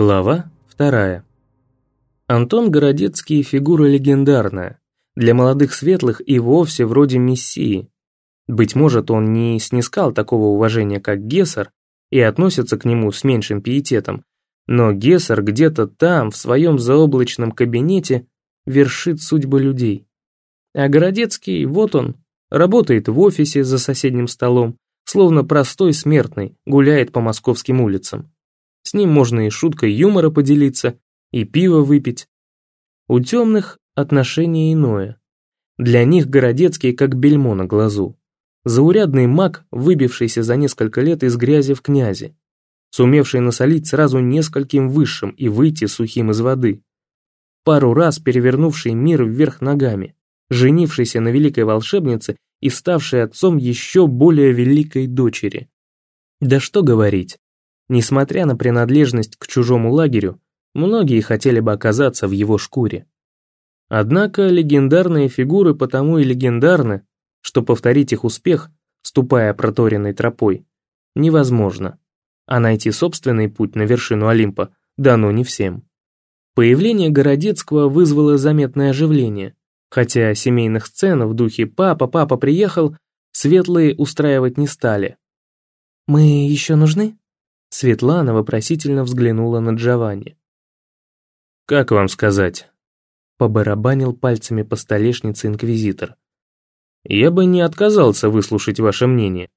Глава вторая. Антон Городецкий фигура легендарная, для молодых светлых и вовсе вроде мессии. Быть может, он не снискал такого уважения, как Гессер, и относится к нему с меньшим пиететом, но Гессер где-то там, в своем заоблачном кабинете, вершит судьбы людей. А Городецкий, вот он, работает в офисе за соседним столом, словно простой смертный, гуляет по московским улицам. С ним можно и шуткой юмора поделиться, и пиво выпить. У темных отношение иное. Для них Городецкий как бельмо на глазу. Заурядный маг, выбившийся за несколько лет из грязи в князи, сумевший насолить сразу нескольким высшим и выйти сухим из воды. Пару раз перевернувший мир вверх ногами, женившийся на великой волшебнице и ставший отцом еще более великой дочери. Да что говорить, Несмотря на принадлежность к чужому лагерю, многие хотели бы оказаться в его шкуре. Однако легендарные фигуры потому и легендарны, что повторить их успех, ступая проторенной тропой, невозможно, а найти собственный путь на вершину Олимпа дано не всем. Появление Городецкого вызвало заметное оживление, хотя семейных сцен в духе «папа, папа приехал» светлые устраивать не стали. «Мы еще нужны?» Светлана вопросительно взглянула на Джованни. «Как вам сказать?» Побарабанил пальцами по столешнице инквизитор. «Я бы не отказался выслушать ваше мнение.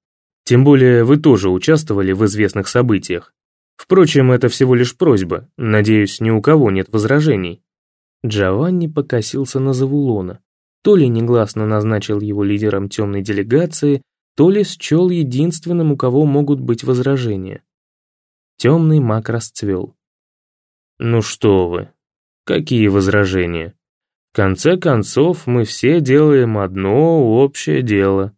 Тем более вы тоже участвовали в известных событиях. Впрочем, это всего лишь просьба. Надеюсь, ни у кого нет возражений». Джованни покосился на Завулона. То ли негласно назначил его лидером темной делегации, то ли счел единственным, у кого могут быть возражения. Темный маг расцвел. «Ну что вы, какие возражения? В конце концов, мы все делаем одно общее дело.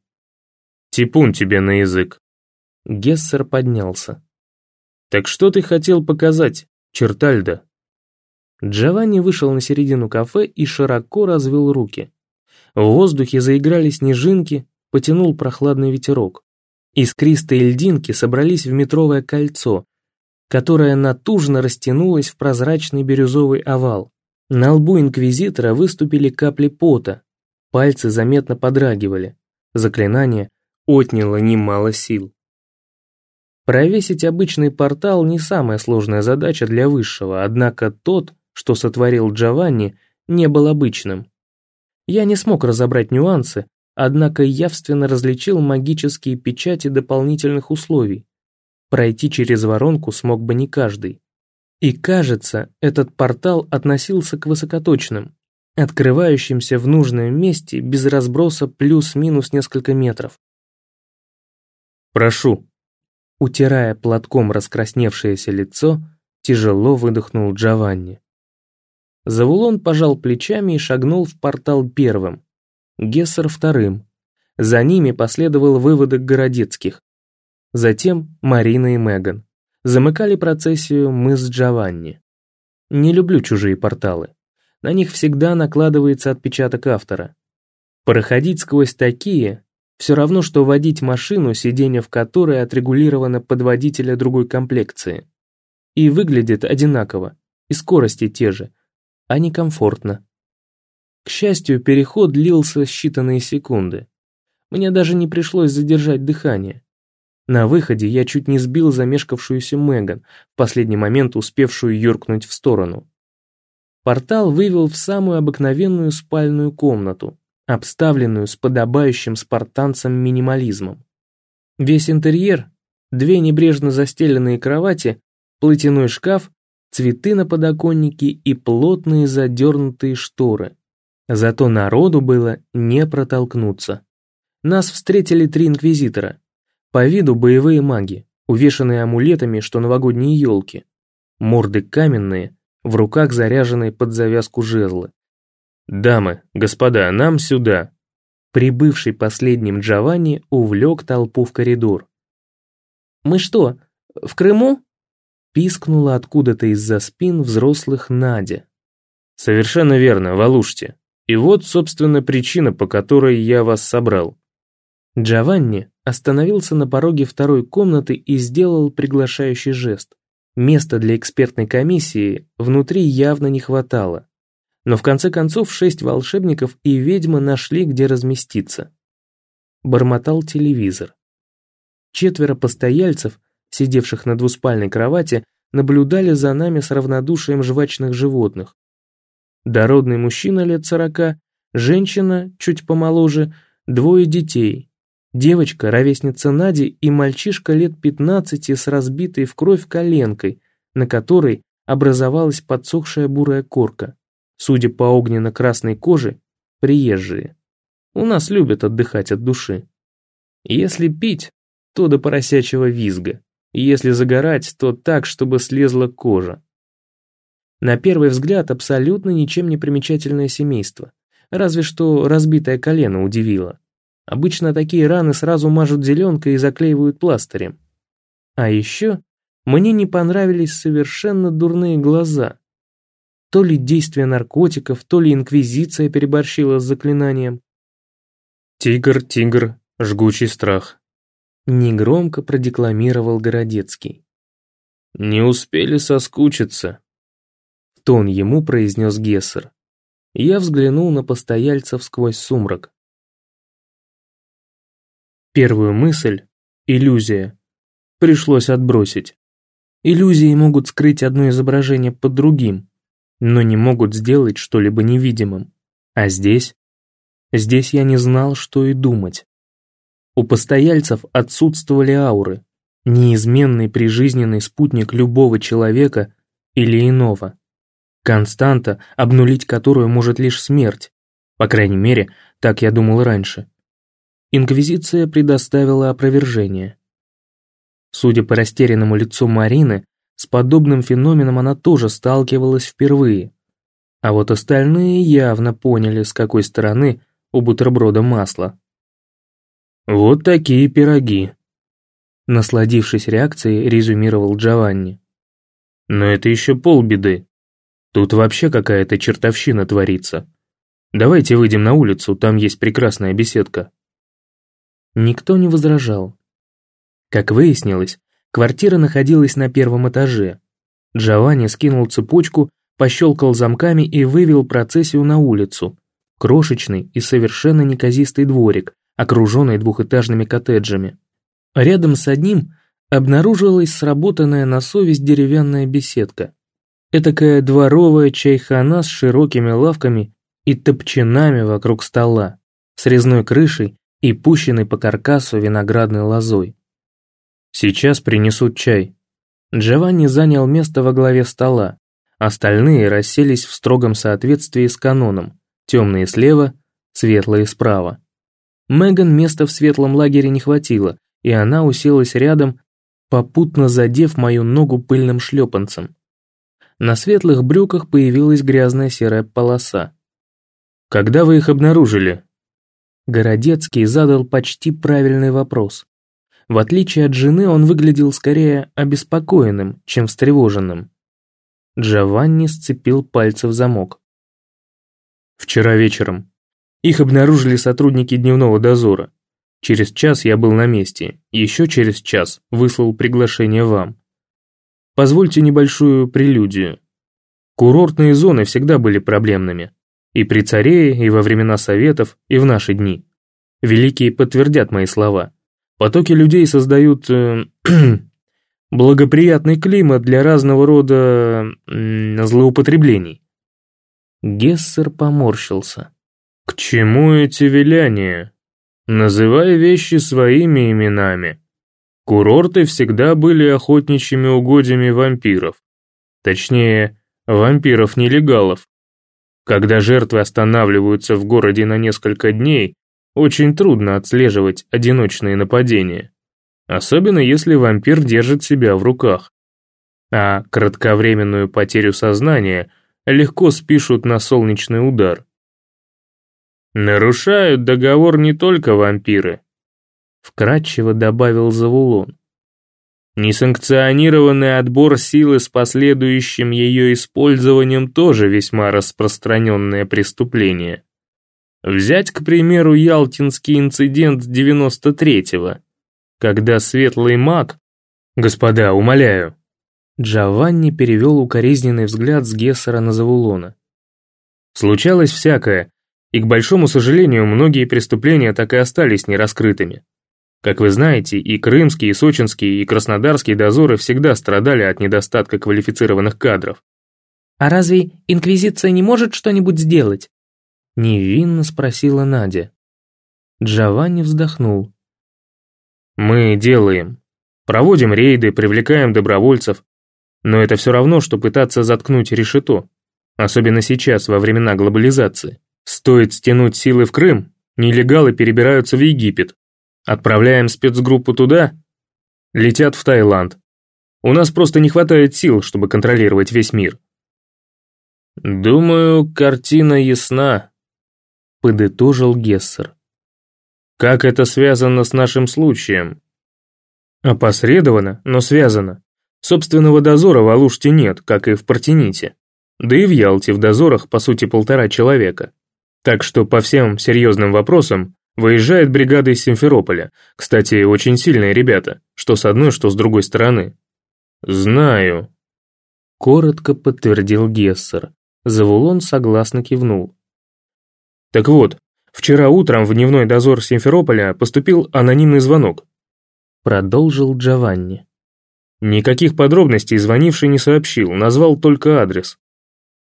Типун тебе на язык». Гессер поднялся. «Так что ты хотел показать, Чертальда?» Джованни вышел на середину кафе и широко развел руки. В воздухе заиграли снежинки, потянул прохладный ветерок. Искристые льдинки собрались в метровое кольцо, которая натужно растянулась в прозрачный бирюзовый овал. На лбу инквизитора выступили капли пота, пальцы заметно подрагивали. Заклинание отняло немало сил. Провесить обычный портал не самая сложная задача для высшего, однако тот, что сотворил Джованни, не был обычным. Я не смог разобрать нюансы, однако явственно различил магические печати дополнительных условий. Пройти через воронку смог бы не каждый. И кажется, этот портал относился к высокоточным, открывающимся в нужном месте без разброса плюс-минус несколько метров. «Прошу», утирая платком раскрасневшееся лицо, тяжело выдохнул Джованни. Завулон пожал плечами и шагнул в портал первым, Гессер вторым. За ними последовал выводок Городецких, Затем Марина и Меган. Замыкали процессию мы с Джованни. Не люблю чужие порталы. На них всегда накладывается отпечаток автора. Проходить сквозь такие – все равно, что водить машину, сиденье в которой отрегулировано под водителя другой комплекции. И выглядит одинаково, и скорости те же, а не комфортно. К счастью, переход длился считанные секунды. Мне даже не пришлось задержать дыхание. На выходе я чуть не сбил замешкавшуюся Меган, в последний момент успевшую юркнуть в сторону. Портал вывел в самую обыкновенную спальную комнату, обставленную с подобающим спартанцам минимализмом. Весь интерьер, две небрежно застеленные кровати, платяной шкаф, цветы на подоконнике и плотные задернутые шторы. Зато народу было не протолкнуться. Нас встретили три инквизитора — по виду боевые маги, увешанные амулетами, что новогодние елки. Морды каменные, в руках заряженные под завязку жезлы. «Дамы, господа, нам сюда!» Прибывший последним Джованни увлек толпу в коридор. «Мы что, в Крыму?» Пискнула откуда-то из-за спин взрослых Надя. «Совершенно верно, Валуште. И вот, собственно, причина, по которой я вас собрал». Джованни остановился на пороге второй комнаты и сделал приглашающий жест. Места для экспертной комиссии внутри явно не хватало. Но в конце концов шесть волшебников и ведьма нашли, где разместиться. Бормотал телевизор. Четверо постояльцев, сидевших на двуспальной кровати, наблюдали за нами с равнодушием жвачных животных. Дородный мужчина лет сорока, женщина, чуть помоложе, двое детей. Девочка, ровесница Нади и мальчишка лет пятнадцати с разбитой в кровь коленкой, на которой образовалась подсохшая бурая корка. Судя по огненно-красной коже, приезжие. У нас любят отдыхать от души. Если пить, то до поросячьего визга. Если загорать, то так, чтобы слезла кожа. На первый взгляд абсолютно ничем не примечательное семейство. Разве что разбитое колено удивило. Обычно такие раны сразу мажут зеленкой и заклеивают пластырем. А еще мне не понравились совершенно дурные глаза. То ли действие наркотиков, то ли инквизиция переборщила с заклинанием. «Тигр, тигр, жгучий страх», Негромко продекламировал Городецкий. «Не успели соскучиться», — тон ему произнес Гессер. Я взглянул на постояльцев сквозь сумрак. Первую мысль — иллюзия. Пришлось отбросить. Иллюзии могут скрыть одно изображение под другим, но не могут сделать что-либо невидимым. А здесь? Здесь я не знал, что и думать. У постояльцев отсутствовали ауры, неизменный прижизненный спутник любого человека или иного. Константа, обнулить которую может лишь смерть. По крайней мере, так я думал раньше. Инквизиция предоставила опровержение. Судя по растерянному лицу Марины, с подобным феноменом она тоже сталкивалась впервые. А вот остальные явно поняли, с какой стороны у бутерброда масло. «Вот такие пироги», — насладившись реакцией, резюмировал Джованни. «Но это еще полбеды. Тут вообще какая-то чертовщина творится. Давайте выйдем на улицу, там есть прекрасная беседка». Никто не возражал. Как выяснилось, квартира находилась на первом этаже. Джованни скинул цепочку, пощелкал замками и вывел процессию на улицу. Крошечный и совершенно неказистый дворик, окруженной двухэтажными коттеджами. Рядом с одним обнаружилась сработанная на совесть деревянная беседка. Этакая дворовая чайхана с широкими лавками и топчинами вокруг стола, с резной крышей и пущенной по каркасу виноградной лозой. «Сейчас принесут чай». Джованни занял место во главе стола, остальные расселись в строгом соответствии с каноном, темные слева, светлые справа. Меган места в светлом лагере не хватило, и она уселась рядом, попутно задев мою ногу пыльным шлепанцем. На светлых брюках появилась грязная серая полоса. «Когда вы их обнаружили?» Городецкий задал почти правильный вопрос. В отличие от жены, он выглядел скорее обеспокоенным, чем встревоженным. Джованни сцепил пальцы в замок. «Вчера вечером», их обнаружили сотрудники дневного дозора. Через час я был на месте, еще через час выслал приглашение вам. Позвольте небольшую прелюдию. Курортные зоны всегда были проблемными. И при царе, и во времена советов, и в наши дни. Великие подтвердят мои слова. Потоки людей создают э, благоприятный климат для разного рода э, злоупотреблений. Гессер поморщился. «К чему эти виляния? Называй вещи своими именами. Курорты всегда были охотничьими угодьями вампиров. Точнее, вампиров-нелегалов. Когда жертвы останавливаются в городе на несколько дней, очень трудно отслеживать одиночные нападения. Особенно если вампир держит себя в руках. А кратковременную потерю сознания легко спишут на солнечный удар. Нарушают договор не только вампиры, вкратчиво добавил Завулон. Несанкционированный отбор силы с последующим ее использованием тоже весьма распространенное преступление. Взять, к примеру, Ялтинский инцидент 93-го, когда светлый маг... Господа, умоляю. Джованни перевел укоризненный взгляд с Гессера на Завулона. Случалось всякое, и, к большому сожалению, многие преступления так и остались нераскрытыми. Как вы знаете, и крымские, и сочинские, и краснодарские дозоры всегда страдали от недостатка квалифицированных кадров. «А разве Инквизиция не может что-нибудь сделать?» Невинно спросила Надя. Джованни вздохнул. «Мы делаем. Проводим рейды, привлекаем добровольцев. Но это все равно, что пытаться заткнуть решето. Особенно сейчас, во времена глобализации. Стоит стянуть силы в Крым, нелегалы перебираются в Египет. Отправляем спецгруппу туда, летят в Таиланд. У нас просто не хватает сил, чтобы контролировать весь мир. «Думаю, картина ясна», — подытожил Гессер. «Как это связано с нашим случаем?» «Опосредованно, но связано. Собственного дозора в Алуште нет, как и в Партените. Да и в Ялте в дозорах, по сути, полтора человека. Так что по всем серьезным вопросам выезжает бригада из Симферополя. Кстати, очень сильные ребята, что с одной, что с другой стороны. Знаю. Коротко подтвердил Гессер. Завулон согласно кивнул. Так вот, вчера утром в дневной дозор Симферополя поступил анонимный звонок. Продолжил Джованни. Никаких подробностей звонивший не сообщил, назвал только адрес.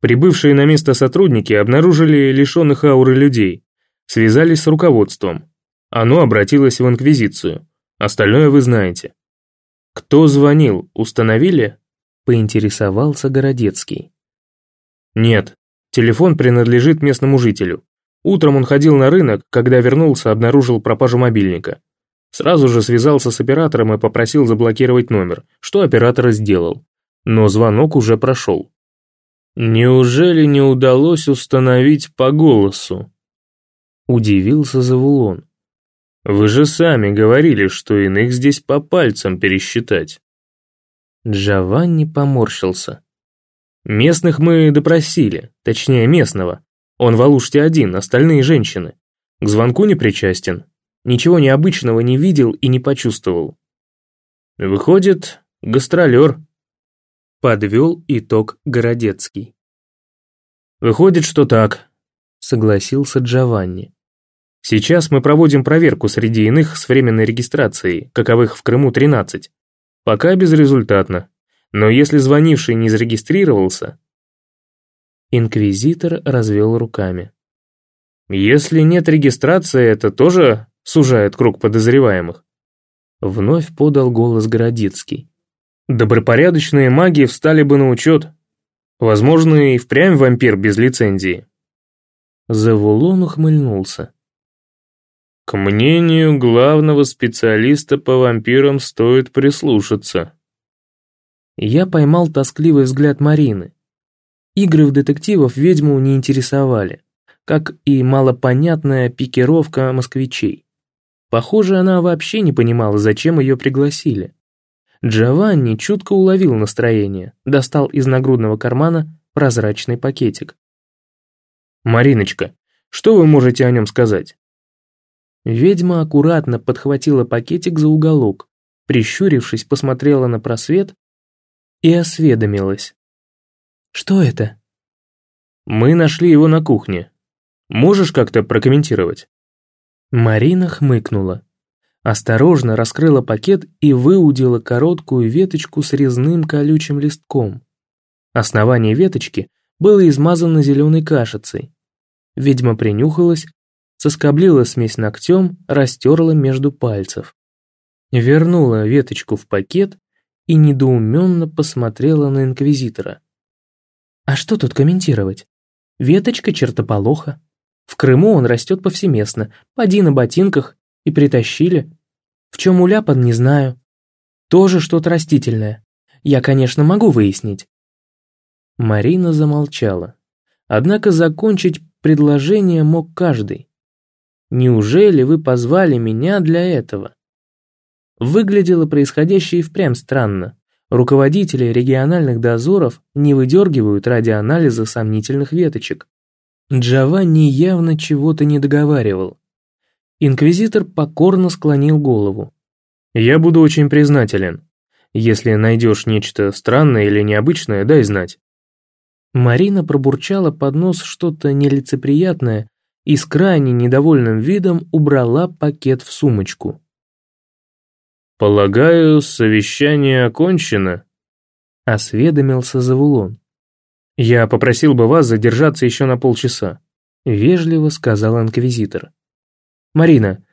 Прибывшие на место сотрудники обнаружили лишенных ауры людей, связались с руководством. Оно обратилось в Инквизицию. Остальное вы знаете. Кто звонил, установили? Поинтересовался Городецкий. Нет, телефон принадлежит местному жителю. Утром он ходил на рынок, когда вернулся, обнаружил пропажу мобильника. Сразу же связался с оператором и попросил заблокировать номер, что оператор сделал. Но звонок уже прошел. «Неужели не удалось установить по голосу?» Удивился Завулон. «Вы же сами говорили, что иных здесь по пальцам пересчитать». Джованни поморщился. «Местных мы допросили, точнее местного. Он в Алуште один, остальные женщины. К звонку не причастен. Ничего необычного не видел и не почувствовал. Выходит, гастролер». Подвел итог Городецкий. «Выходит, что так», — согласился Джованни. «Сейчас мы проводим проверку среди иных с временной регистрацией, каковых в Крыму 13. Пока безрезультатно. Но если звонивший не зарегистрировался...» Инквизитор развел руками. «Если нет регистрации, это тоже сужает круг подозреваемых?» Вновь подал голос Городицкий. Добропорядочные маги встали бы на учет. Возможно, и впрямь вампир без лицензии. Завулон ухмыльнулся. К мнению главного специалиста по вампирам стоит прислушаться. Я поймал тоскливый взгляд Марины. Игры в детективов ведьму не интересовали, как и малопонятная пикировка москвичей. Похоже, она вообще не понимала, зачем ее пригласили. Джованни чутко уловил настроение, достал из нагрудного кармана прозрачный пакетик. «Мариночка, что вы можете о нем сказать?» Ведьма аккуратно подхватила пакетик за уголок, прищурившись, посмотрела на просвет и осведомилась. «Что это?» «Мы нашли его на кухне. Можешь как-то прокомментировать?» Марина хмыкнула осторожно раскрыла пакет и выудила короткую веточку с резным колючим листком. Основание веточки было измазано зеленой кашицей. Ведьма принюхалась, соскоблила смесь ногтем, растерла между пальцев. Вернула веточку в пакет и недоуменно посмотрела на инквизитора. А что тут комментировать? Веточка чертополоха. В Крыму он растет повсеместно, поди на ботинках, и притащили. В чем уляпан, не знаю. Тоже что-то растительное. Я, конечно, могу выяснить». Марина замолчала. Однако закончить предложение мог каждый. «Неужели вы позвали меня для этого?» Выглядело происходящее впрямь странно. Руководители региональных дозоров не выдергивают ради анализа сомнительных веточек. Джованни явно чего-то не договаривал. Инквизитор покорно склонил голову. «Я буду очень признателен. Если найдешь нечто странное или необычное, дай знать». Марина пробурчала под нос что-то нелицеприятное и с крайне недовольным видом убрала пакет в сумочку. «Полагаю, совещание окончено?» — осведомился Завулон. «Я попросил бы вас задержаться еще на полчаса», — вежливо сказал инквизитор. «Марина,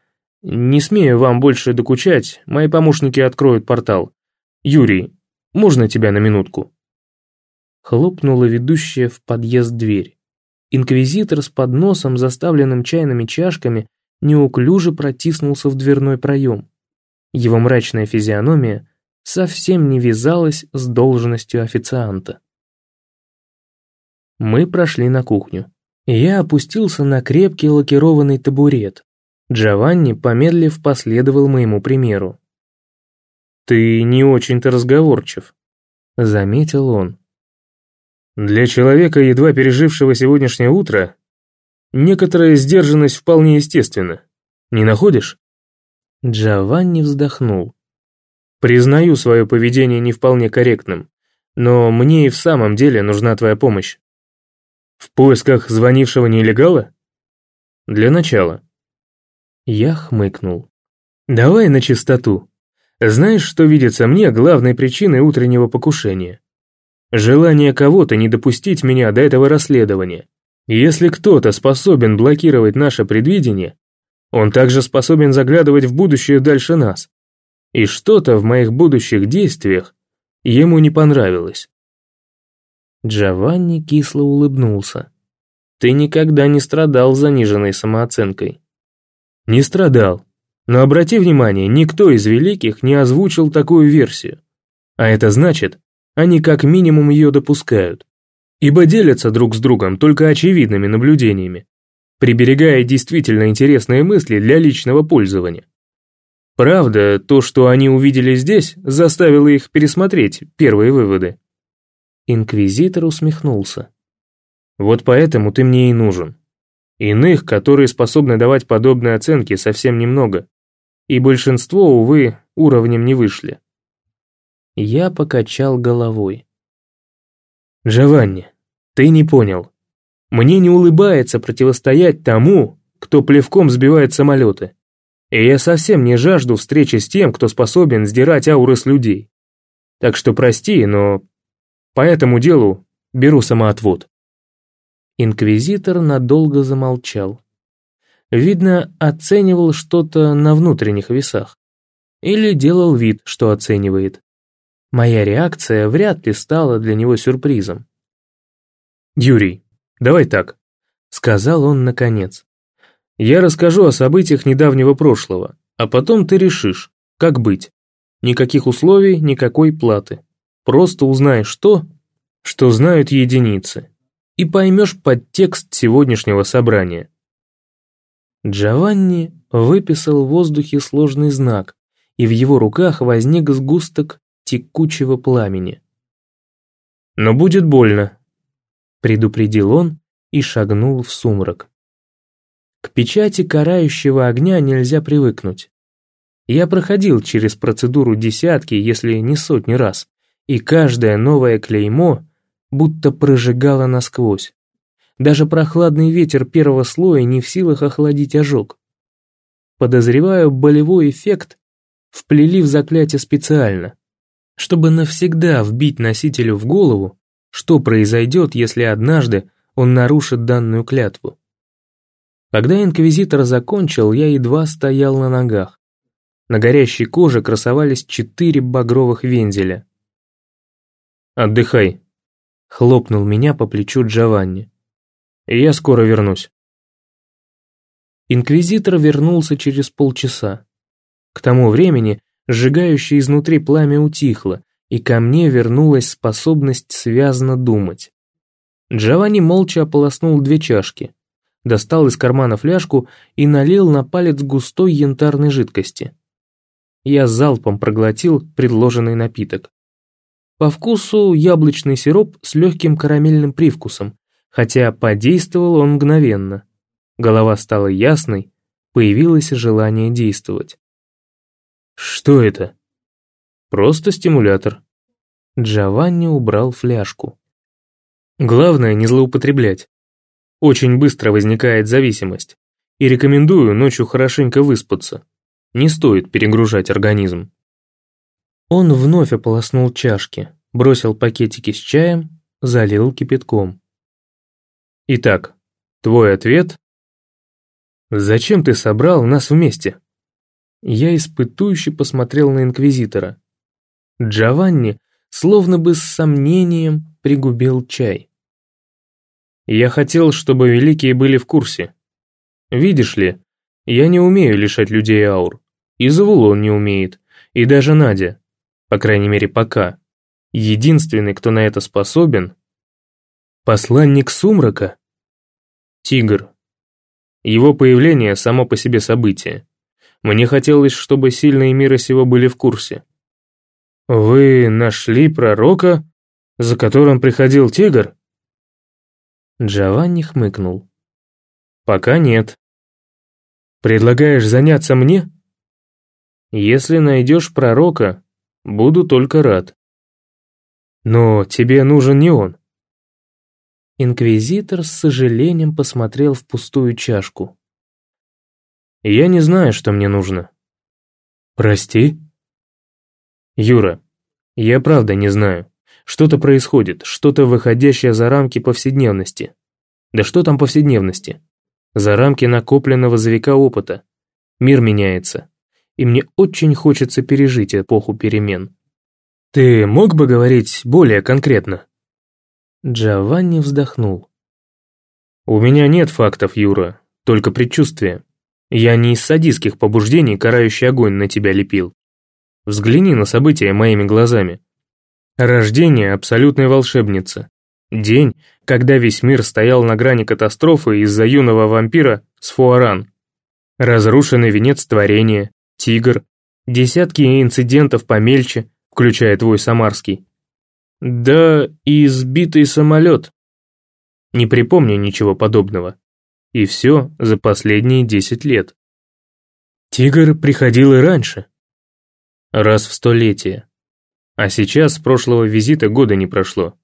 не смею вам больше докучать, мои помощники откроют портал. Юрий, можно тебя на минутку?» Хлопнула ведущая в подъезд дверь. Инквизитор с подносом, заставленным чайными чашками, неуклюже протиснулся в дверной проем. Его мрачная физиономия совсем не вязалась с должностью официанта. Мы прошли на кухню. Я опустился на крепкий лакированный табурет. Джованни, помедлив, последовал моему примеру. «Ты не очень-то разговорчив», — заметил он. «Для человека, едва пережившего сегодняшнее утро, некоторая сдержанность вполне естественна. Не находишь?» Джованни вздохнул. «Признаю свое поведение не вполне корректным, но мне и в самом деле нужна твоя помощь. В поисках звонившего нелегала? Для начала. Я хмыкнул. Давай на чистоту. Знаешь, что видится мне главной причиной утреннего покушения? Желание кого-то не допустить меня до этого расследования. Если кто-то способен блокировать наше предвидение, он также способен заглядывать в будущее дальше нас. И что-то в моих будущих действиях ему не понравилось. Джованни кисло улыбнулся. «Ты никогда не страдал заниженной самооценкой». «Не страдал. Но обрати внимание, никто из великих не озвучил такую версию. А это значит, они как минимум ее допускают. Ибо делятся друг с другом только очевидными наблюдениями, приберегая действительно интересные мысли для личного пользования. Правда, то, что они увидели здесь, заставило их пересмотреть первые выводы. Инквизитор усмехнулся. «Вот поэтому ты мне и нужен. Иных, которые способны давать подобные оценки, совсем немного. И большинство, увы, уровнем не вышли». Я покачал головой. «Джованни, ты не понял. Мне не улыбается противостоять тому, кто плевком сбивает самолеты. И я совсем не жажду встречи с тем, кто способен сдирать ауры с людей. Так что прости, но по этому делу беру самоотвод». Инквизитор надолго замолчал. Видно, оценивал что-то на внутренних весах. Или делал вид, что оценивает. Моя реакция вряд ли стала для него сюрпризом. «Юрий, давай так», — сказал он наконец. «Я расскажу о событиях недавнего прошлого, а потом ты решишь, как быть. Никаких условий, никакой платы. Просто узнаешь то, что знают единицы, и поймешь подтекст сегодняшнего собрания. Джованни выписал в воздухе сложный знак, и в его руках возник сгусток текучего пламени. «Но будет больно», — предупредил он и шагнул в сумрак. К печати карающего огня нельзя привыкнуть. Я проходил через процедуру десятки, если не сотни раз и каждое новое клеймо будто прожигало насквозь. Даже прохладный ветер первого слоя не в силах охладить ожог. Подозреваю, болевой эффект вплели в заклятие специально, чтобы навсегда вбить носителю в голову, что произойдет, если однажды он нарушит данную клятву. Когда инквизитор закончил, я едва стоял на ногах. На горящей коже красовались четыре багровых вензеля. «Отдыхай», — хлопнул меня по плечу Джованни. «Я скоро вернусь». Инквизитор вернулся через полчаса. К тому времени сжигающее изнутри пламя утихло, и ко мне вернулась способность связно думать. Джованни молча ополоснул две чашки, достал из кармана фляжку и налил на палец густой янтарной жидкости. Я залпом проглотил предложенный напиток. По вкусу яблочный сироп с легким карамельным привкусом, хотя подействовал он мгновенно. Голова стала ясной, появилось желание действовать. «Что это?» Просто стимулятор. Джованни убрал фляжку. Главное не злоупотреблять. Очень быстро возникает зависимость. И рекомендую ночью хорошенько выспаться. Не стоит перегружать организм. Он вновь ополоснул чашки, бросил пакетики с чаем, залил кипятком. Итак, твой ответ? Зачем ты собрал нас вместе? Я испытующе посмотрел на инквизитора. Джованни словно бы с сомнением пригубил чай. Я хотел, чтобы великие были в курсе. Видишь ли, я не умею лишать людей аур. И Завулон не умеет, и даже Надя. По крайней мере, пока. Единственный, кто на это способен... Посланник сумрака? Тигр. Его появление само по себе событие. Мне хотелось, чтобы сильные мира сего были в курсе. «Вы нашли пророка, за которым приходил тигр?» Джованни хмыкнул. «Пока нет. Предлагаешь заняться мне?» «Если найдешь пророка, буду только рад». «Но тебе нужен не он». Инквизитор с сожалением посмотрел в пустую чашку. «Я не знаю, что мне нужно». «Прости?» «Юра, я правда не знаю. Что-то происходит, что-то выходящее за рамки повседневности. Да что там повседневности? За рамки накопленного за века опыта. Мир меняется. И мне очень хочется пережить эпоху перемен. Ты мог бы говорить более конкретно? Джованни вздохнул. У меня нет фактов, Юра, только предчувствия. Я не из садистских побуждений карающий огонь на тебя лепил. Взгляни на события моими глазами. Рождение абсолютной волшебницы. День, когда весь мир стоял на грани катастрофы из-за юного вампира Сфуаран. Разрушенный венец творения, тигр, десятки инцидентов помельче, включая твой самарский. Да и сбитый самолет. Не припомню ничего подобного. И все за последние десять лет. Тигр приходил и раньше. Раз в столетие. А сейчас с прошлого визита года не прошло.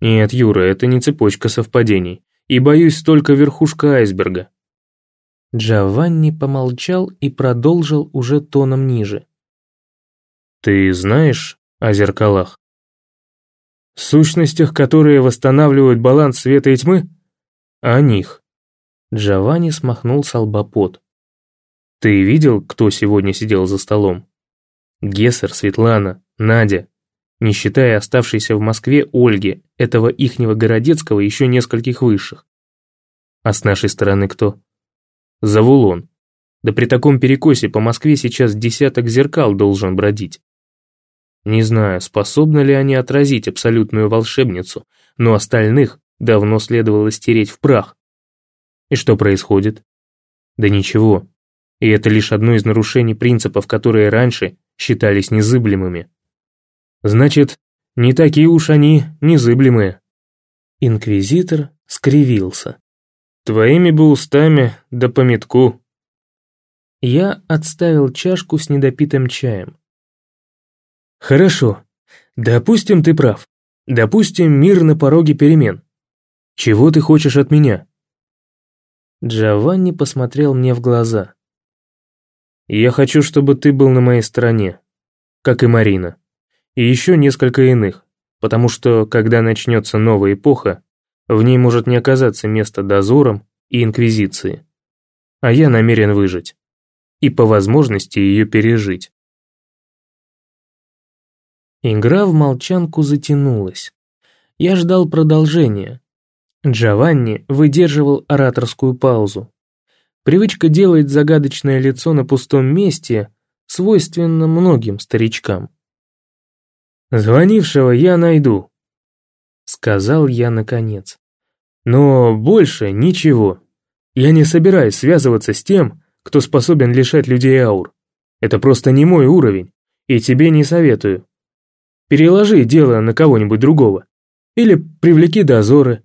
Нет, Юра, это не цепочка совпадений. И боюсь только верхушка айсберга. Джованни помолчал и продолжил уже тоном ниже. Ты знаешь о зеркалах? Сущностях, которые восстанавливают баланс света и тьмы? О них. Джованни смахнул с лба. Ты видел, кто сегодня сидел за столом? Гессер, Светлана, Надя, не считая оставшейся в Москве Ольги, этого ихнего Городецкого еще нескольких высших. А с нашей стороны кто? Завулон. Да при таком перекосе по Москве сейчас десяток зеркал должен бродить. Не знаю, способны ли они отразить абсолютную волшебницу, но остальных давно следовало стереть в прах. И что происходит? Да ничего. И это лишь одно из нарушений принципов, которые раньше считались незыблемыми. Значит, не такие уж они незыблемые. Инквизитор скривился. Твоими бы устами, да по метку. Я отставил чашку с недопитым чаем. Хорошо. Допустим, ты прав. Допустим, мир на пороге перемен. Чего ты хочешь от меня? Джованни посмотрел мне в глаза. Я хочу, чтобы ты был на моей стороне, как и Марина. И еще несколько иных, потому что, когда начнется новая эпоха, в ней может не оказаться места дозорам и инквизиции. А я намерен выжить. И по возможности ее пережить. Игра в молчанку затянулась. Я ждал продолжения. Джованни выдерживал ораторскую паузу. Привычка делать загадочное лицо на пустом месте свойственна многим старичкам. «Звонившего я найду», — сказал я наконец. «Но больше ничего. Я не собираюсь связываться с тем, кто способен лишать людей аур. Это просто не мой уровень, и тебе не советую. Переложи дело на кого-нибудь другого. Или привлеки дозоры,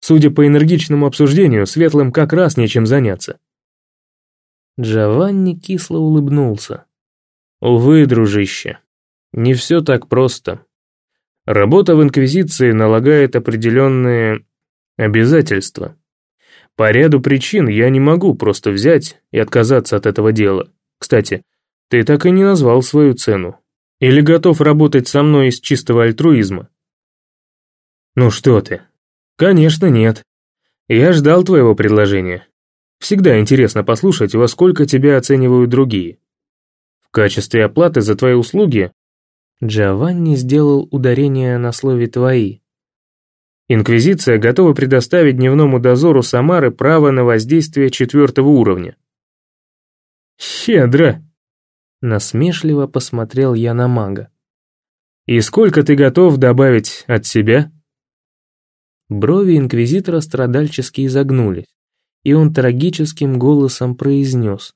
Судя по энергичному обсуждению, светлым как раз нечем заняться. Джованни кисло улыбнулся. Увы, дружище, Не все так просто. Работа в Инквизиции налагает определенные обязательства. По ряду причин я не могу просто взять и отказаться от этого дела. Кстати, ты так и не назвал свою цену. Или готов работать со мной из чистого альтруизма? Ну что ты? Конечно, нет. Я ждал твоего предложения. Всегда интересно послушать, во сколько тебя оценивают другие. В качестве оплаты за твои услуги Джованни сделал ударение на слове «твои». Инквизиция готова предоставить дневному дозору Самары право на воздействие четвертого уровня. Щедро! Насмешливо посмотрел я на мага. «И сколько ты готов добавить от себя?» Брови инквизитора страдальчески изогнулись, и он трагическим голосом произнес.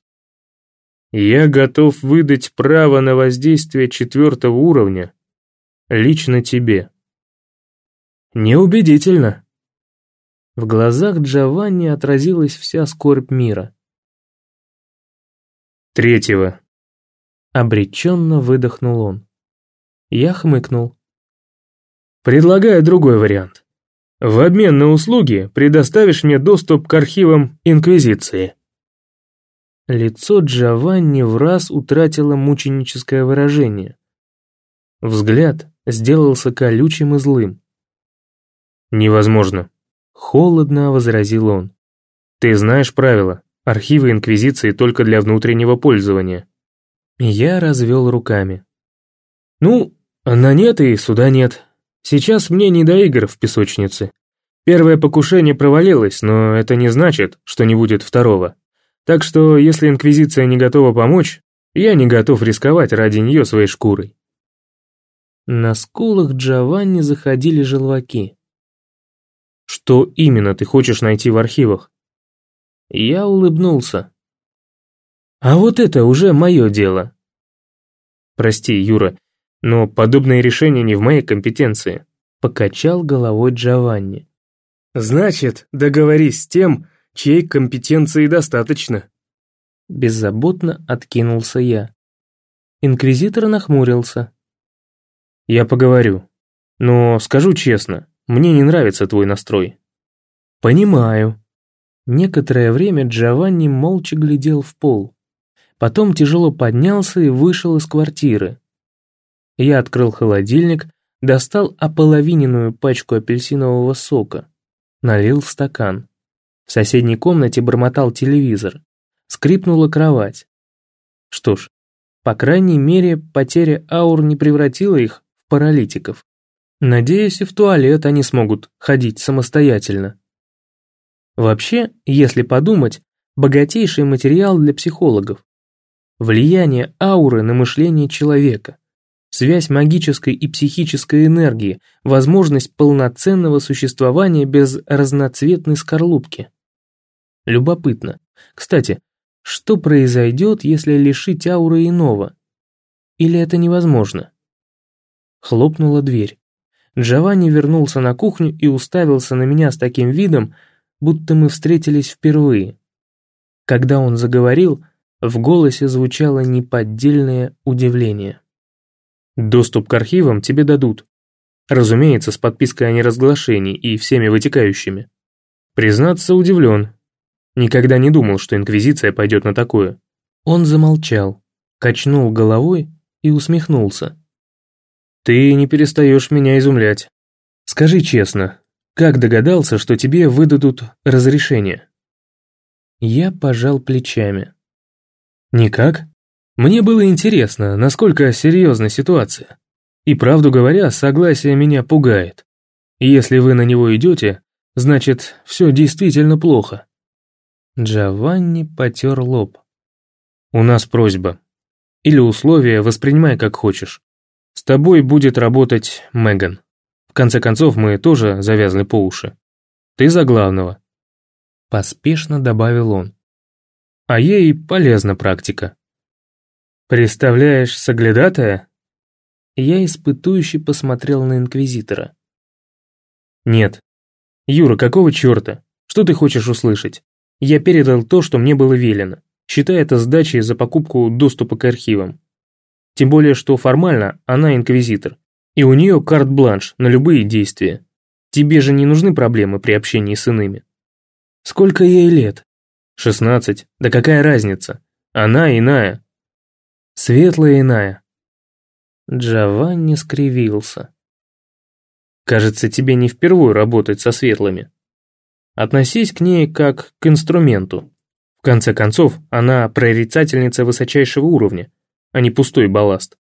«Я готов выдать право на воздействие четвертого уровня лично тебе». «Неубедительно». В глазах Джованни отразилась вся скорбь мира. «Третьего», Обреченно выдохнул он. Я хмыкнул. Предлагаю другой вариант. В обмен на услуги предоставишь мне доступ к архивам Инквизиции. Лицо Джованни в раз утратило мученическое выражение. Взгляд сделался колючим и злым. «Невозможно», — холодно возразил он. «Ты знаешь правила. Архивы Инквизиции только для внутреннего пользования. Я развел руками. «Ну, на нет и суда нет. Сейчас мне не до игр в песочнице. Первое покушение провалилось, но это не значит, что не будет второго. Так что, если Инквизиция не готова помочь, я не готов рисковать ради нее своей шкурой». На скулах Джованни заходили желваки. «Что именно ты хочешь найти в архивах?» Я улыбнулся. А вот это уже мое дело. Прости, Юра, но подобные решения не в моей компетенции. Покачал головой Джованни. Значит, договорись с тем, чьей компетенции достаточно. Беззаботно откинулся я. Инквизитор нахмурился. Я поговорю. Но скажу честно, мне не нравится твой настрой. Понимаю. Некоторое время Джованни молча глядел в пол. Потом тяжело поднялся и вышел из квартиры. Я открыл холодильник, достал ополовиненную пачку апельсинового сока, налил в стакан. В соседней комнате бормотал телевизор. Скрипнула кровать. Что ж, по крайней мере, потеря аур не превратила их в паралитиков. Надеюсь, и в туалет они смогут ходить самостоятельно. Вообще, если подумать, богатейший материал для психологов. Влияние ауры на мышление человека, связь магической и психической энергии, возможность полноценного существования без разноцветной скорлупки. Любопытно. Кстати, что произойдет, если лишить ауры иного? Или это невозможно? Хлопнула дверь. Джованни вернулся на кухню и уставился на меня с таким видом, будто мы встретились впервые. Когда он заговорил, в голосе звучало неподдельное удивление. «Доступ к архивам тебе дадут. Разумеется, с подпиской о неразглашении и всеми вытекающими. Признаться, удивлен. Никогда не думал, что Инквизиция пойдет на такое». Он замолчал, качнул головой и усмехнулся. «Ты не перестаешь меня изумлять. Скажи честно, как догадался, что тебе выдадут разрешение?» Я пожал плечами. Никак. Мне было интересно, насколько серьезна ситуация. И правду говоря, согласие меня пугает. Если вы на него идете, значит, все действительно плохо. Джованни потер лоб. У нас просьба. Или условия, воспринимай как хочешь. С тобой будет работать Меган. В конце концов, мы тоже завязаны по уши. Ты за главного. Поспешно добавил он а ей полезна практика. «Представляешь соглядатая?» Я испытующе посмотрел на Инквизитора. «Нет. Юра, какого черта? Что ты хочешь услышать? Я передал то, что мне было велено. Считай это сдачей за покупку доступа к архивам». Тем более, что формально она инквизитор. И у нее карт-бланш на любые действия. Тебе же не нужны проблемы при общении с иными. Сколько ей лет? Шестнадцать. Да какая разница? Она иная. Светлая иная. Джованни скривился. Кажется, тебе не впервые работать со светлыми. Относись к ней как к инструменту. В конце концов, она прорицательница высочайшего уровня, а не пустой балласт.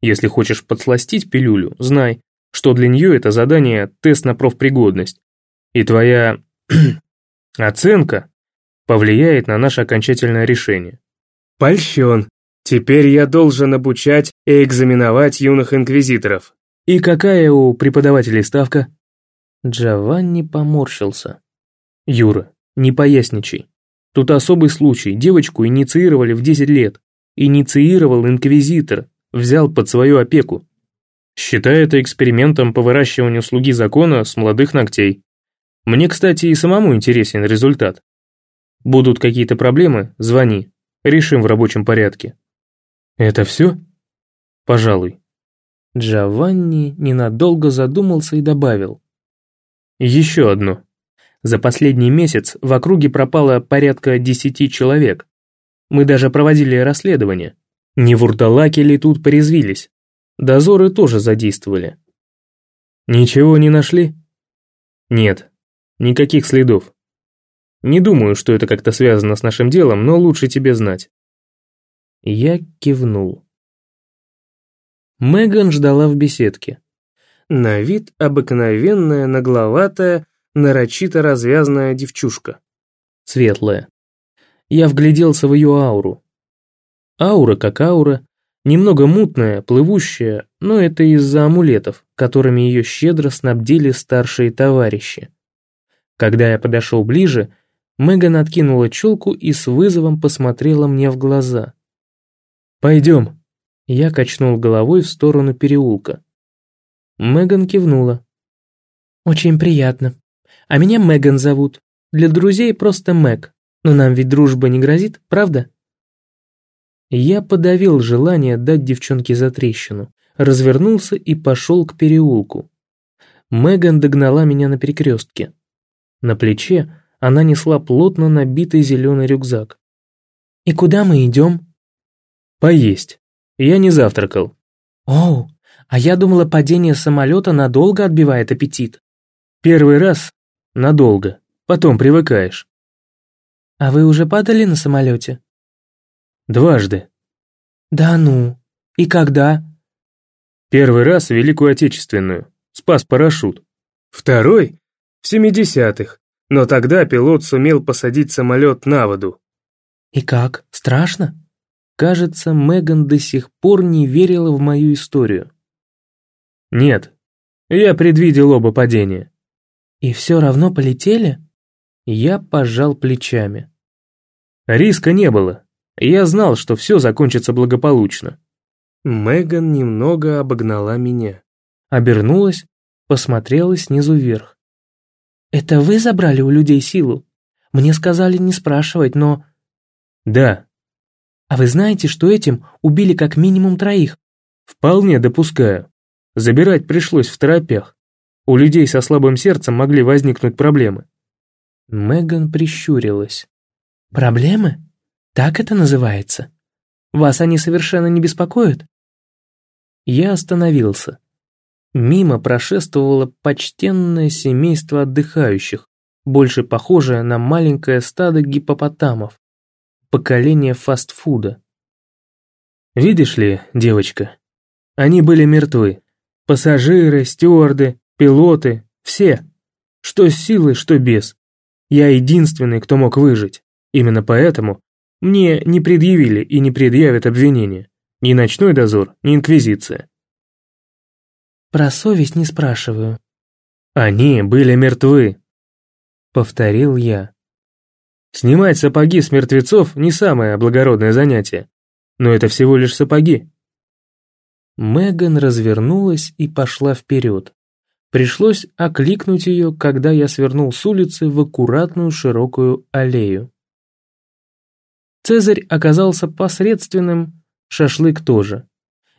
Если хочешь подсластить пилюлю, знай, что для нее это задание тест на профпригодность. И твоя оценка повлияет на наше окончательное решение. Польщен. Теперь я должен обучать и экзаменовать юных инквизиторов. И какая у преподавателей ставка? Джованни поморщился. Юра, не поясничай. Тут особый случай, девочку инициировали в 10 лет. Инициировал инквизитор, взял под свою опеку. Считай это экспериментом по выращиванию слуги закона с молодых ногтей. Мне, кстати, и самому интересен результат. Будут какие-то проблемы, звони. Решим в рабочем порядке. Это все? Пожалуй. Джованни ненадолго задумался и добавил. Еще одно. За последний месяц в округе пропало порядка десяти человек. Мы даже проводили расследование. Не вурдалаки ли тут порезвились? Дозоры тоже задействовали. Ничего не нашли? Нет, никаких следов. Не думаю, что это как-то связано с нашим делом, но лучше тебе знать. Я кивнул. Меган ждала в беседке. На вид обыкновенная, нагловатая, нарочито развязная девчушка. Светлая. Я вгляделся в ее ауру. Аура как аура, немного мутная, плывущая, но это из-за амулетов, которыми ее щедро снабдили старшие товарищи. Когда я подошел ближе, Меган откинула челку и с вызовом посмотрела мне в глаза. «Пойдем». Я качнул головой в сторону переулка. Меган кивнула. «Очень приятно», а меня Меган зовут. Для друзей просто Мэг. Но нам ведь дружба не грозит, правда? Я подавил желание дать девчонке затрещину, развернулся и пошел к переулку. Меган догнала меня на перекрестке. На плече она несла плотно набитый зеленый рюкзак. «И куда мы идем?» «Поесть. Я не завтракал». «Оу, а я думала, падение самолета надолго отбивает аппетит». «Первый раз Надолго. Потом привыкаешь. А вы уже падали на самолете? Дважды. Да ну. И когда? Первый раз в Великую Отечественную. Спас парашют. Второй? В семидесятых. Но тогда пилот сумел посадить самолет на воду. И как? Страшно? Кажется, Меган до сих пор не верила в мою историю. Нет, я предвидел оба падения. «И все равно полетели?» Я пожал плечами. Риска не было. Я знал, что все закончится благополучно. Меган немного обогнала меня. Обернулась, посмотрела снизу вверх. «Это вы забрали у людей силу? Мне сказали не спрашивать, но...» «Да». «А вы знаете, что этим убили как минимум троих?» «Вполне допускаю. Забирать пришлось в торопях. У людей со слабым сердцем могли возникнуть проблемы. Меган прищурилась. «Проблемы? Так это называется? Вас они совершенно не беспокоят?» Я остановился. Мимо прошествовало почтенное семейство отдыхающих, больше похожее на маленькое стадо гипопотамов, поколение фастфуда. Видишь ли, девочка, они были мертвы. Пассажиры, стюарды, пилоты, все. Что с силой, что без. Я единственный, кто мог выжить. Именно поэтому мне не предъявили и не предъявят обвинения. Ни ночной дозор, ни инквизиция. Про совесть не спрашиваю. Они были мертвы, повторил я. Снимать сапоги с мертвецов не самое благородное занятие, но это всего лишь сапоги. Меган развернулась и пошла вперед. Пришлось окликнуть ее, когда я свернул с улицы в аккуратную широкую аллею. Цезарь оказался посредственным, шашлык тоже.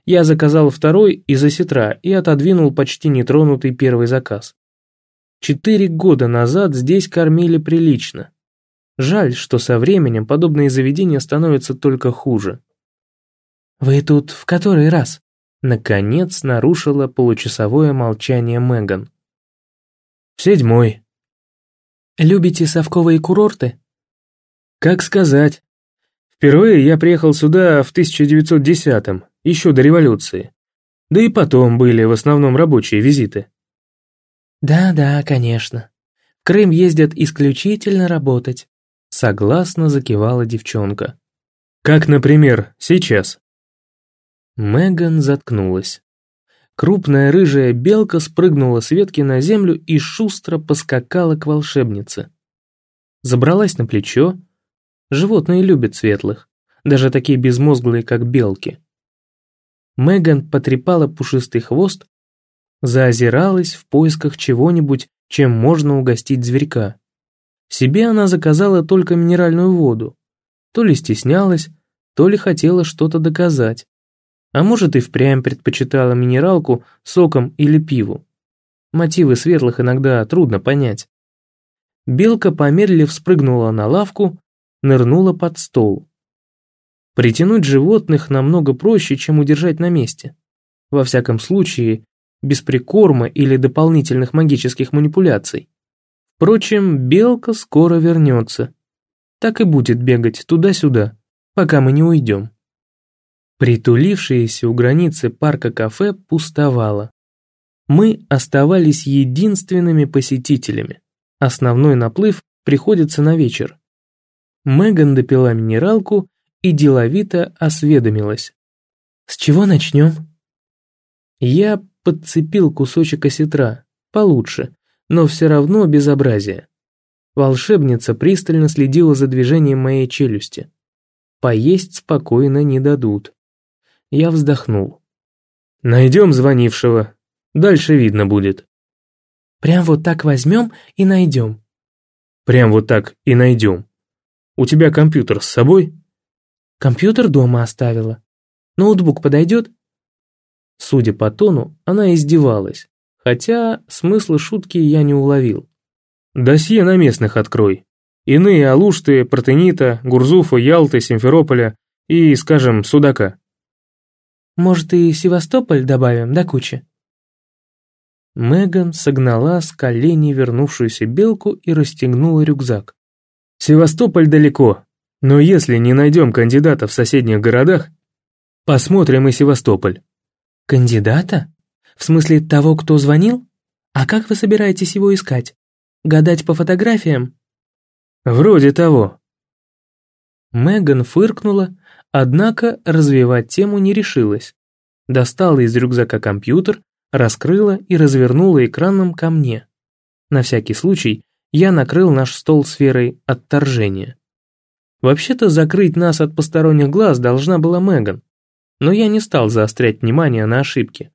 Я заказал второй из осетра и отодвинул почти нетронутый первый заказ. Четыре года назад здесь кормили прилично. Жаль, что со временем подобные заведения становятся только хуже. «Вы тут в который раз?» Наконец нарушила получасовое молчание Меган. «В седьмой». «Любите совковые курорты?» «Как сказать. Впервые я приехал сюда в 1910-м, еще до революции. Да и потом были в основном рабочие визиты». «Да-да, конечно. Крым ездят исключительно работать», — согласно закивала девчонка. «Как, например, сейчас?» Меган заткнулась. Крупная рыжая белка спрыгнула с ветки на землю и шустро поскакала к волшебнице. Забралась на плечо. Животные любят светлых, даже такие безмозглые, как белки. Меган потрепала пушистый хвост, заозиралась в поисках чего-нибудь, чем можно угостить зверька. Себе она заказала только минеральную воду. То ли стеснялась, то ли хотела что-то доказать. А может и впрямь предпочитала минералку соком или пиву. Мотивы светлых иногда трудно понять. Белка помедлив спрыгнула на лавку, нырнула под стол. Притянуть животных намного проще, чем удержать на месте. Во всяком случае, без прикорма или дополнительных магических манипуляций. Впрочем, белка скоро вернется. Так и будет бегать туда-сюда, пока мы не уйдем. Притулившееся у границы парка кафе пустовало. Мы оставались единственными посетителями. Основной наплыв приходится на вечер. Меган допила минералку и деловито осведомилась. «С чего начнем?» Я подцепил кусочек осетра, получше, но все равно безобразие. Волшебница пристально следила за движением моей челюсти. Поесть спокойно не дадут. Я вздохнул. «Найдем звонившего. Дальше видно будет». «Прям вот так возьмем и найдем». «Прям вот так и найдем. У тебя компьютер с собой?» «Компьютер дома оставила. Ноутбук подойдет?» Судя по тону, она издевалась, хотя смысла шутки я не уловил. «Досье на местных открой. Иные Алушты, Протенита, Гурзуфа, Ялты, Симферополя и, скажем, Судака. Может, и Севастополь добавим до кучи?» Меган согнала с коленей вернувшуюся белку и расстегнула рюкзак. «Севастополь далеко, но если не найдем кандидата в соседних городах, посмотрим и Севастополь». «Кандидата? В смысле того, кто звонил? А как вы собираетесь его искать? Гадать по фотографиям?» «Вроде того». Меган фыркнула Однако развивать тему не решилась. Достала из рюкзака компьютер, раскрыла и развернула экраном ко мне. На всякий случай я накрыл наш стол сферой отторжения. Вообще-то закрыть нас от посторонних глаз должна была Меган, но я не стал заострять внимание на ошибки.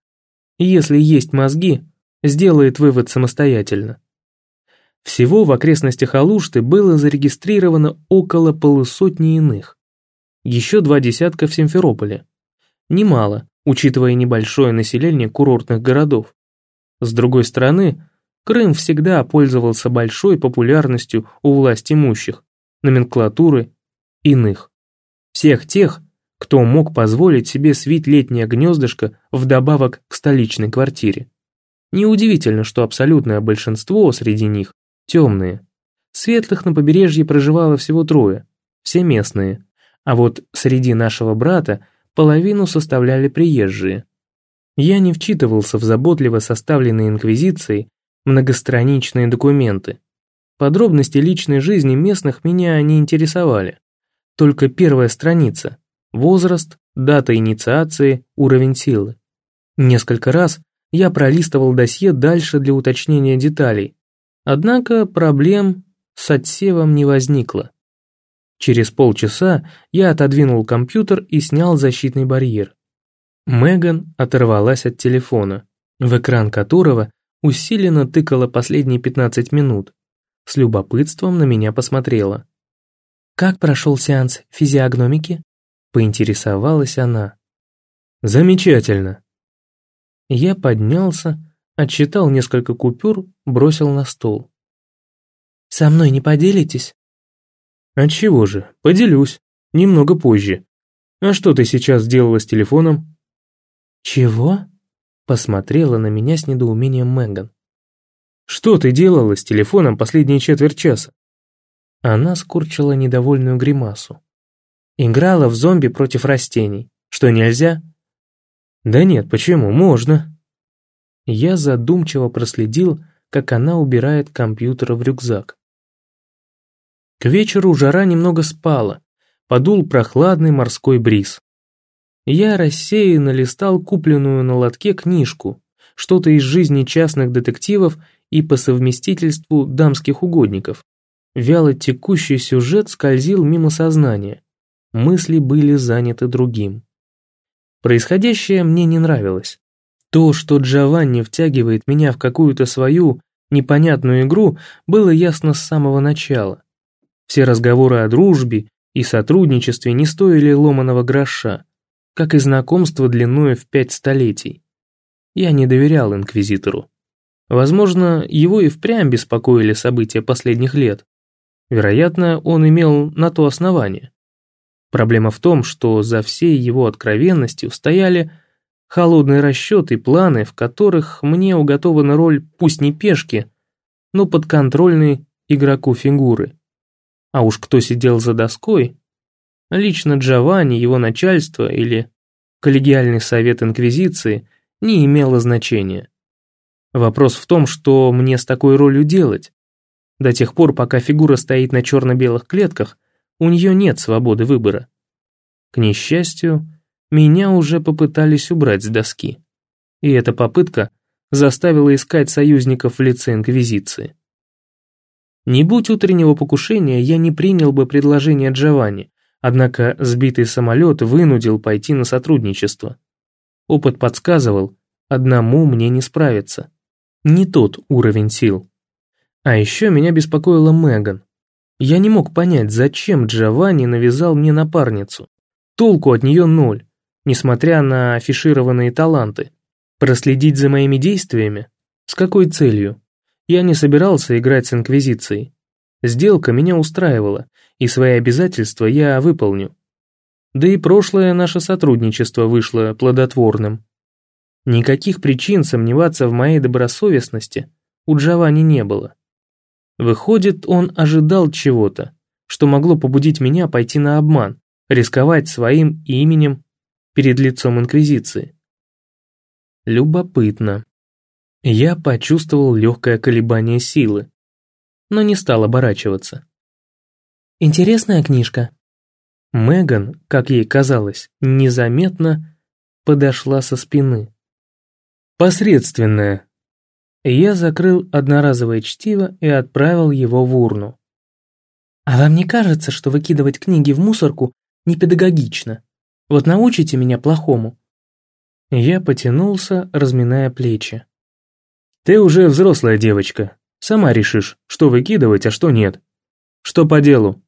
Если есть мозги, сделает вывод самостоятельно. Всего в окрестностях Алушты было зарегистрировано около полусотни иных еще два десятка в Симферополе. Немало, учитывая небольшое население курортных городов. С другой стороны, Крым всегда пользовался большой популярностью у власть имущих, номенклатуры, иных. Всех тех, кто мог позволить себе свить летнее гнездышко вдобавок к столичной квартире. Неудивительно, что абсолютное большинство среди них темные. Светлых на побережье проживало всего трое, все местные, а вот среди нашего брата половину составляли приезжие. Я не вчитывался в заботливо составленные инквизицией многостраничные документы. Подробности личной жизни местных меня не интересовали. Только первая страница – возраст, дата инициации, уровень силы. Несколько раз я пролистывал досье дальше для уточнения деталей, однако проблем с отсевом не возникло. Через полчаса я отодвинул компьютер и снял защитный барьер. Меган оторвалась от телефона, в экран которого усиленно тыкала последние 15 минут. С любопытством на меня посмотрела. «Как прошел сеанс физиогномики?» – поинтересовалась она. Замечательно. Я поднялся, отсчитал несколько купюр, бросил на стол. «Со мной не поделитесь?» «Отчего же, поделюсь, немного позже. А что ты сейчас сделала с телефоном?» «Чего?» Посмотрела на меня с недоумением Меган. «Что ты делала с телефоном последние четверть часа?» Она скорчила недовольную гримасу. Играла в зомби против растений. Что, нельзя? Да нет, почему? Можно. Я задумчиво проследил, как она убирает компьютер в рюкзак. К вечеру жара немного спала, подул прохладный морской бриз. Я рассеянно листал купленную на лотке книжку, что-то из жизни частных детективов и по совместительству дамских угодников. Вяло текущий сюжет скользил мимо сознания. Мысли были заняты другим. Происходящее мне не нравилось. То, что Джованни втягивает меня в какую-то свою непонятную игру, было ясно с самого начала. Все разговоры о дружбе и сотрудничестве не стоили ломаного гроша, как и знакомство длиною в пять столетий. Я не доверял инквизитору. Возможно, его и впрямь беспокоили события последних лет. Вероятно, он имел на то основание. Проблема в том, что за всей его откровенностью стояли холодные расчеты и планы, в которых мне уготована роль пусть не пешки, но подконтрольной игроку фигуры. А уж кто сидел за доской, лично Джованни, его начальство или коллегиальный совет Инквизиции не имело значения. Вопрос в том, что мне с такой ролью делать. До тех пор, пока фигура стоит на черно-белых клетках, у нее нет свободы выбора. К несчастью, меня уже попытались убрать с доски. И эта попытка заставила искать союзников в лице Инквизиции. Не будь утреннего покушения, я не принял бы предложение Джованни, однако сбитый самолет вынудил пойти на сотрудничество. Опыт подсказывал, одному мне не справиться. Не тот уровень сил. А еще меня беспокоила Меган. Я не мог понять, зачем Джованни навязал мне напарницу. Толку от нее ноль, несмотря на афишированные таланты. Проследить за моими действиями? С какой целью? Я не собирался играть с Инквизицией. Сделка меня устраивала, и свои обязательства я выполню. Да и прошлое наше сотрудничество вышло плодотворным. Никаких причин сомневаться в моей добросовестности у Джованни не было. Выходит, он ожидал чего-то, что могло побудить меня пойти на обман, рисковать своим именем перед лицом Инквизиции. Любопытно. Я почувствовал легкое колебание силы, но не стал оборачиваться. «Интересная книжка». Меган, как ей казалось, незаметно подошла со спины. «Посредственная», я закрыл одноразовое чтиво и отправил его в урну. «А вам не кажется, что выкидывать книги в мусорку непедагогично? Вот научите меня плохому». Я потянулся, разминая плечи. «Ты уже взрослая девочка. Сама решишь, что выкидывать, а что нет. Что по делу?»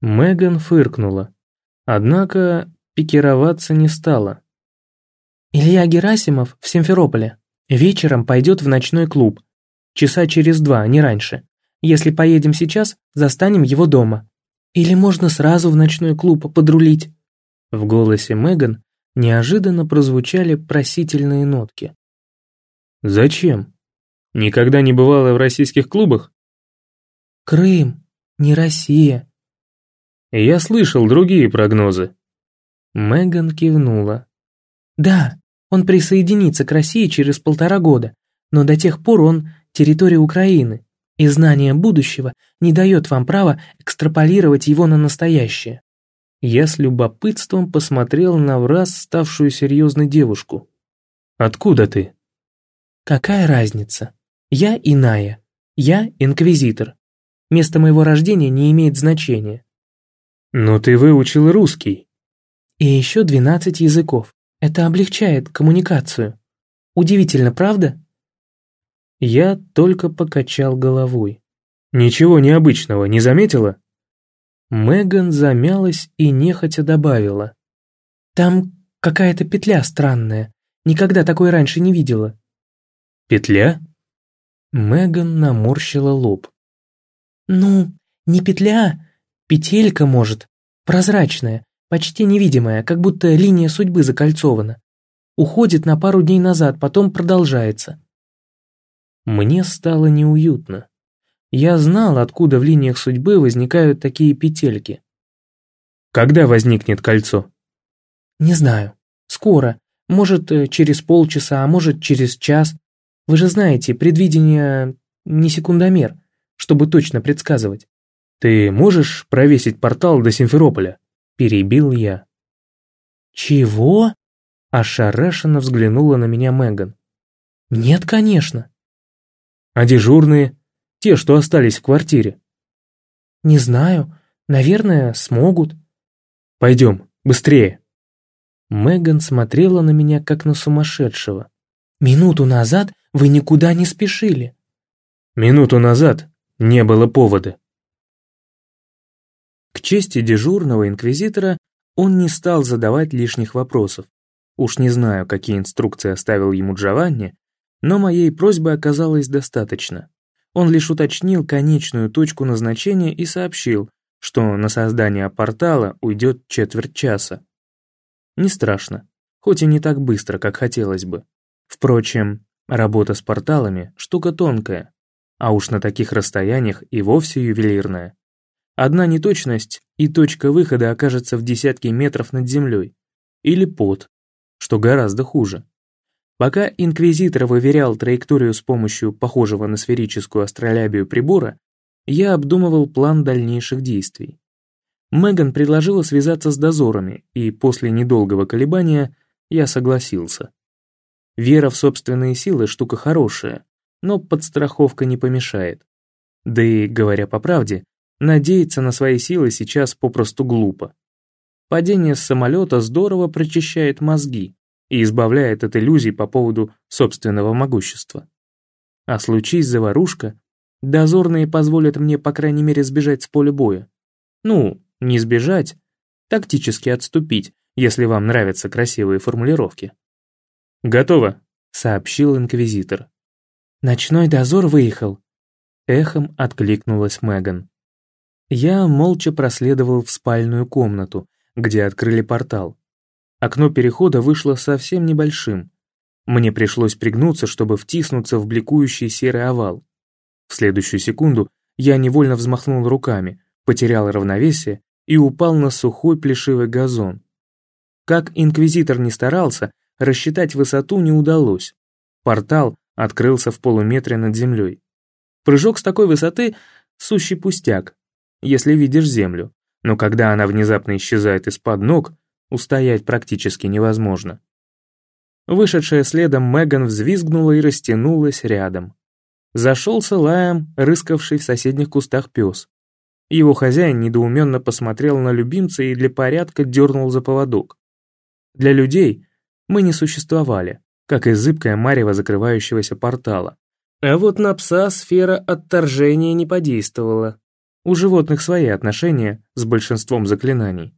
Меган фыркнула. Однако пикироваться не стала. «Илья Герасимов в Симферополе. Вечером пойдет в ночной клуб. Часа через два, не раньше. Если поедем сейчас, застанем его дома. Или можно сразу в ночной клуб подрулить?» В голосе Меган неожиданно прозвучали просительные нотки. «Зачем? Никогда не бывала в российских клубах?» «Крым, не Россия». «Я слышал другие прогнозы». Меган кивнула. «Да, он присоединится к России через полтора года, но до тех пор он территория Украины, и знание будущего не дает вам права экстраполировать его на настоящее. Я с любопытством посмотрел на враз ставшую серьезной девушку. «Откуда ты?» «Какая разница? Я иная. Я инквизитор. Место моего рождения не имеет значения». «Но ты выучил русский». «И еще двенадцать языков. Это облегчает коммуникацию. Удивительно, правда? Я только покачал головой. Ничего необычного не заметила? Меган замялась и нехотя добавила. Там Какая-то петля странная. Никогда такой раньше не видела». «Петля?» Меган наморщила лоб. «Ну, не петля, петелька, может, прозрачная, почти невидимая, как будто линия судьбы закольцована. Уходит на пару дней назад, потом продолжается». Мне стало неуютно. Я знал, откуда в линиях судьбы возникают такие петельки. Когда возникнет кольцо? Не знаю. Скоро. Может, э, через полчаса, а может, через час. Вы же знаете, предвидение не секундомер, чтобы точно предсказывать. Ты можешь провесить портал до Симферополя? Перебил я. Чего? Ошарашенно взглянула на меня Меган. Нет, конечно. А дежурные? Те, что остались в квартире. Не знаю. Наверное, смогут. Пойдем, быстрее. Меган смотрела на меня, как на сумасшедшего. Минуту назад вы никуда не спешили. Минуту назад не было повода. К чести дежурного инквизитора он не стал задавать лишних вопросов. Уж не знаю, какие инструкции оставил ему Джованни, но моей просьбы оказалось достаточно. Он лишь уточнил конечную точку назначения и сообщил, что на создание портала уйдет четверть часа. Не страшно, хоть и не так быстро, как хотелось бы. Впрочем, работа с порталами – штука тонкая, а уж на таких расстояниях и вовсе ювелирная. Одна неточность, и точка выхода окажется в десятке метров над землей. Или под, что гораздо хуже. Пока инквизитор выверял траекторию с помощью похожего на сферическую астролябию прибора, я обдумывал план дальнейших действий. Меган предложила связаться с дозорами, и после недолгого колебания я согласился. Вера в собственные силы – штука хорошая, но подстраховка не помешает. Да и, говоря по правде, надеяться на свои силы сейчас попросту глупо. Падение с самолета здорово прочищает мозги, и избавляет от иллюзий по поводу собственного могущества. А случись заварушка, дозорные позволят мне, по крайней мере, сбежать с поля боя. Ну, не сбежать, тактически отступить, если вам нравятся красивые формулировки. «Готово», — сообщил инквизитор. «Ночной дозор выехал», — эхом откликнулась Меган. Я молча проследовал в спальную комнату, где открыли портал. Окно перехода вышло совсем небольшим. Мне пришлось пригнуться, чтобы втиснуться в бликующий серый овал. В следующую секунду я невольно взмахнул руками, потерял равновесие и упал на сухой плешивый газон. Как инквизитор не старался, рассчитать высоту не удалось. Портал открылся в полуметре над землей. Прыжок с такой высоты — сущий пустяк, если видишь землю, но когда она внезапно исчезает из-под ног, устоять практически невозможно. Вышедшая следом Меган взвизгнула и растянулась рядом. Зашелся лаем, рыскавший в соседних кустах пес. Его хозяин недоуменно посмотрел на любимца и для порядка дернул за поводок. Для людей мы не существовали, как и зыбкая марево закрывающегося портала. А вот на пса сфера отторжения не подействовала. У животных свои отношения с большинством заклинаний.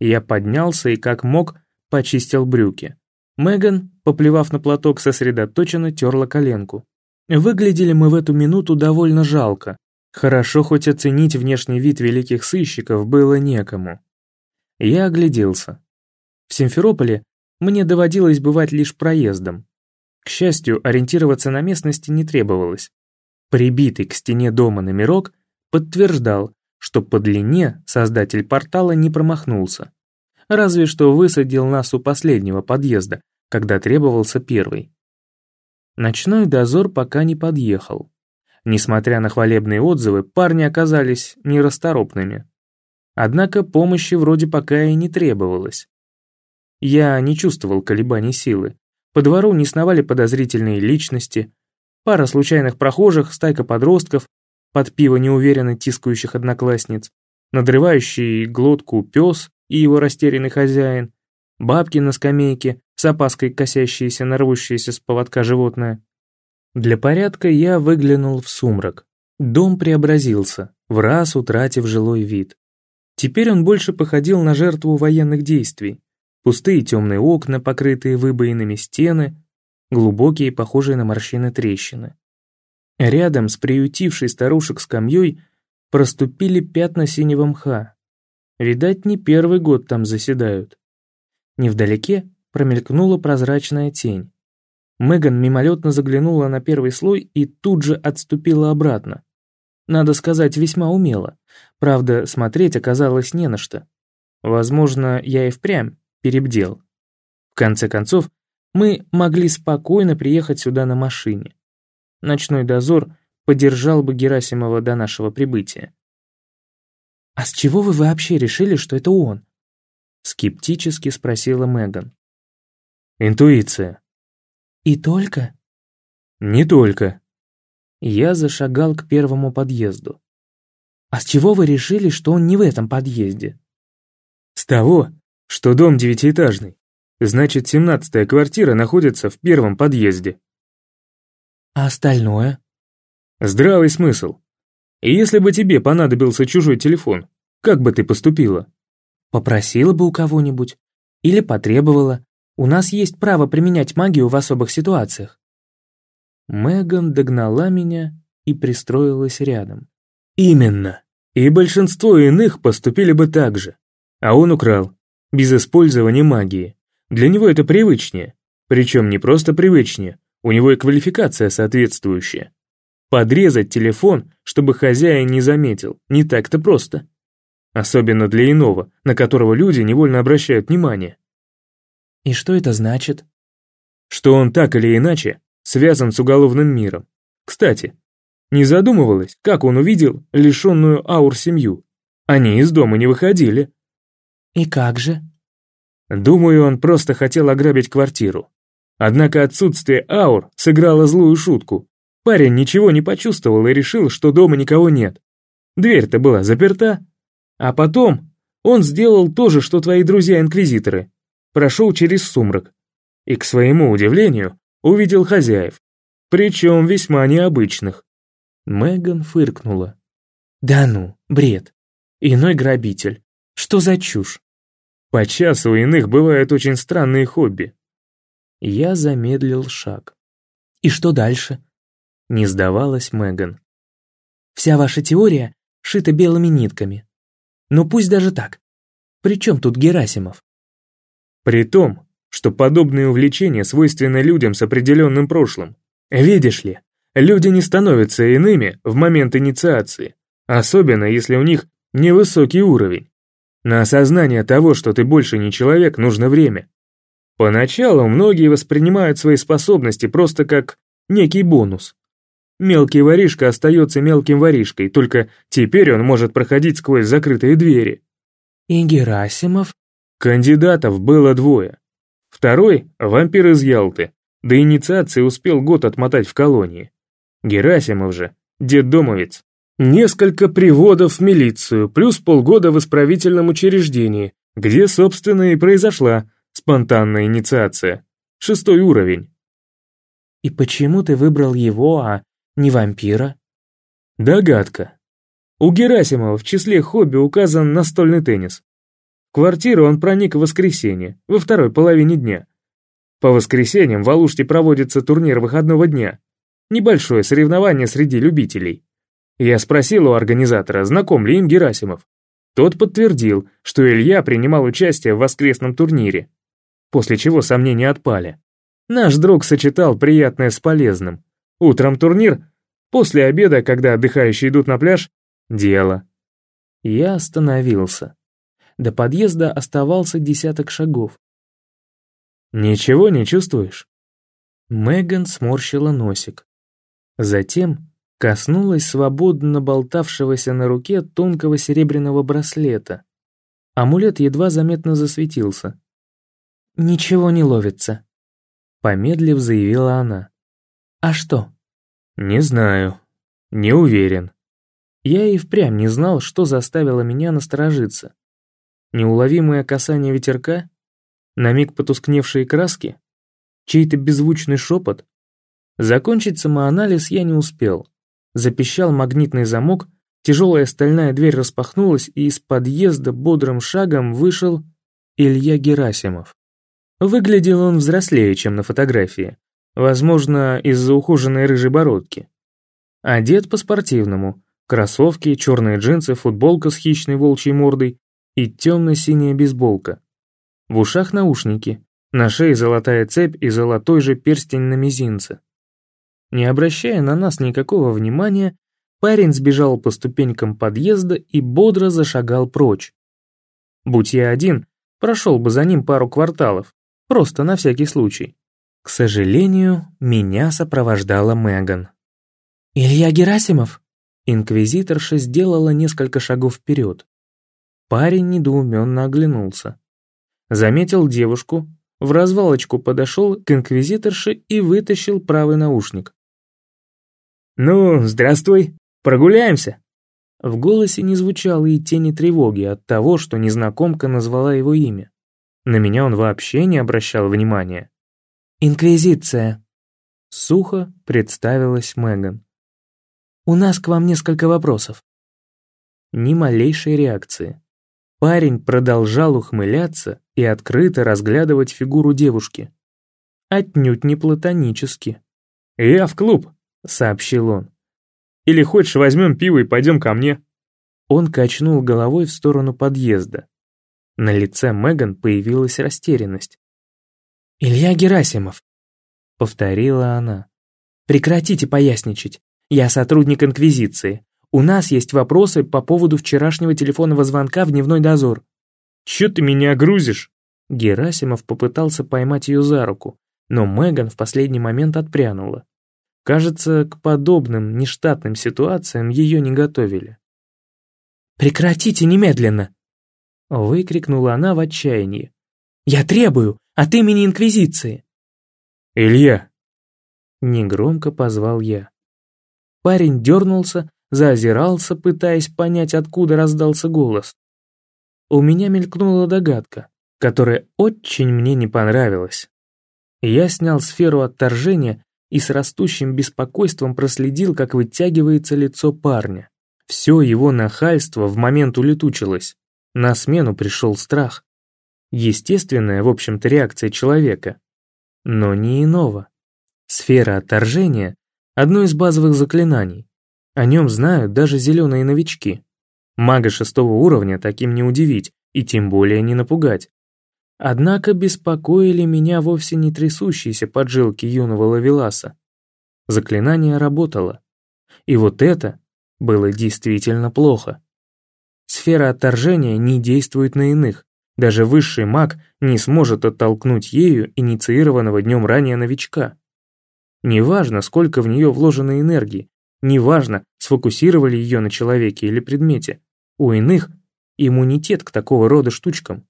Я поднялся и, как мог, почистил брюки. Меган, поплевав на платок, сосредоточенно терла коленку. Выглядели мы в эту минуту довольно жалко. Хорошо хоть оценить внешний вид великих сыщиков было некому. Я огляделся. В Симферополе мне доводилось бывать лишь проездом. К счастью, ориентироваться на местности не требовалось. Прибитый к стене дома номерок подтверждал, что по длине создатель портала не промахнулся. Разве что высадил нас у последнего подъезда, когда требовался первый. Ночной дозор пока не подъехал. Несмотря на хвалебные отзывы, парни оказались нерасторопными. Однако помощи вроде пока и не требовалось. Я не чувствовал колебаний силы. По двору не сновали подозрительные личности. Пара случайных прохожих, стайка подростков, под пиво неуверенно тискающих одноклассниц, надрывающий глотку пес и его растерянный хозяин, бабки на скамейке, с опаской косящиеся на рвущееся с поводка животное. Для порядка я выглянул в сумрак. Дом преобразился, в раз утратив жилой вид. Теперь он больше походил на жертву военных действий. Пустые темные окна, покрытые выбоинами стены, глубокие, похожие на морщины трещины. Рядом с приютившей старушек скамьей проступили пятна синего мха. Видать, не первый год там заседают. Невдалеке промелькнула прозрачная тень. Меган мимолетно заглянула на первый слой и тут же отступила обратно. Надо сказать, весьма умело. Правда, смотреть оказалось не на что. Возможно, я и впрямь перебдел. В конце концов, мы могли спокойно приехать сюда на машине. Ночной дозор поддержал бы Герасимова до нашего прибытия. «А с чего вы вообще решили, что это он?» Скептически спросила Меган. «Интуиция». «И только?» «Не только». Я зашагал к первому подъезду. «А с чего вы решили, что он не в этом подъезде?» «С того, что дом девятиэтажный. Значит, семнадцатая квартира находится в первом подъезде». «А остальное?» «Здравый смысл. И если бы тебе понадобился чужой телефон, как бы ты поступила?» «Попросила бы у кого-нибудь. Или потребовала. У нас есть право применять магию в особых ситуациях». Меган догнала меня и пристроилась рядом. «Именно. И большинство иных поступили бы так же. А он украл. Без использования магии. Для него это привычнее. Причем не просто привычнее, у него и квалификация соответствующая. Подрезать телефон, чтобы хозяин не заметил, не так-то просто. Особенно для иного, на которого люди невольно обращают внимание. И что это значит? Что он так или иначе связан с уголовным миром. Кстати, не задумывалась, как он увидел лишенную аур семью. Они из дома не выходили. И как же? Думаю, он просто хотел ограбить квартиру. Однако отсутствие аур сыграло злую шутку. Парень ничего не почувствовал и решил, что дома никого нет. Дверь-то была заперта. А потом он сделал то же, что твои друзья-инквизиторы. Прошел через сумрак. И, к своему удивлению, увидел хозяев. Причем весьма необычных. Меган фыркнула. «Да ну, бред. Иной грабитель. Что за чушь?» По часу иных бывают очень странные хобби. Я замедлил шаг. «И что дальше?» Не сдавалась Меган. «Вся ваша теория шита белыми нитками. Но пусть даже так. При чем тут Герасимов?» «При том, что подобные увлечения свойственны людям с определенным прошлым. Видишь ли, люди не становятся иными в момент инициации, особенно если у них невысокий уровень. На осознание того, что ты больше не человек, нужно время. Поначалу многие воспринимают свои способности просто как некий бонус. Мелкий воришка остается мелким воришкой, только теперь он может проходить сквозь закрытые двери. И Герасимов? Кандидатов было двое. Второй — вампир из Ялты, до инициации успел год отмотать в колонии. Герасимов же — детдомовец. Несколько приводов в милицию, плюс полгода в исправительном учреждении, где, собственно, и произошла спонтанная инициация. Шестой уровень. «И почему ты выбрал его, а не вампира?» Догадка. У Герасимова в числе хобби указан настольный теннис. В квартиру он проник в воскресенье, во второй половине дня. По воскресеньям в Алуште проводится турнир выходного дня. Небольшое соревнование среди любителей. Я спросил у организатора, знаком ли им Герасимов. Тот подтвердил, что Илья принимал участие в воскресном турнире, после чего сомнения отпали. Наш друг сочетал приятное с полезным. Утром турнир, после обеда, когда отдыхающие идут на пляж, дело. Я остановился. До подъезда оставался десяток шагов. «Ничего не чувствуешь?» Меган сморщила носик. Затем коснулась свободно болтавшегося на руке тонкого серебряного браслета. Амулет едва заметно засветился. «Ничего не ловится», — помедлив заявила она. «А что?» «Не знаю. Не уверен». Я и впрямь не знал, что заставило меня насторожиться. Неуловимое касание ветерка? На миг потускневшие краски? Чей-то беззвучный шепот? Закончить самоанализ я не успел. Запищал магнитный замок, тяжелая стальная дверь распахнулась, и из подъезда бодрым шагом вышел Илья Герасимов. Выглядел он взрослее, чем на фотографии, возможно, из-за ухоженной рыжей бородки. Одет по-спортивному, кроссовки, черные джинсы, футболка с хищной волчьей мордой и темно-синяя бейсболка. В ушах наушники, на шее золотая цепь и золотой же перстень на мизинце. Не обращая на нас никакого внимания, парень сбежал по ступенькам подъезда и бодро зашагал прочь. Будь я один, прошел бы за ним пару кварталов, просто на всякий случай. К сожалению, меня сопровождала Меган. «Илья Герасимов?» Инквизиторша сделала несколько шагов вперед. Парень недоуменно оглянулся. Заметил девушку, в развалочку подошел к инквизиторше и вытащил правый наушник. «Ну, здравствуй, прогуляемся?» В голосе не звучало и тени тревоги от того, что незнакомка назвала его имя. На меня он вообще не обращал внимания. «Инквизиция», — сухо представилась Меган. «У нас к вам несколько вопросов». Ни малейшей реакции. Парень продолжал ухмыляться и открыто разглядывать фигуру девушки. Отнюдь не платонически. «Я в клуб», — сообщил он. «Или хочешь, возьмем пиво и пойдем ко мне?» Он качнул головой в сторону подъезда. На лице Меган появилась растерянность. «Илья Герасимов», — повторила она. «Прекратите поясничать. Я сотрудник Инквизиции. У нас есть вопросы по поводу вчерашнего телефонного звонка в дневной дозор». «Чё ты меня грузишь?» Герасимов попытался поймать ее за руку, но Меган в последний момент отпрянула. Кажется, к подобным нештатным ситуациям ее не готовили. «Прекратите немедленно!» Выкрикнула она в отчаянии. «Я требую от имени Инквизиции!» «Илья!» Негромко позвал я. Парень дернулся, заозирался, пытаясь понять, откуда раздался голос. У меня мелькнула догадка, которая очень мне не понравилась. Я снял сферу отторжения и с растущим беспокойством проследил, как вытягивается лицо парня. Все его нахальство в момент улетучилось. На смену пришел страх. Естественная, в общем-то, реакция человека. Но не иного. Сфера отторжения — одно из базовых заклинаний. О нем знают даже зеленые новички. Мага шестого уровня таким не удивить и тем более не напугать. Однако беспокоили меня вовсе не трясущиеся поджилки юного лавеласа. Заклинание работало. И вот это было действительно плохо. Сфера отторжения не действует на иных. Даже высший маг не сможет оттолкнуть ею инициированного днем ранее новичка. Неважно, сколько в нее вложено энергии, неважно, сфокусировали ее на человеке или предмете, у иных иммунитет к такого рода штучкам.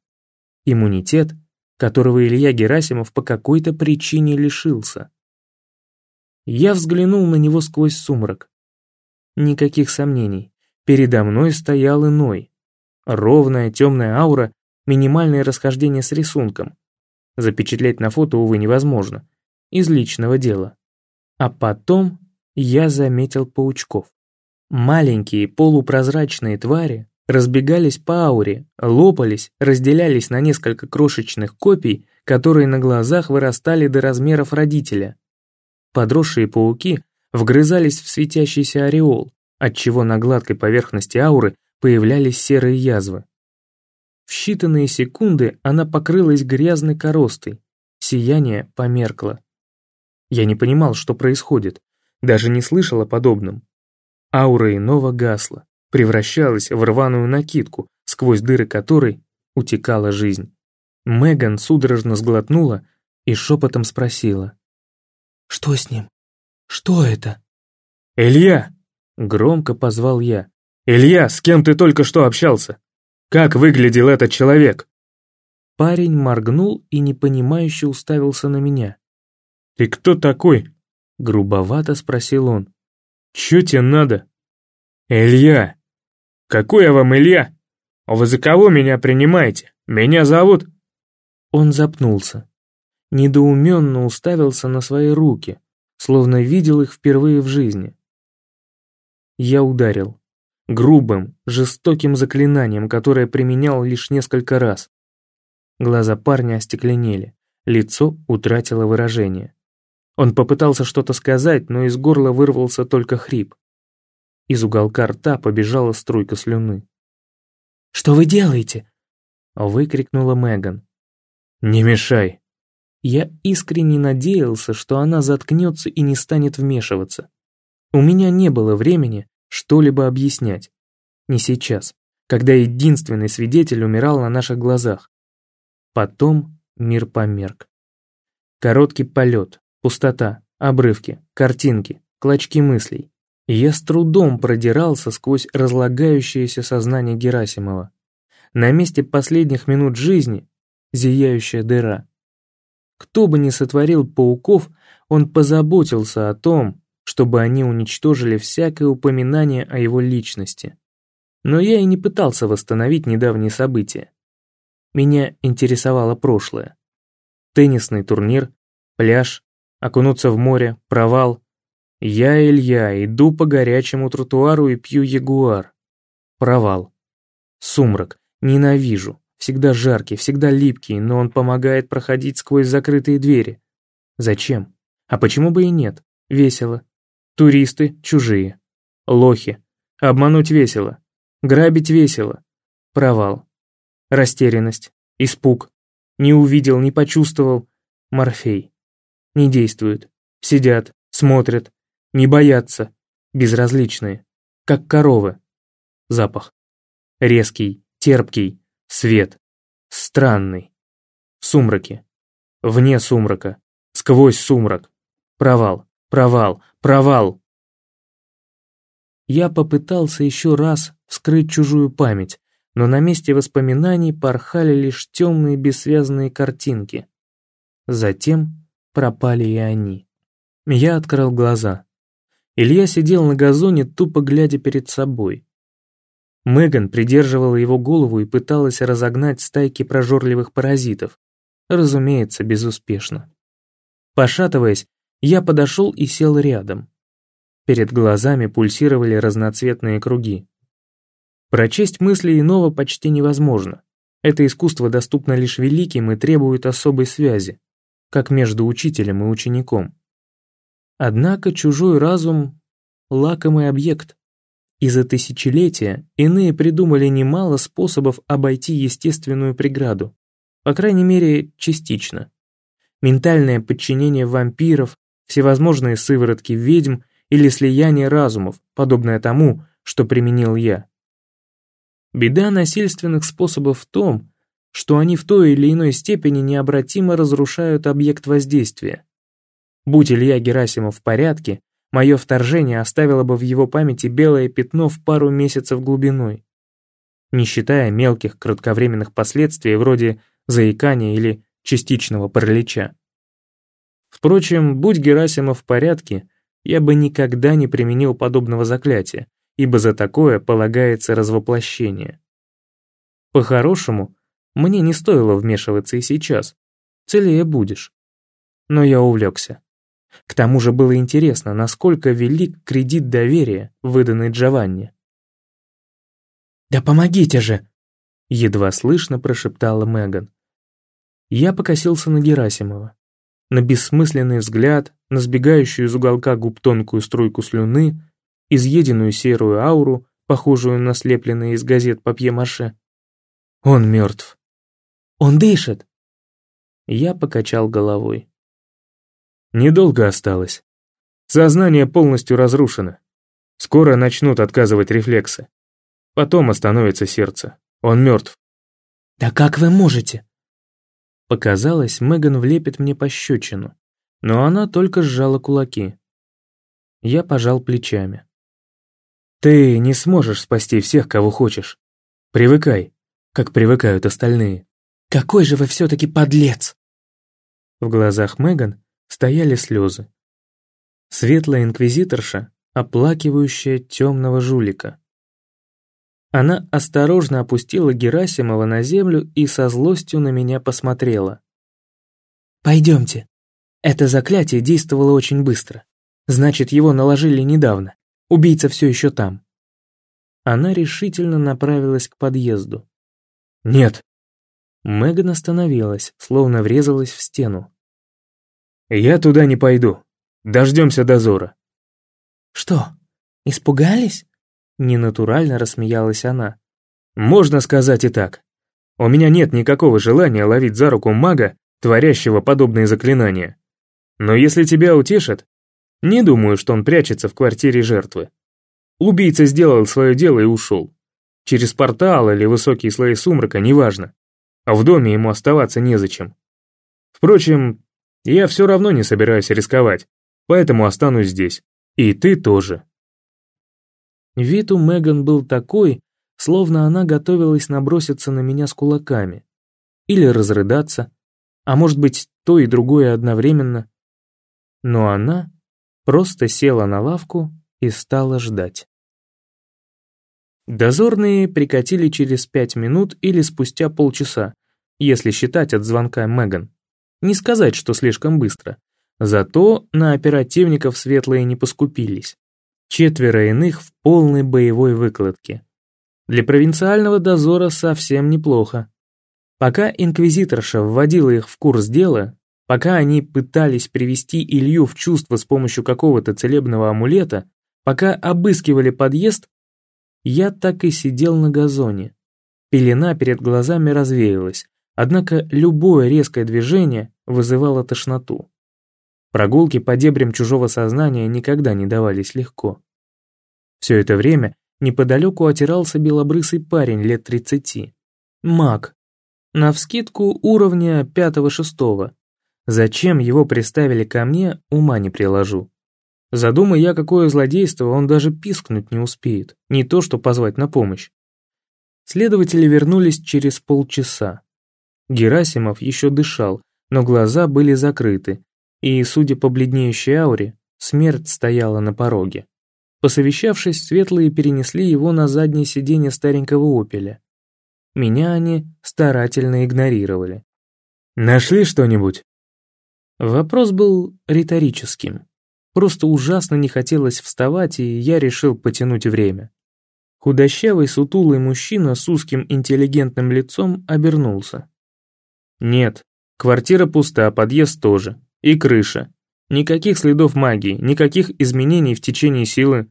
Иммунитет, которого Илья Герасимов по какой-то причине лишился. Я взглянул на него сквозь сумрак. Никаких сомнений, передо мной стоял иной. Ровная темная аура, минимальное расхождение с рисунком. Запечатлеть на фото, увы, невозможно. Из личного дела. А потом я заметил паучков. Маленькие полупрозрачные твари разбегались по ауре, лопались, разделялись на несколько крошечных копий, которые на глазах вырастали до размеров родителя. Подросшие пауки вгрызались в светящийся ореол, отчего на гладкой поверхности ауры появлялись серые язвы. В считанные секунды она покрылась грязной коростой, сияние померкло. Я не понимал, что происходит, даже не слышал о подобном. Аура иного гасла превращалась в рваную накидку, сквозь дыры которой утекала жизнь. Меган судорожно сглотнула и шепотом спросила. «Что с ним? Что это?» «Илья!» — громко позвал я. «Илья, с кем ты только что общался? Как выглядел этот человек?» Парень моргнул и непонимающе уставился на меня. «Ты кто такой?» — грубовато спросил он. «Чё тебе надо?» «Илья!» «Какой я вам Илья? Вы за кого меня принимаете? Меня зовут...» Он запнулся. Недоуменно уставился на свои руки, словно видел их впервые в жизни. Я ударил. Грубым, жестоким заклинанием, которое применял лишь несколько раз. Глаза парня остекленели, лицо утратило выражение. Он попытался что-то сказать, но из горла вырвался только хрип. Из уголка рта побежала струйка слюны. «Что вы делаете?» — выкрикнула Меган. «Не мешай!» Я искренне надеялся, что она заткнется и не станет вмешиваться. У меня не было времени что-либо объяснять. Не сейчас, когда единственный свидетель умирал на наших глазах. Потом мир померк. Короткий полет, пустота, обрывки, картинки, клочки мыслей. И я с трудом продирался сквозь разлагающееся сознание Герасимова. На месте последних минут жизни зияющая дыра. Кто бы ни сотворил пауков, он позаботился о том, чтобы они уничтожили всякое упоминание о его личности. Но я и не пытался восстановить недавние события. Меня интересовало прошлое. Теннисный турнир, пляж, окунуться в море, провал. Я, Илья, иду по горячему тротуару и пью ягуар. Провал. Сумрак. Ненавижу. Всегда жаркий, всегда липкий, но он помогает проходить сквозь закрытые двери. Зачем? А почему бы и нет? Весело. Туристы чужие. Лохи. Обмануть весело. Грабить весело. Провал. Растерянность. Испуг. Не увидел, не почувствовал. Морфей. Не действуют. Сидят, смотрят. Не боятся. Безразличные. Как коровы. Запах. Резкий, терпкий. Свет. Странный. В сумраке. Вне сумрака. Сквозь сумрак. Провал. Провал. Провал. Я попытался еще раз вскрыть чужую память, но на месте воспоминаний порхали лишь темные бессвязные картинки. Затем пропали и они. Я открыл глаза. Илья сидел на газоне, тупо глядя перед собой. Меган придерживала его голову и пыталась разогнать стайки прожорливых паразитов. Разумеется, безуспешно. Пошатываясь, я подошел и сел рядом. Перед глазами пульсировали разноцветные круги. Прочесть мысли иного почти невозможно. Это искусство доступно лишь великим и требует особой связи, как между учителем и учеником. Однако чужой разум — лакомый объект. И за тысячелетия иные придумали немало способов обойти естественную преграду, по крайней мере, частично. Ментальное подчинение вампиров, всевозможные сыворотки ведьм или слияние разумов, подобное тому, что применил я. Беда насильственных способов в том, что они в той или иной степени необратимо разрушают объект воздействия. Будь Илья Герасимов в порядке, Мое вторжение оставило бы в его памяти белое пятно в пару месяцев глубиной, не считая мелких кратковременных последствий вроде заикания или частичного паралича. Впрочем, будь Герасимов в порядке, я бы никогда не применил подобного заклятия, ибо за такое полагается развоплощение. По-хорошему, мне не стоило вмешиваться и сейчас, целее будешь. Но я увлекся. К тому же было интересно, насколько велик кредит доверия, выданный Джованни. «Да помогите же!» — едва слышно прошептала Меган. Я покосился на Герасимова. На бессмысленный взгляд, на сбегающую из уголка губ тонкую струйку слюны, изъеденную серую ауру, похожую на слепленные из газет папье-маше. Он мертв. Он дышит. Я покачал головой. Недолго осталось. Сознание полностью разрушено. Скоро начнут отказывать рефлексы. Потом остановится сердце. Он мертв. «Да как вы можете?» Показалось, Меган влепит мне пощечину, но она только сжала кулаки. Я пожал плечами. «Ты не сможешь спасти всех, кого хочешь. Привыкай, как привыкают остальные». «Какой же вы все-таки подлец!» В глазах Меган стояли слезы. Светлая инквизиторша, оплакивающая темного жулика. Она осторожно опустила Герасимова на землю и со злостью на меня посмотрела. «Пойдемте. Это заклятие действовало очень быстро. Значит, его наложили недавно. Убийца все еще там». Она решительно направилась к подъезду. «Нет», Меган остановилась, словно врезалась в стену. «Я туда не пойду. Дождемся дозора». «Что, испугались?» Ненатурально рассмеялась она. «Можно сказать и так. У меня нет никакого желания ловить за руку мага, творящего подобные заклинания. Но если тебя утешат, не думаю, что он прячется в квартире жертвы. Убийца сделал свое дело и ушел. Через портал или высокие слои сумрака, неважно. А в доме ему оставаться незачем. Впрочем, я все равно не собираюсь рисковать, поэтому останусь здесь. И ты тоже. Вид у Меган был такой, словно она готовилась наброситься на меня с кулаками. Или разрыдаться, а может быть, то и другое одновременно. Но она просто села на лавку и стала ждать. Дозорные прикатили через пять минут или спустя полчаса, если считать от звонка Меган. Не сказать, что слишком быстро. Зато на оперативников светлые не поскупились. Четверо иных в полной боевой выкладке. Для провинциального дозора совсем неплохо. Пока инквизиторша вводила их в курс дела, пока они пытались привести Илью в чувство с помощью какого-то целебного амулета, пока обыскивали подъезд, я так и сидел на газоне. Пелена перед глазами развеялась, однако любое резкое движение вызывало тошноту. Прогулки по дебрям чужого сознания никогда не давались легко. Все это время неподалеку отирался белобрысый парень лет тридцати. Маг. Навскидку уровня пятого-шестого. Зачем его приставили ко мне, ума не приложу. Задумай я какое злодейство, он даже пискнуть не успеет, не то что позвать на помощь. Следователи вернулись через полчаса. Герасимов еще дышал, но глаза были закрыты, и, судя по бледнеющей ауре, смерть стояла на пороге. Посовещавшись, светлые перенесли его на заднее сиденье старенького «Опеля». Меня они старательно игнорировали. «Нашли что-нибудь?» Вопрос был риторическим. Просто ужасно не хотелось вставать, и я решил потянуть время. Худощавый, сутулый мужчина с узким интеллигентным лицом обернулся. «Нет, квартира пуста, подъезд тоже. И крыша. Никаких следов магии, никаких изменений в течение силы.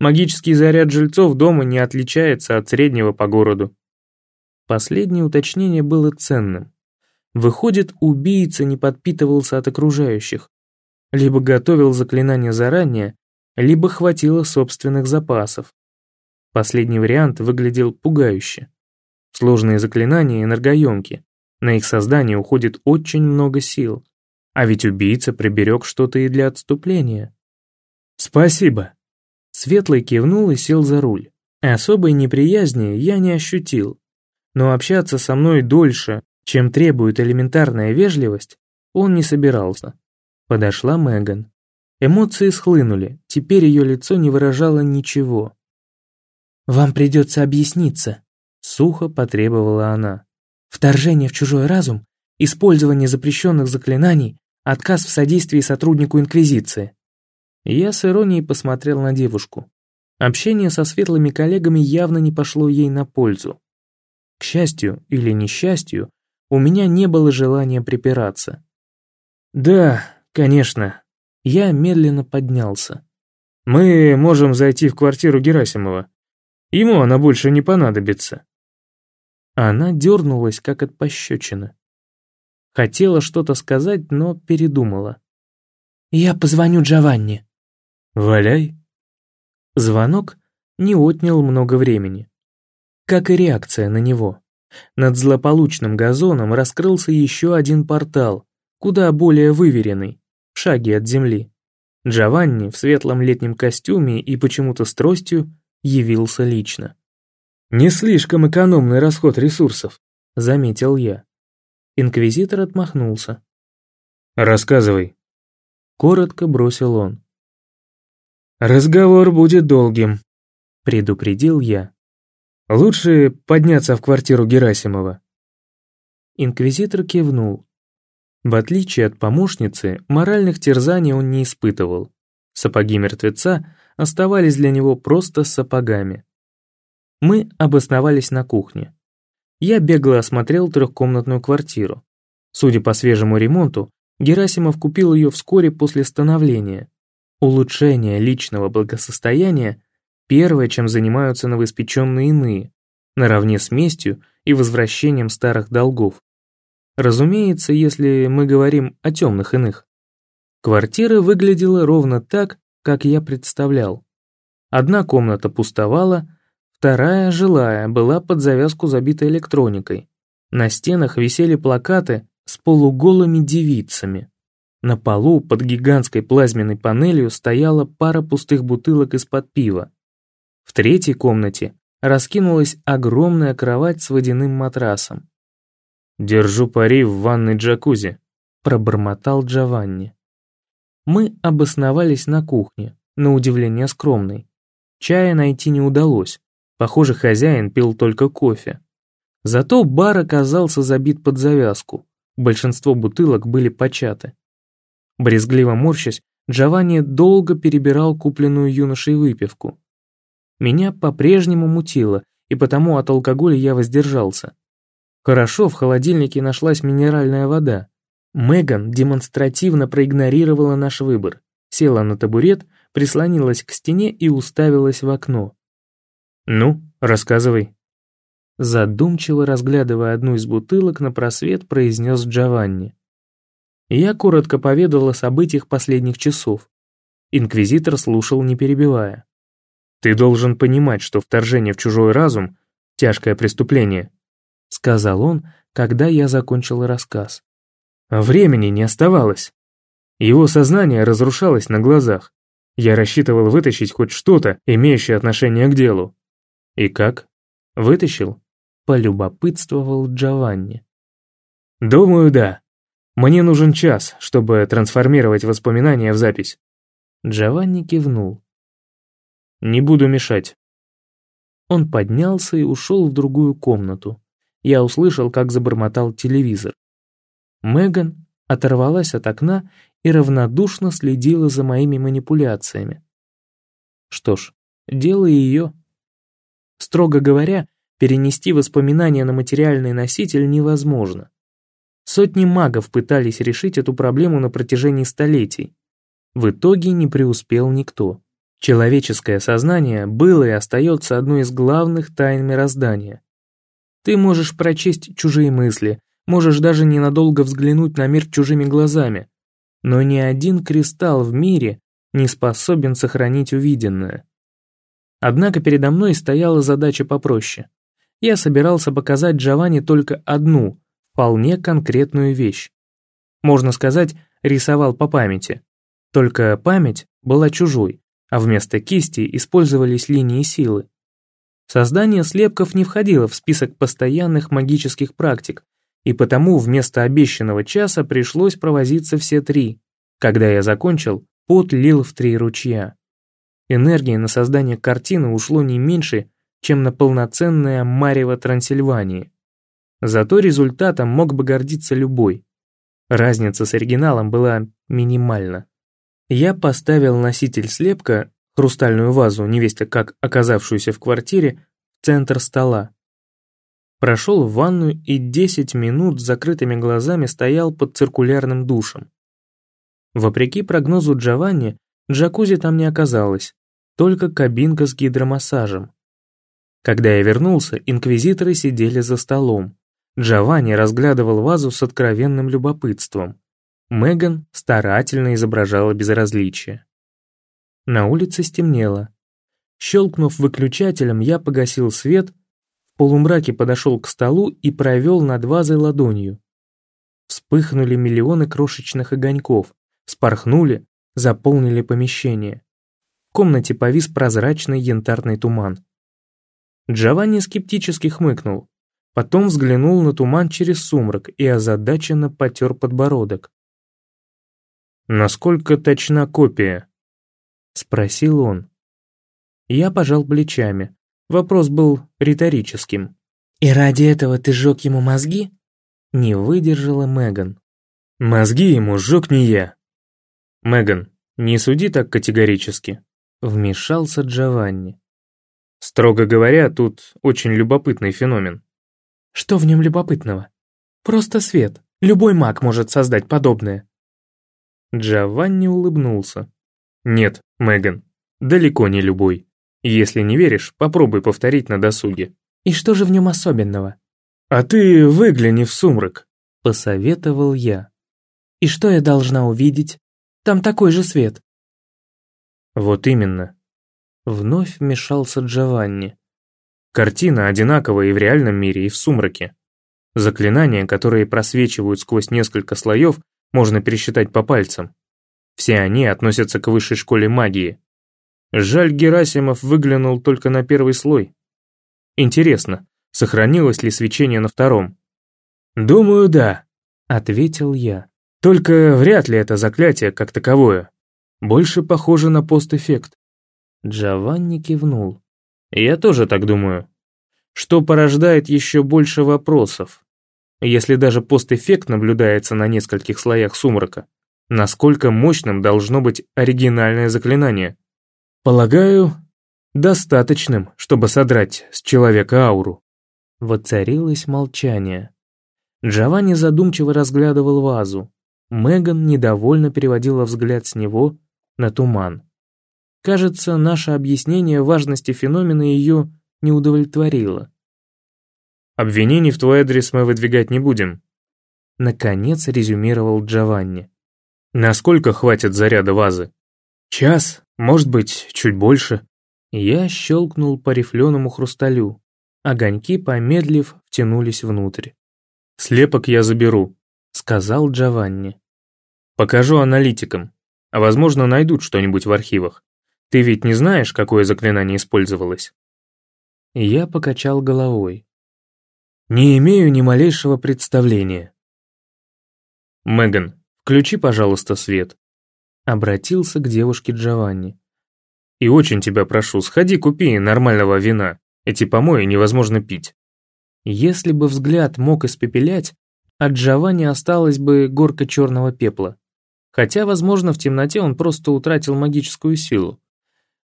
Магический заряд жильцов дома не отличается от среднего по городу. Последнее уточнение было ценным. Выходит, убийца не подпитывался от окружающих. Либо готовил заклинание заранее, либо хватило собственных запасов. Последний вариант выглядел пугающе. Сложные заклинания энергоемки. На их создание уходит очень много сил. А ведь убийца приберег что-то и для отступления. «Спасибо!» Светлый кивнул и сел за руль. Особой неприязни я не ощутил. Но общаться со мной дольше, чем требует элементарная вежливость, он не собирался. Подошла Меган. Эмоции схлынули, теперь ее лицо не выражало ничего. «Вам придется объясниться», — сухо потребовала она. «Вторжение в чужой разум, использование запрещенных заклинаний, Отказ в содействии сотруднику Инквизиции. Я с иронией посмотрел на девушку. Общение со светлыми коллегами явно не пошло ей на пользу. К счастью или несчастью, у меня не было желания припираться. «Да, конечно». Я медленно поднялся. «Мы можем зайти в квартиру Герасимова. Ему она больше не понадобится». Она дернулась, как от пощечины. Хотела что-то сказать, но передумала. «Я позвоню Джованни». «Валяй». Звонок не отнял много времени. Как и реакция на него. Над злополучным газоном раскрылся еще один портал, куда более выверенный, в шаге от земли. Джованни в светлом летнем костюме и почему-то с тростью явился лично. «Не слишком экономный расход ресурсов», — заметил я. Инквизитор отмахнулся. «Рассказывай», — коротко бросил он. «Разговор будет долгим», — предупредил я. «Лучше подняться в квартиру Герасимова». Инквизитор кивнул. В отличие от помощницы, моральных терзаний он не испытывал. Сапоги мертвеца оставались для него просто сапогами. Мы обосновались на кухне. Я бегло осмотрел трехкомнатную квартиру. Судя по свежему ремонту, Герасимов купил ее вскоре после становления. Улучшение личного благосостояния – первое, чем занимаются новоиспеченные иные, наравне с местью и возвращением старых долгов. Разумеется, если мы говорим о темных иных. Квартира выглядела ровно так, как я представлял. Одна комната пустовала, вторая, жилая, была под завязку забита электроникой. На стенах висели плакаты с полуголыми девицами. На полу под гигантской плазменной панелью стояла пара пустых бутылок из-под пива. В третьей комнате раскинулась огромная кровать с водяным матрасом. «Держу пари в ванной джакузи», — пробормотал Джованни. Мы обосновались на кухне, на удивление скромной. Чая найти не удалось. Похоже, хозяин пил только кофе. Зато бар оказался забит под завязку. Большинство бутылок были початы. Брезгливо морщась, Джованни долго перебирал купленную юношей выпивку. Меня по-прежнему мутило, и потому от алкоголя я воздержался. Хорошо, в холодильнике нашлась минеральная вода. Меган демонстративно проигнорировала наш выбор, села на табурет, прислонилась к стене и уставилась в окно. «Ну, рассказывай», Задумчиво разглядывая одну из бутылок на просвет, произнес Джованни. Я коротко поведал о событиях последних часов. Инквизитор слушал, не перебивая. «Ты должен понимать, что вторжение в чужой разум — тяжкое преступление», — сказал он, когда я закончил рассказ. «Времени не оставалось. Его сознание разрушалось на глазах. Я рассчитывал вытащить хоть что-то, имеющее отношение к делу. И как? Вытащил? полюбопытствовал Джованни. «Думаю, да. Мне нужен час, чтобы трансформировать воспоминания в запись». Джованни кивнул. «Не буду мешать». Он поднялся и ушел в другую комнату. Я услышал, как забормотал телевизор. Меган оторвалась от окна и равнодушно следила за моими манипуляциями. Что ж, дело ее. Строго говоря, Перенести воспоминания на материальный носитель невозможно. Сотни магов пытались решить эту проблему на протяжении столетий. В итоге не преуспел никто. Человеческое сознание было и остается одной из главных тайн мироздания. Ты можешь прочесть чужие мысли, можешь даже ненадолго взглянуть на мир чужими глазами, но ни один кристалл в мире не способен сохранить увиденное. Однако передо мной стояла задача попроще я собирался показать Джованни только одну, вполне конкретную вещь. Можно сказать, рисовал по памяти. Только память была чужой, а вместо кисти использовались линии силы. Создание слепков не входило в список постоянных магических практик, и потому вместо обещанного часа пришлось провозиться все три. Когда я закончил, пот лил в три ручья. Энергии на создание картины ушло не меньше, чем на полноценное Марево Трансильвании. Зато результатом мог бы гордиться любой. Разница с оригиналом была минимальна. Я поставил носитель слепка, хрустальную вазу, невесте как оказавшуюся в квартире, в центр стола. Прошел в ванную и 10 минут с закрытыми глазами стоял под циркулярным душем. Вопреки прогнозу Джованни, джакузи там не оказалось, только кабинка с гидромассажем. Когда я вернулся, инквизиторы сидели за столом. Джованни разглядывал вазу с откровенным любопытством. Меган старательно изображала безразличие. На улице стемнело. Щелкнув выключателем, я погасил свет, в полумраке подошел к столу и провел над вазой ладонью. Вспыхнули миллионы крошечных огоньков, спорхнули, заполнили помещение. В комнате повис прозрачный янтарный туман. Джованни скептически хмыкнул, потом взглянул на туман через сумрак и озадаченно потер подбородок. «Насколько точна копия?» — спросил он. Я пожал плечами. Вопрос был риторическим. «И ради этого ты сжег ему мозги?» Не выдержала Меган. «Мозги ему сжег не я». «Меган, не суди так категорически», — вмешался Джованни. Строго говоря, тут очень любопытный феномен. Что в нем любопытного? Просто свет. Любой маг может создать подобное. Джованни улыбнулся. Нет, Меган, далеко не любой. Если не веришь, попробуй повторить на досуге. И что же в нем особенного? А ты выгляни в сумрак, посоветовал я. И что я должна увидеть? Там такой же свет. Вот именно. Вновь вмешался Джованни. Картина одинакова и в реальном мире, и в сумраке. Заклинания, которые просвечивают сквозь несколько слоев, можно пересчитать по пальцам. Все они относятся к высшей школе магии. Жаль, Герасимов выглянул только на первый слой. Интересно, сохранилось ли свечение на втором? «Думаю, да», — ответил я. «Только вряд ли это заклятие как таковое. Больше похоже на постэффект». Джованни кивнул. «Я тоже так думаю. Что порождает еще больше вопросов. Если даже постэффект наблюдается на нескольких слоях сумрака, насколько мощным должно быть оригинальное заклинание? Полагаю, достаточным, чтобы содрать с человека ауру. Воцарилось молчание. Джованни задумчиво разглядывал вазу. Меган недовольно переводила взгляд с него на туман. Кажется, наше объяснение важности феномена ее не удовлетворило. Обвинений в твой адрес мы выдвигать не будем. Наконец резюмировал Джованни. Насколько хватит заряда вазы? Час, может быть, чуть больше. Я щелкнул по рифленому хрусталю. Огоньки, помедлив, втянулись внутрь. «Слепок я заберу», — сказал Джованни. «Покажу аналитикам, а возможно найдут что-нибудь в архивах. Ты ведь не знаешь, какое заклинание использовалось?» Я покачал головой. Не имею ни малейшего представления. Меган, включи, пожалуйста, свет. Обратился к девушке Джованни. И очень тебя прошу, сходи купи нормального вина. Эти помои невозможно пить. Если бы взгляд мог испепелять, от Джованни осталась бы горка черного пепла. Хотя, возможно, в темноте он просто утратил магическую силу.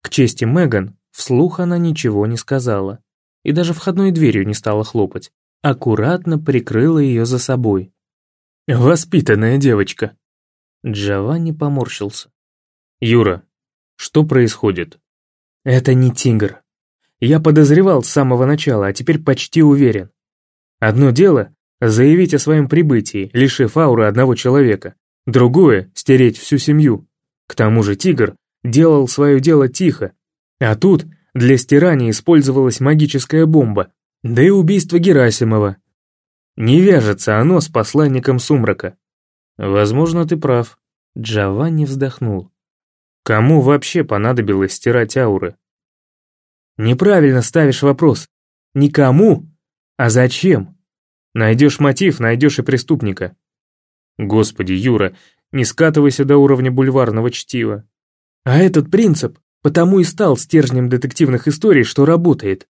К чести Меган, вслух она ничего не сказала. И даже входной дверью не стала хлопать аккуратно прикрыла ее за собой. «Воспитанная девочка!» Джованни поморщился. «Юра, что происходит?» «Это не тигр. Я подозревал с самого начала, а теперь почти уверен. Одно дело — заявить о своем прибытии, лишив ауры одного человека. Другое — стереть всю семью. К тому же тигр делал свое дело тихо. А тут для стирания использовалась магическая бомба, да и убийство Герасимова. Не вяжется оно с посланником сумрака. Возможно, ты прав. Джованни вздохнул. Кому вообще понадобилось стирать ауры? Неправильно ставишь вопрос. Никому, а зачем? Найдешь мотив, найдешь и преступника. Господи, Юра, не скатывайся до уровня бульварного чтива. А этот принцип потому и стал стержнем детективных историй, что работает.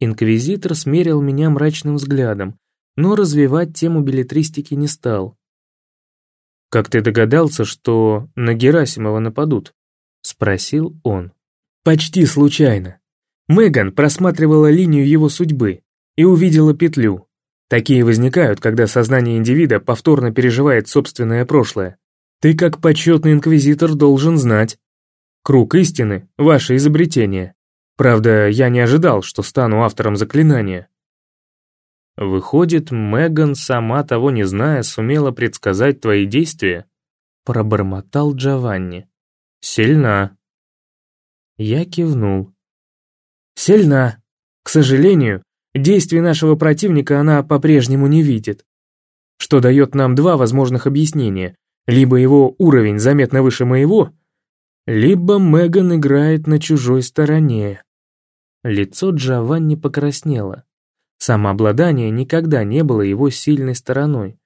Инквизитор смерил меня мрачным взглядом, но развивать тему билетристики не стал. «Как ты догадался, что на Герасимова нападут?» — спросил он. «Почти случайно. Меган просматривала линию его судьбы и увидела петлю. Такие возникают, когда сознание индивида повторно переживает собственное прошлое. Ты, как почетный инквизитор, должен знать. Круг истины — ваше изобретение. Правда, я не ожидал, что стану автором заклинания. Выходит, Меган, сама того не зная, сумела предсказать твои действия? Пробормотал Джованни. Сильна. Я кивнул. Сильна. К сожалению, действий нашего противника она по-прежнему не видит. Что дает нам два возможных объяснения. Либо его уровень заметно выше моего, либо Меган играет на чужой стороне. Лицо Джованни покраснело. Самообладание никогда не было его сильной стороной.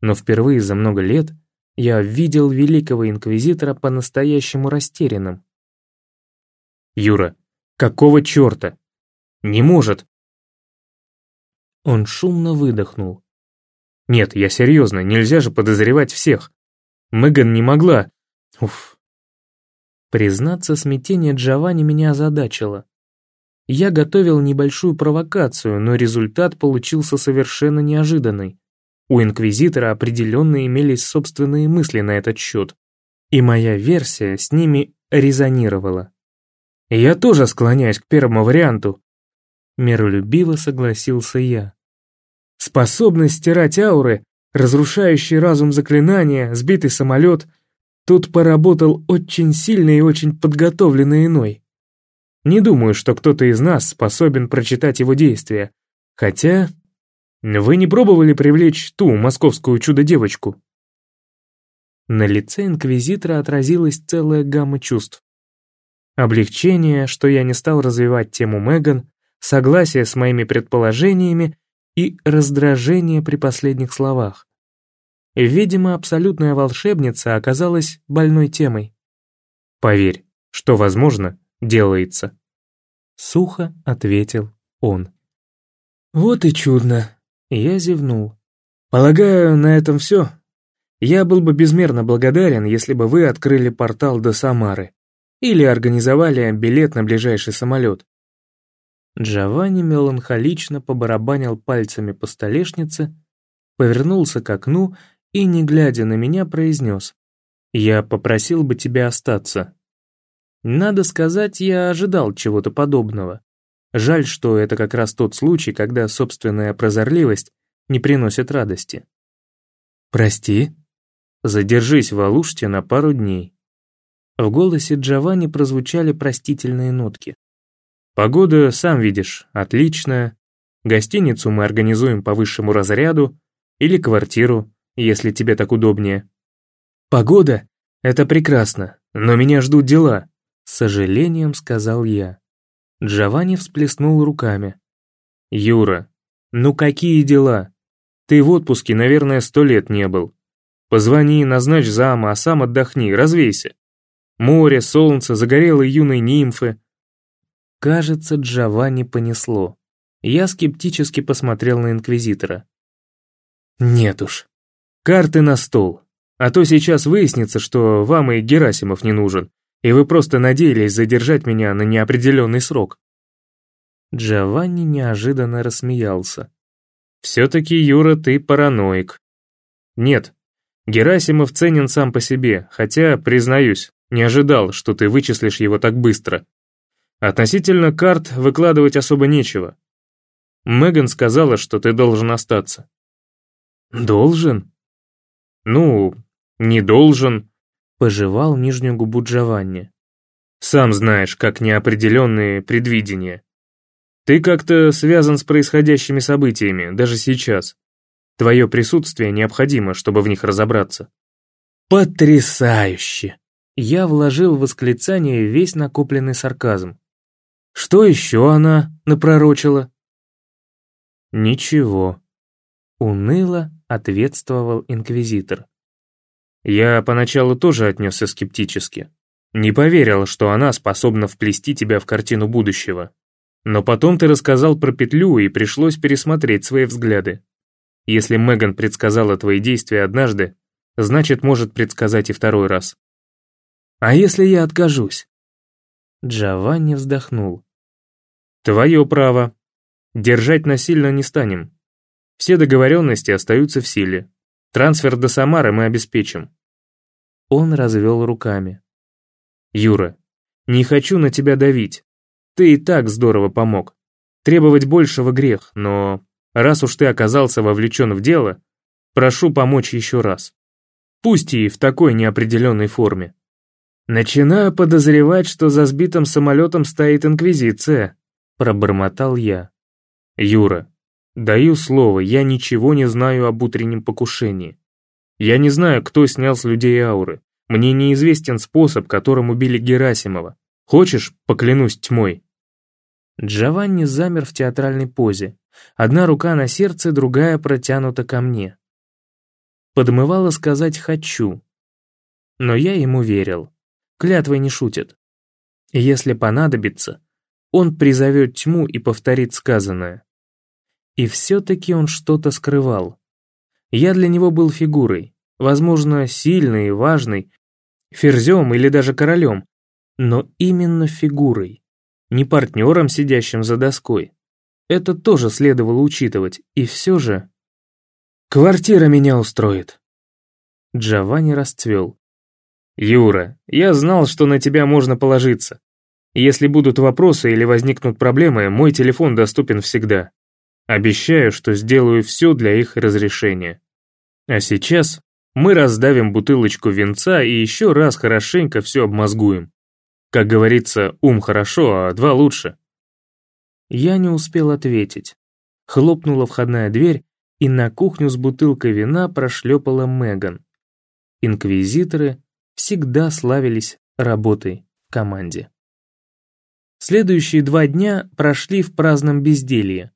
Но впервые за много лет я видел великого инквизитора по-настоящему растерянным. «Юра, какого черта? Не может!» Он шумно выдохнул. «Нет, я серьезно, нельзя же подозревать всех. Меган не могла. Уф, Признаться, смятение Джованни меня озадачило. Я готовил небольшую провокацию, но результат получился совершенно неожиданный. У Инквизитора определенно имелись собственные мысли на этот счет, и моя версия с ними резонировала. «Я тоже склоняюсь к первому варианту», — миролюбиво согласился я. «Способность стирать ауры, разрушающий разум заклинания, сбитый самолет — Тут поработал очень сильный и очень подготовленный иной. Не думаю, что кто-то из нас способен прочитать его действия. Хотя... Вы не пробовали привлечь ту московскую чудо-девочку? На лице инквизитора отразилась целая гамма чувств. Облегчение, что я не стал развивать тему Меган, согласие с моими предположениями и раздражение при последних словах. Видимо, абсолютная волшебница оказалась больной темой. «Поверь, что возможно, делается», — сухо ответил он. «Вот и чудно», — я зевнул. «Полагаю, на этом все. Я был бы безмерно благодарен, если бы вы открыли портал до Самары или организовали билет на ближайший самолет». Джованни меланхолично побарабанил пальцами по столешнице, повернулся к окну и, не глядя на меня, произнес. «Я попросил бы тебя остаться». Надо сказать, я ожидал чего-то подобного. Жаль, что это как раз тот случай, когда собственная прозорливость не приносит радости. «Прости?» «Задержись в Алуште на пару дней». В голосе Джованни прозвучали простительные нотки. «Погода, сам видишь, отличная. Гостиницу мы организуем по высшему разряду или квартиру, если тебе так удобнее. Погода — это прекрасно, но меня ждут дела, с сожалением сказал я. Джованни всплеснул руками. Юра, ну какие дела? Ты в отпуске, наверное, сто лет не был. Позвони, назначь зама, а сам отдохни, развейся. Море, солнце, загорелые юные нимфы. Кажется, Джованни понесло. Я скептически посмотрел на Инквизитора. Нет уж, Карты на стол. А то сейчас выяснится, что вам и Герасимов не нужен, и вы просто надеялись задержать меня на неопределенный срок». Джованни неожиданно рассмеялся. «Все-таки, Юра, ты параноик». «Нет, Герасимов ценен сам по себе, хотя, признаюсь, не ожидал, что ты вычислишь его так быстро. Относительно карт выкладывать особо нечего. Меган сказала, что ты должен остаться». «Должен?» «Ну, не должен», — пожевал нижнюю губу Джованни. «Сам знаешь, как неопределенные предвидения. Ты как-то связан с происходящими событиями, даже сейчас. Твое присутствие необходимо, чтобы в них разобраться». «Потрясающе!» Я вложил в восклицание весь накопленный сарказм. «Что еще она напророчила?» «Ничего», — уныло ответствовал инквизитор. Я поначалу тоже отнесся скептически. Не поверил, что она способна вплести тебя в картину будущего. Но потом ты рассказал про петлю, и пришлось пересмотреть свои взгляды. Если Меган предсказала твои действия однажды, значит, может предсказать и второй раз. А если я откажусь? Джованни вздохнул. Твое право. Держать насильно не станем. Все договоренности остаются в силе. Трансфер до Самары мы обеспечим». Он развел руками. «Юра, не хочу на тебя давить. Ты и так здорово помог. Требовать большего грех, но раз уж ты оказался вовлечен в дело, прошу помочь еще раз. Пусть и в такой неопределенной форме. Начинаю подозревать, что за сбитым самолетом стоит Инквизиция», пробормотал я. «Юра, Даю слово, я ничего не знаю об утреннем покушении. Я не знаю, кто снял с людей ауры. Мне неизвестен способ, которым убили Герасимова. Хочешь, поклянусь тьмой?» Джованни замер в театральной позе. Одна рука на сердце, другая протянута ко мне. Подмывало сказать «хочу». Но я ему верил. Клятвой не шутит. Если понадобится, он призовет тьму и повторит сказанное. И все-таки он что-то скрывал. Я для него был фигурой, возможно, сильной и важной, ферзем или даже королем, но именно фигурой. не партнером, сидящим за доской. Это тоже следовало учитывать, и все же... «Квартира меня устроит». Джованни расцвел. «Юра, я знал, что на тебя можно положиться. Если будут вопросы или возникнут проблемы, мой телефон доступен всегда. Обещаю, что сделаю все для их разрешения. А сейчас мы раздавим бутылочку винца и еще раз хорошенько все обмозгуем. Как говорится, ум хорошо, а два лучше. Я не успел ответить. Хлопнула входная дверь, и на кухню с бутылкой вина прошлепала Меган. Инквизиторы всегда славились работой в команде. Следующие два дня прошли в праздном безделье.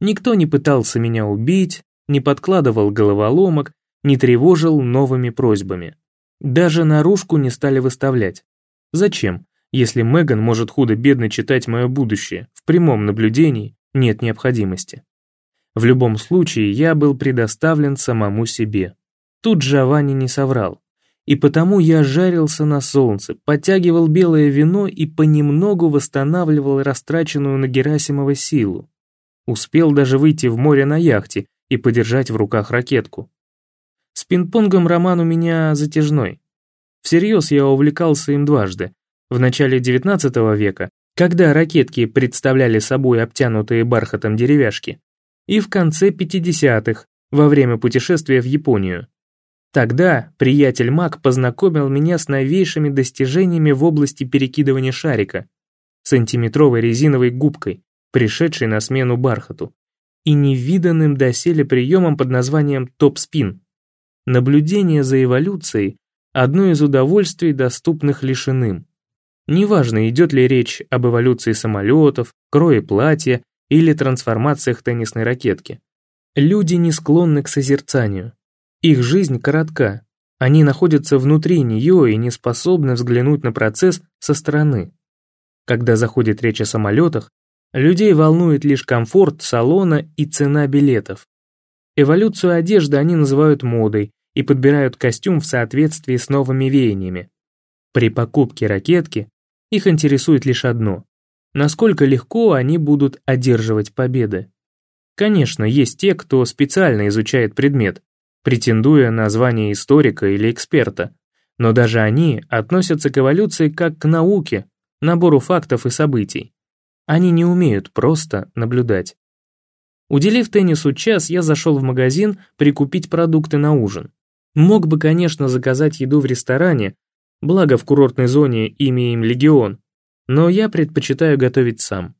Никто не пытался меня убить, не подкладывал головоломок, не тревожил новыми просьбами. Даже наружку не стали выставлять. Зачем, если Меган может худо-бедно читать мое будущее, в прямом наблюдении нет необходимости. В любом случае, я был предоставлен самому себе. Тут Джованни не соврал. И потому я жарился на солнце, подтягивал белое вино и понемногу восстанавливал растраченную на Герасимова силу. Успел даже выйти в море на яхте и подержать в руках ракетку. С пинг-понгом роман у меня затяжной. Всерьез я увлекался им дважды. В начале XIX века, когда ракетки представляли собой обтянутые бархатом деревяшки, и в конце 50-х, во время путешествия в Японию. Тогда приятель Мак познакомил меня с новейшими достижениями в области перекидывания шарика, сантиметровой резиновой губкой, пришедшей на смену бархату, и невиданным доселе приемом под названием топ-спин. Наблюдение за эволюцией – одно из удовольствий, доступных лишь иным. Неважно, идет ли речь об эволюции самолетов, крое платья или трансформациях теннисной ракетки. Люди не склонны к созерцанию, их жизнь коротка, они находятся внутри нее и не способны взглянуть на процесс со стороны. Когда заходит речь о самолетах, людей волнует лишь комфорт салона и цена билетов. Эволюцию одежды они называют модой и подбирают костюм в соответствии с новыми веяниями. При покупке ракетки их интересует лишь одно – насколько легко они будут одерживать победы. Конечно, есть те, кто специально изучает предмет, претендуя на звание историка или эксперта, но даже они относятся к эволюции как к науке, набору фактов и событий. Они не умеют просто наблюдать. Уделив теннису час, я зашел в магазин прикупить продукты на ужин. Мог бы, конечно, заказать еду в ресторане, благо в курортной зоне имеем легион, но я предпочитаю готовить сам.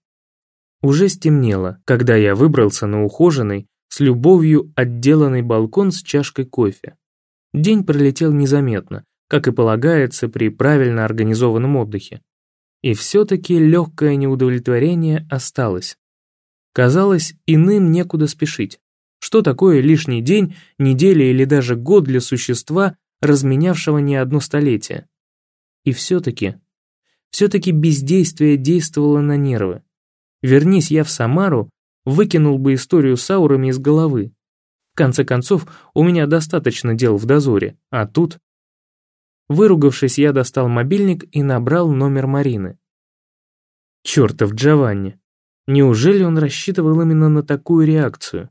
Уже стемнело, когда я выбрался на ухоженный, с любовью отделанный балкон с чашкой кофе. День пролетел незаметно, как и полагается при правильно организованном отдыхе. И все-таки легкое неудовлетворение осталось. Казалось, иным некуда спешить. Что такое лишний день, неделя или даже год для существа, разменявшего не одно столетие? И все-таки, все-таки бездействие действовало на нервы. Вернись я в Самару, выкинул бы историю с аурами из головы. В конце концов, у меня достаточно дел в дозоре, а тут... Выругавшись, я достал мобильник и набрал номер Марины. Чертов Джованни. Неужели он рассчитывал именно на такую реакцию?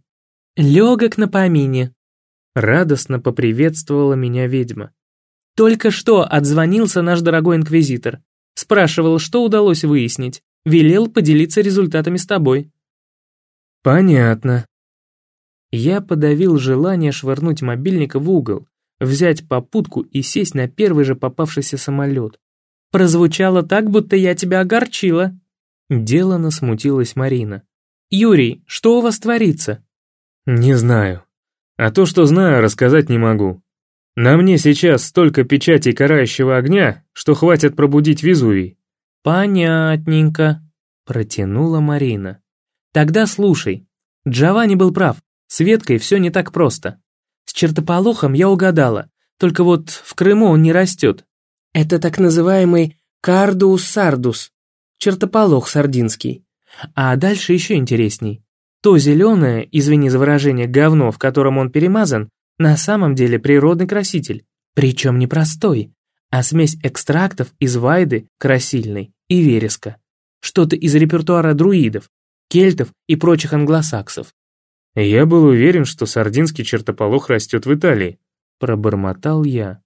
«Легок на помине», — радостно поприветствовала меня ведьма. «Только что отзвонился наш дорогой инквизитор. Спрашивал, что удалось выяснить. Велел поделиться результатами с тобой». Понятно. Я подавил желание швырнуть мобильник в угол, взять попутку и сесть на первый же попавшийся самолет. Прозвучало так, будто я тебя огорчила. Делано смутилась Марина. «Юрий, что у вас творится?» «Не знаю. А то, что знаю, рассказать не могу. На мне сейчас столько печатей карающего огня, что хватит пробудить Везувий». «Понятненько», — протянула Марина. Тогда слушай. Джованни был прав. С веткой все не так просто. С чертополохом я угадала. Только вот в Крыму он не растет. Это так называемый кардус сардус. Чертополох сардинский. А дальше еще интересней. То зеленое, извини за выражение, говно, в котором он перемазан, на самом деле природный краситель. Причем не простой, а смесь экстрактов из вайды, красильной и вереска. Что-то из репертуара друидов, кельтов и прочих англосаксов. «Я был уверен, что сардинский чертополох растет в Италии», — пробормотал я.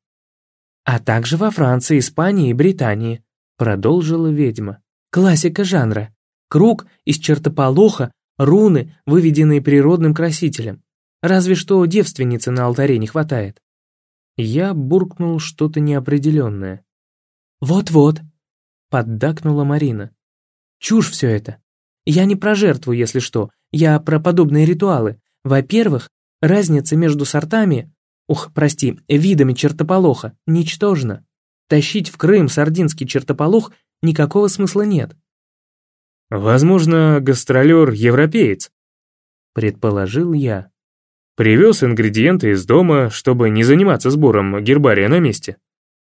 «А также во Франции, Испании и Британии», — продолжила ведьма. «Классика жанра. Круг из чертополоха, руны, выведенные природным красителем. Разве что девственницы на алтаре не хватает». Я буркнул что-то неопределенное. «Вот-вот», — поддакнула Марина. «Чушь все это. Я не про жертву, если что, я про подобные ритуалы. Во-первых, разница между сортами, ух, прости, видами чертополоха, ничтожна. Тащить в Крым сардинский чертополох никакого смысла нет. Возможно, гастролер-европеец, предположил я. Привез ингредиенты из дома, чтобы не заниматься сбором гербария на месте.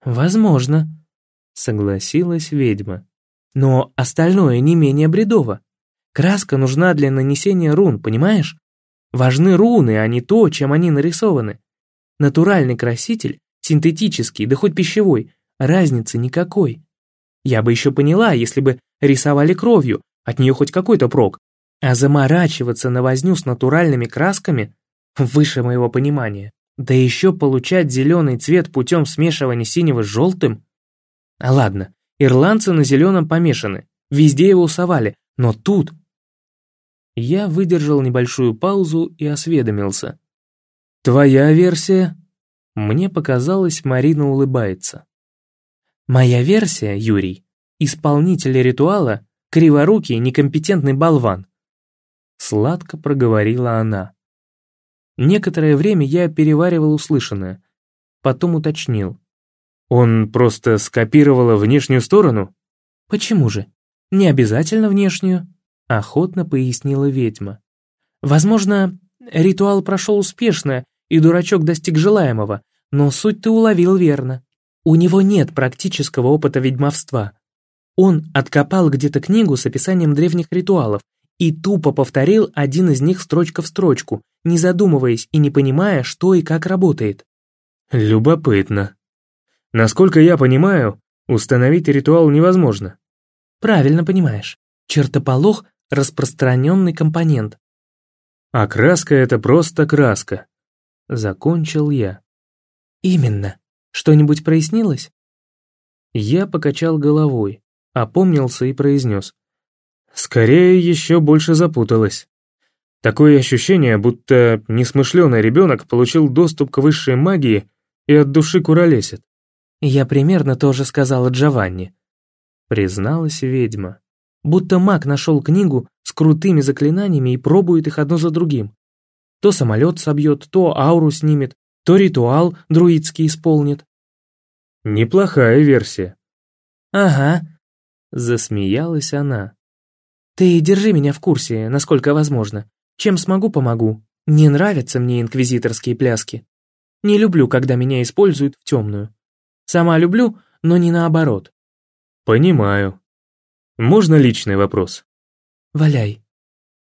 Возможно, согласилась ведьма. Но остальное не менее бредово. Краска нужна для нанесения рун, понимаешь? Важны руны, а не то, чем они нарисованы. Натуральный краситель, синтетический, да хоть пищевой, разницы никакой. Я бы еще поняла, если бы рисовали кровью, от нее хоть какой-то прок. А заморачиваться на возню с натуральными красками выше моего понимания. Да еще получать зеленый цвет путем смешивания синего с желтым. А ладно, ирландцы на зеленом помешаны, везде его усовали, но тут я выдержал небольшую паузу и осведомился. «Твоя версия?» Мне показалось, Марина улыбается. «Моя версия, Юрий, исполнитель ритуала — криворукий, некомпетентный болван». Сладко проговорила она. Некоторое время я переваривал услышанное, потом уточнил. «Он просто скопировала внешнюю сторону?» «Почему же? Не обязательно внешнюю. — охотно пояснила ведьма. «Возможно, ритуал прошел успешно, и дурачок достиг желаемого, но суть ты уловил верно. У него нет практического опыта ведьмовства. Он откопал где-то книгу с описанием древних ритуалов и тупо повторил один из них строчка в строчку, не задумываясь и не понимая, что и как работает. Любопытно. Насколько я понимаю, установить ритуал невозможно. Правильно понимаешь. Чертополох распространенный компонент. А краска — это просто краска. Закончил я. Именно. Что-нибудь прояснилось? Я покачал головой, опомнился и произнес. Скорее, еще больше запуталась. Такое ощущение, будто несмышленый ребенок получил доступ к высшей магии и от души куролесит. Я примерно тоже сказала Джованни. Призналась ведьма будто маг нашел книгу с крутыми заклинаниями и пробует их одно за другим. То самолет собьет, то ауру снимет, то ритуал друидский исполнит. Неплохая версия. Ага, засмеялась она. Ты держи меня в курсе, насколько возможно. Чем смогу, помогу. Не нравятся мне инквизиторские пляски. Не люблю, когда меня используют в темную. Сама люблю, но не наоборот. Понимаю, можно личный вопрос? Валяй.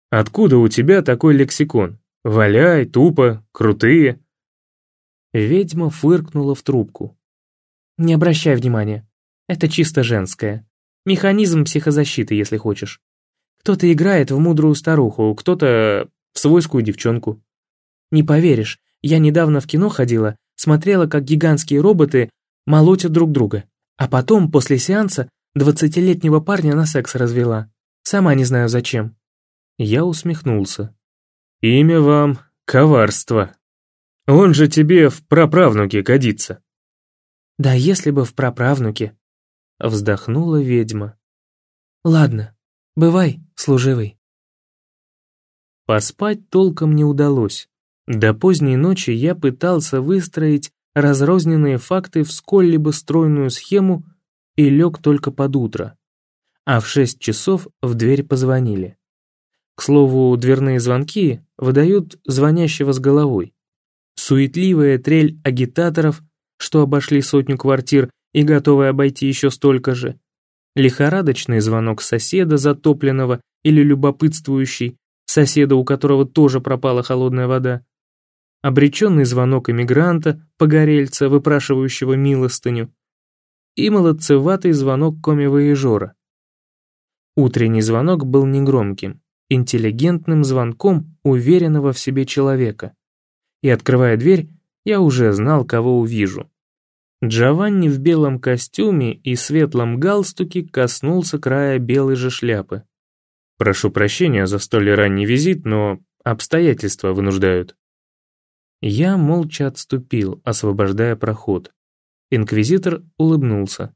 Откуда у тебя такой лексикон? Валяй, тупо, крутые. Ведьма фыркнула в трубку. Не обращай внимания. Это чисто женское. Механизм психозащиты, если хочешь. Кто-то играет в мудрую старуху, кто-то в свойскую девчонку. Не поверишь, я недавно в кино ходила, смотрела, как гигантские роботы молотят друг друга. А потом, после сеанса, Двадцатилетнего парня на секс развела. Сама не знаю зачем». Я усмехнулся. «Имя вам — коварство. Он же тебе в праправнуке годится». «Да если бы в праправнуке», — вздохнула ведьма. «Ладно, бывай, служивый». Поспать толком не удалось. До поздней ночи я пытался выстроить разрозненные факты в сколь-либо стройную схему и лег только под утро. А в шесть часов в дверь позвонили. К слову, дверные звонки выдают звонящего с головой. Суетливая трель агитаторов, что обошли сотню квартир и готовы обойти еще столько же. Лихорадочный звонок соседа, затопленного или любопытствующий, соседа, у которого тоже пропала холодная вода. Обреченный звонок эмигранта, погорельца, выпрашивающего милостыню и молодцеватый звонок коми-воежора. Утренний звонок был негромким, интеллигентным звонком уверенного в себе человека. И открывая дверь, я уже знал, кого увижу. Джованни в белом костюме и светлом галстуке коснулся края белой же шляпы. «Прошу прощения за столь ранний визит, но обстоятельства вынуждают». Я молча отступил, освобождая проход. Инквизитор улыбнулся.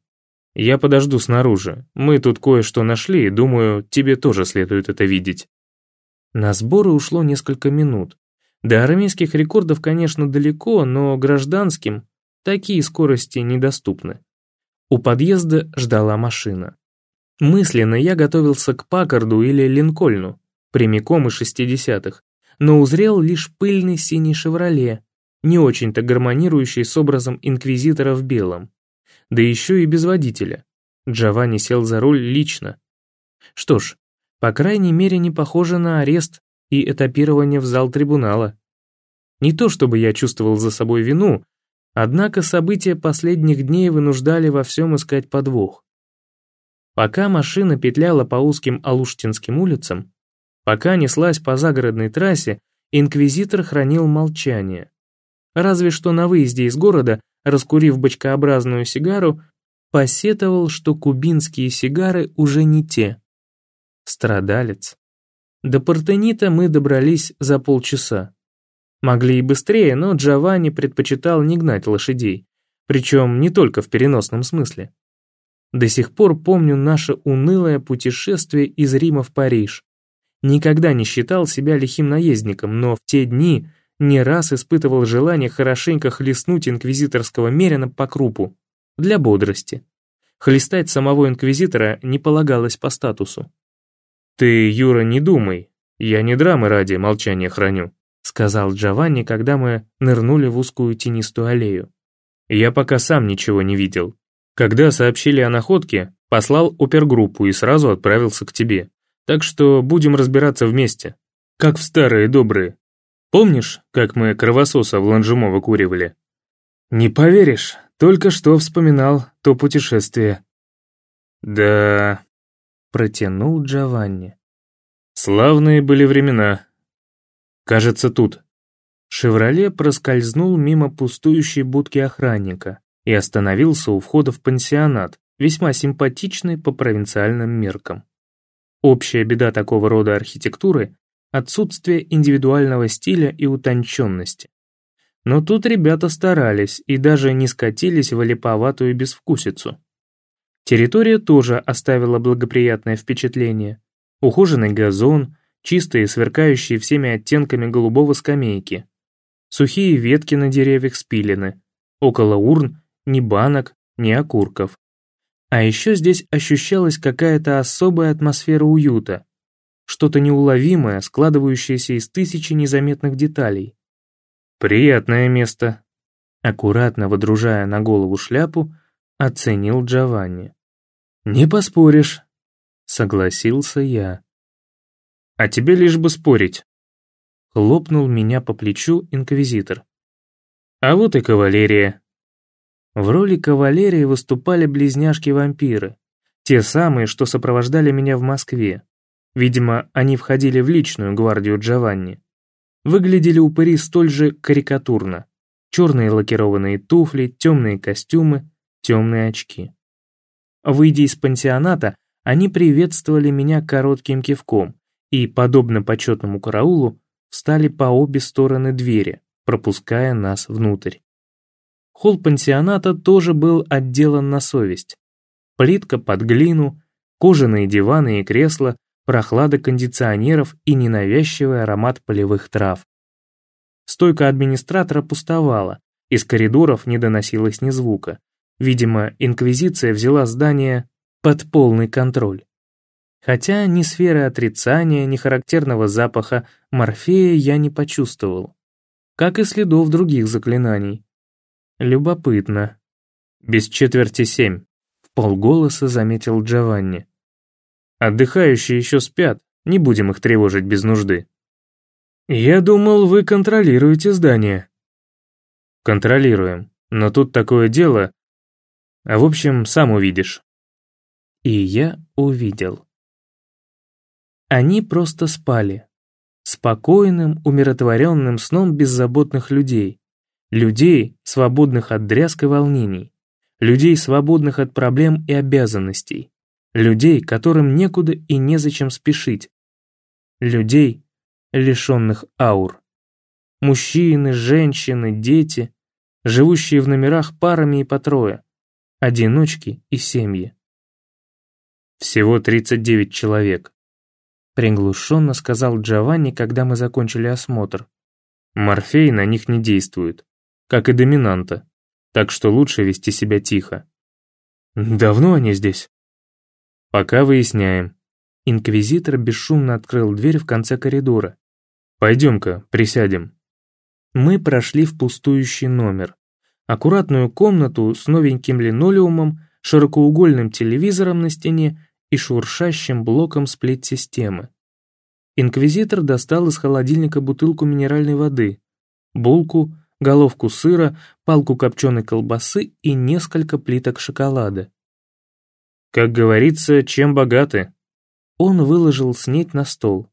«Я подожду снаружи. Мы тут кое-что нашли, и думаю, тебе тоже следует это видеть». На сборы ушло несколько минут. До армейских рекордов, конечно, далеко, но гражданским Такие скорости недоступны. У подъезда ждала машина. Мысленно я готовился к Паккарду или Линкольну, прямиком из шестидесятых, но узрел лишь пыльный синий «Шевроле», не очень-то гармонирующий с образом инквизитора в белом. Да еще и без водителя. Джованни сел за руль лично. Что ж, по крайней мере не похоже на арест и этапирование в зал трибунала. Не то чтобы я чувствовал за собой вину, Однако события последних дней вынуждали во всем искать подвох. Пока машина петляла по узким Алуштинским улицам, пока неслась по загородной трассе, инквизитор хранил молчание. Разве что на выезде из города, раскурив бочкообразную сигару, посетовал, что кубинские сигары уже не те. Страдалец. До Портенита мы добрались за полчаса. Могли и быстрее, но Джованни предпочитал не гнать лошадей, причем не только в переносном смысле. До сих пор помню наше унылое путешествие из Рима в Париж. Никогда не считал себя лихим наездником, но в те дни не раз испытывал желание хорошенько хлестнуть инквизиторского мерина по крупу. Для бодрости. Хлестать самого инквизитора не полагалось по статусу. «Ты, Юра, не думай. Я не драмы ради молчания храню сказал Джованни, когда мы нырнули в узкую тенистую аллею. Я пока сам ничего не видел. Когда сообщили о находке, послал опергруппу и сразу отправился к тебе. Так что будем разбираться вместе. Как в старые добрые. Помнишь, как мы кровососа в Ланжемо выкуривали? Не поверишь, только что вспоминал то путешествие. Да, протянул Джованни. Славные были времена, Кажется, тут. «Шевроле» проскользнул мимо пустующей будки охранника и остановился у входа в пансионат, весьма симпатичный по провинциальным меркам. Общая беда такого рода архитектуры – отсутствие индивидуального стиля и утонченности. Но тут ребята старались и даже не скатились в олиповатую безвкусицу. Территория тоже оставила благоприятное впечатление. Ухоженный газон, чистые, сверкающие всеми оттенками голубого скамейки. Сухие ветки на деревьях спилены. Около урн ни банок, ни окурков. А еще здесь ощущалась какая-то особая атмосфера уюта. Что-то неуловимое, складывающееся из тысячи незаметных деталей. «Приятное место», — аккуратно водружая на голову шляпу, оценил Джованни. «Не поспоришь», — согласился я. А тебе лишь бы спорить. Хлопнул меня по плечу инквизитор. А вот и кавалерия. В роли кавалерии выступали близняшки-вампиры. Те самые, что сопровождали меня в Москве. Видимо, они входили в личную гвардию Джованни. Выглядели упыри столь же карикатурно. Черные лакированные туфли, темные костюмы, темные очки. Выйдя из пансионата, они приветствовали меня коротким кивком, и, подобно почетному караулу, встали по обе стороны двери, пропуская нас внутрь. Холл пансионата тоже был отделан на совесть. Плитка под глину, кожаные диваны и кресла, прохлада кондиционеров и ненавязчивый аромат полевых трав. Стойка администратора пустовала, из коридоров не доносилось ни звука. Видимо, Инквизиция взяла здание под полный контроль. Хотя ни сферы отрицания, ни характерного запаха морфея я не почувствовал. Как и следов других заклинаний. Любопытно. Без четверти семь. В полголоса заметил Джованни. Отдыхающие еще спят, не будем их тревожить без нужды. Я думал, вы контролируете здание. Контролируем, но тут такое дело. А в общем, сам увидишь. И я увидел. Они просто спали. Спокойным, умиротворенным сном беззаботных людей. Людей, свободных от дрязг и волнений. Людей, свободных от проблем и обязанностей. Людей, которым некуда и незачем спешить. Людей, лишенных аур. Мужчины, женщины, дети, живущие в номерах парами и по трое. Одиночки и семьи. Всего 39 человек. Приглушенно сказал Джованни, когда мы закончили осмотр. Морфей на них не действует как и доминанта, так что лучше вести себя тихо. «Давно они здесь?» «Пока выясняем». Инквизитор бесшумно открыл дверь в конце коридора. «Пойдем-ка, присядем». Мы прошли в пустующий номер. Аккуратную комнату с новеньким линолеумом, широкоугольным телевизором на стене и шуршащим блоком сплит-системы. Инквизитор достал из холодильника бутылку минеральной воды, булку, головку сыра, палку копченой колбасы и несколько плиток шоколада. Как говорится, чем богаты? Он выложил снеть на стол.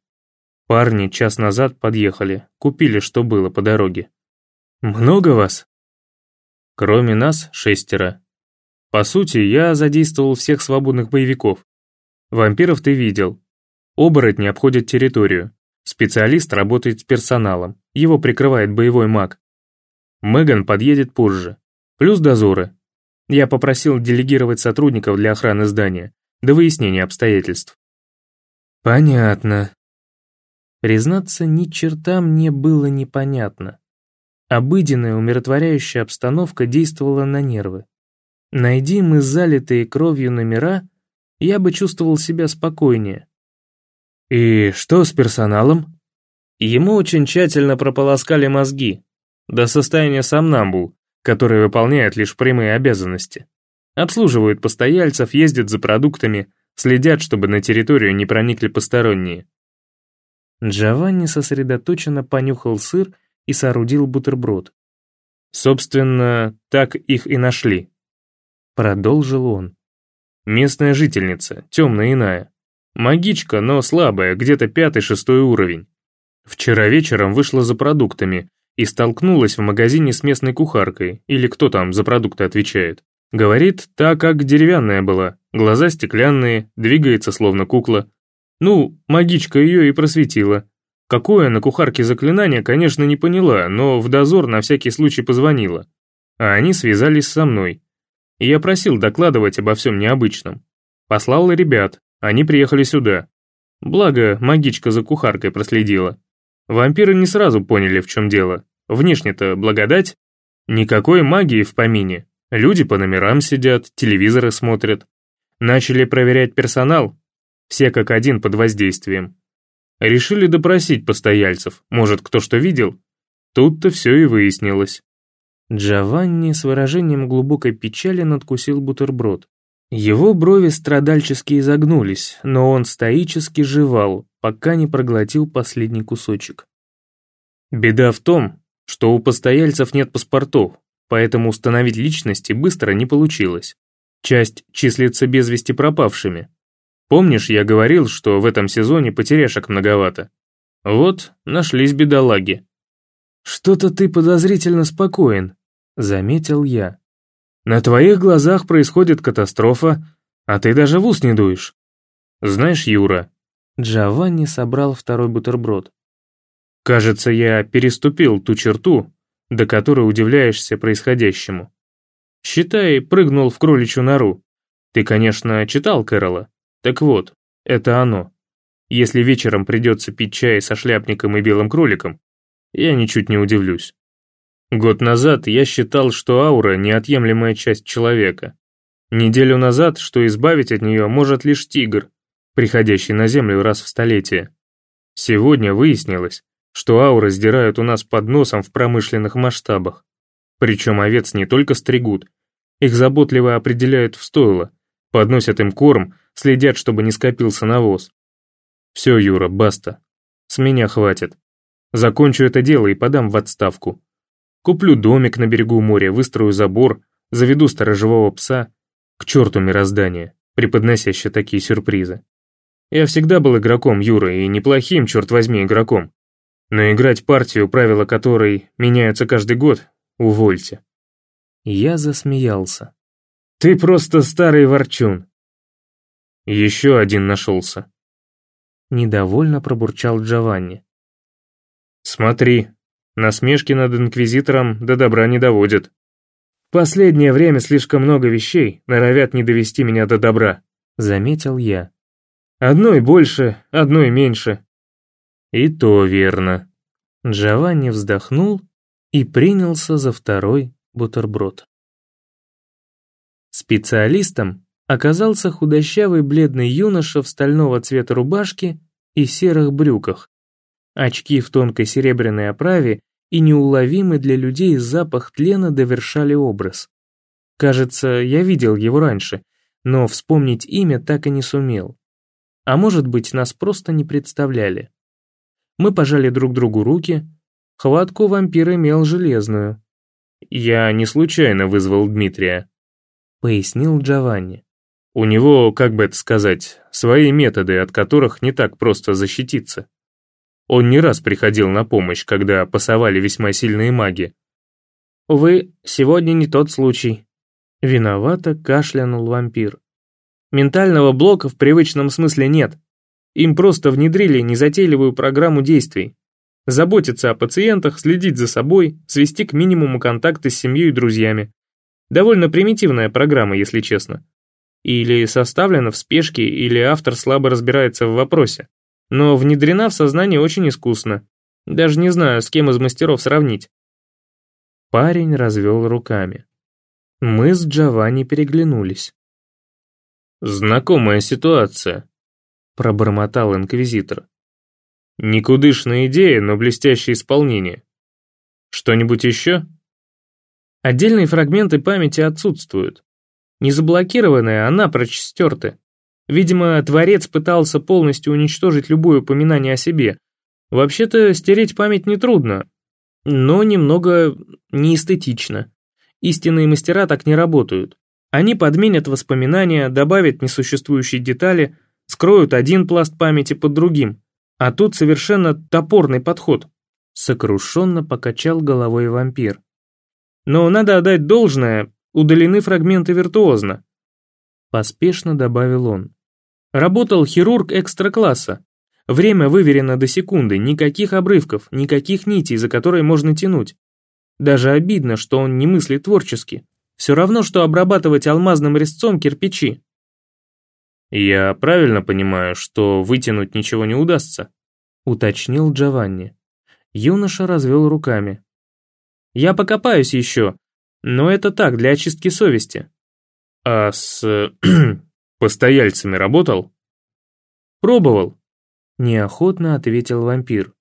Парни час назад подъехали, купили, что было по дороге. Много вас? Кроме нас, шестеро. По сути, я задействовал всех свободных боевиков. Вампиров ты видел. Оборотни обходят территорию. Специалист работает с персоналом. Его прикрывает боевой маг. Меган подъедет позже. Плюс дозоры. Я попросил делегировать сотрудников для охраны здания, до выяснения обстоятельств. Понятно. Признаться, ни черта мне было непонятно. Обыденная умиротворяющая обстановка действовала на нервы. Найди мы залитые кровью номера, я бы чувствовал себя спокойнее. И что с персоналом? Ему очень тщательно прополоскали мозги, до состояния сомнамбул, которые выполняют лишь прямые обязанности. Обслуживают постояльцев, ездят за продуктами, следят, чтобы на территорию не проникли посторонние. Джованни сосредоточенно понюхал сыр и соорудил бутерброд. Собственно, так их и нашли. Продолжил он. Местная жительница, темная иная. Магичка, но слабая, где-то пятый-шестой уровень. Вчера вечером вышла за продуктами, и столкнулась в магазине с местной кухаркой, или кто там за продукты отвечает. Говорит, та как деревянная была, глаза стеклянные, двигается словно кукла. Ну, магичка ее и просветила. Какое на кухарке заклинание, конечно, не поняла, но в дозор на всякий случай позвонила. А они связались со мной. И я просил докладывать обо всем необычном. Послал ребят, они приехали сюда. Благо, магичка за кухаркой проследила. Вампиры не сразу поняли, в чем дело. Внешне-то благодать. Никакой магии в помине. Люди по номерам сидят, телевизоры смотрят. Начали проверять персонал. Все как один под воздействием. Решили допросить постояльцев, может, кто что видел. Тут-то все и выяснилось. Джованни с выражением глубокой печали надкусил бутерброд. Его брови страдальчески изогнулись, но он стоически жевал, пока не проглотил последний кусочек. Беда в том, что у постояльцев нет паспортов, поэтому установить личности быстро не получилось. Часть числится без вести пропавшими. Помнишь, я говорил, что в этом сезоне потеряшек многовато? Вот, нашлись бедолаги. «Что-то ты подозрительно спокоен», — заметил я. «На твоих глазах происходит катастрофа, а ты даже в ус не дуешь. Знаешь, Юра...» Джованни собрал второй бутерброд. Кажется, я переступил ту черту, до которой удивляешься происходящему. Считай, прыгнул в кроличью нору. Ты, конечно, читал Кэрола. Так вот, это оно. Если вечером придется пить чай со шляпником и белым кроликом, я ничуть не удивлюсь. Год назад я считал, что аура – неотъемлемая часть человека. Неделю назад, что избавить от нее может лишь тигр, приходящий на Землю раз в столетие. Сегодня выяснилось, что ауры сдирают у нас под носом в промышленных масштабах. Причем овец не только стригут, их заботливо определяют в стойло, подносят им корм, следят, чтобы не скопился навоз. Все, Юра, баста. С меня хватит. Закончу это дело и подам в отставку. Куплю домик на берегу моря, выстрою забор, заведу сторожевого пса. К черту мироздание, преподносящее такие сюрпризы. Я всегда был игроком, Юра, и неплохим, черт возьми, игроком. Но играть партию, правила которой меняются каждый год, увольте. Я засмеялся. Ты просто старый ворчун. Еще один нашелся. Недовольно пробурчал Джованни. Смотри, насмешки над Инквизитором до добра не доводят. Последнее время слишком много вещей норовят не довести меня до добра, заметил я. Одной больше, одной меньше. И то верно. Джованни вздохнул и принялся за второй бутерброд. Специалистом оказался худощавый бледный юноша в стального цвета рубашке и серых брюках. Очки в тонкой серебряной оправе и неуловимый для людей запах тлена довершали образ. Кажется, я видел его раньше, но вспомнить имя так и не сумел. А может быть, нас просто не представляли. Мы пожали друг другу руки, хватку вампир имел железную. «Я не случайно вызвал Дмитрия», — пояснил Джованни. «У него, как бы это сказать, свои методы, от которых не так просто защититься». Он не раз приходил на помощь, когда пасовали весьма сильные маги. «Увы, сегодня не тот случай». Виновато кашлянул вампир. «Ментального блока в привычном смысле нет. Им просто внедрили незатейливую программу действий. Заботиться о пациентах, следить за собой, свести к минимуму контакты с семьей и друзьями. Довольно примитивная программа, если честно. Или составлена в спешке, или автор слабо разбирается в вопросе но внедрена в сознание очень искусно. Даже не знаю, с кем из мастеров сравнить. Парень развел руками. Мы с Джованни переглянулись. «Знакомая ситуация», — пробормотал инквизитор. «Никудышная идея, но блестящее исполнение. Что-нибудь еще?» Отдельные фрагменты памяти отсутствуют. Не заблокированные, а напрочь стерты. Видимо, Творец пытался полностью уничтожить любое упоминание о себе. Вообще-то, стереть память нетрудно, но немного неэстетично. Истинные мастера так не работают. Они подменят воспоминания, добавят несуществующие детали, скроют один пласт памяти под другим. А тут совершенно топорный подход. Сокрушенно покачал головой вампир. Но надо отдать должное, удалены фрагменты виртуозно. Поспешно добавил он. Работал хирург экстра-класса. Время выверено до секунды, никаких обрывков, никаких нитей, за которые можно тянуть. Даже обидно, что он не мыслит творчески. Все равно, что обрабатывать алмазным резцом кирпичи. «Я правильно понимаю, что вытянуть ничего не удастся?» уточнил Джованни. Юноша развел руками. «Я покопаюсь еще, но это так, для очистки совести». «А с Постояльцами работал? Пробовал. Неохотно ответил вампир.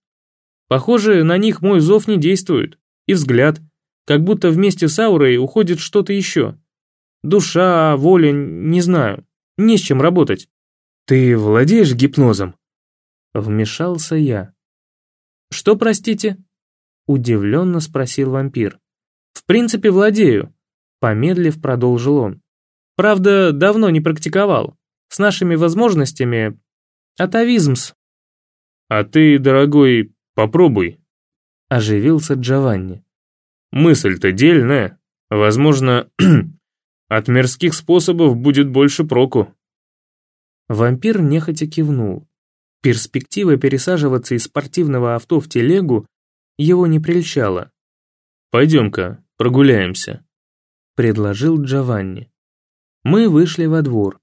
Похоже, на них мой зов не действует. И взгляд. Как будто вместе с аурой уходит что-то еще. Душа, воля, не знаю. Не с чем работать. Ты владеешь гипнозом? Вмешался я. Что, простите? Удивленно спросил вампир. В принципе, владею. Помедлив, продолжил он. Правда, давно не практиковал. С нашими возможностями... Атовизмс. А ты, дорогой, попробуй. Оживился Джованни. Мысль-то дельная. Возможно, от мирских способов будет больше проку. Вампир нехотя кивнул. Перспектива пересаживаться из спортивного авто в телегу его не прельщала. «Пойдем-ка, прогуляемся», — предложил Джованни. Мы вышли во двор.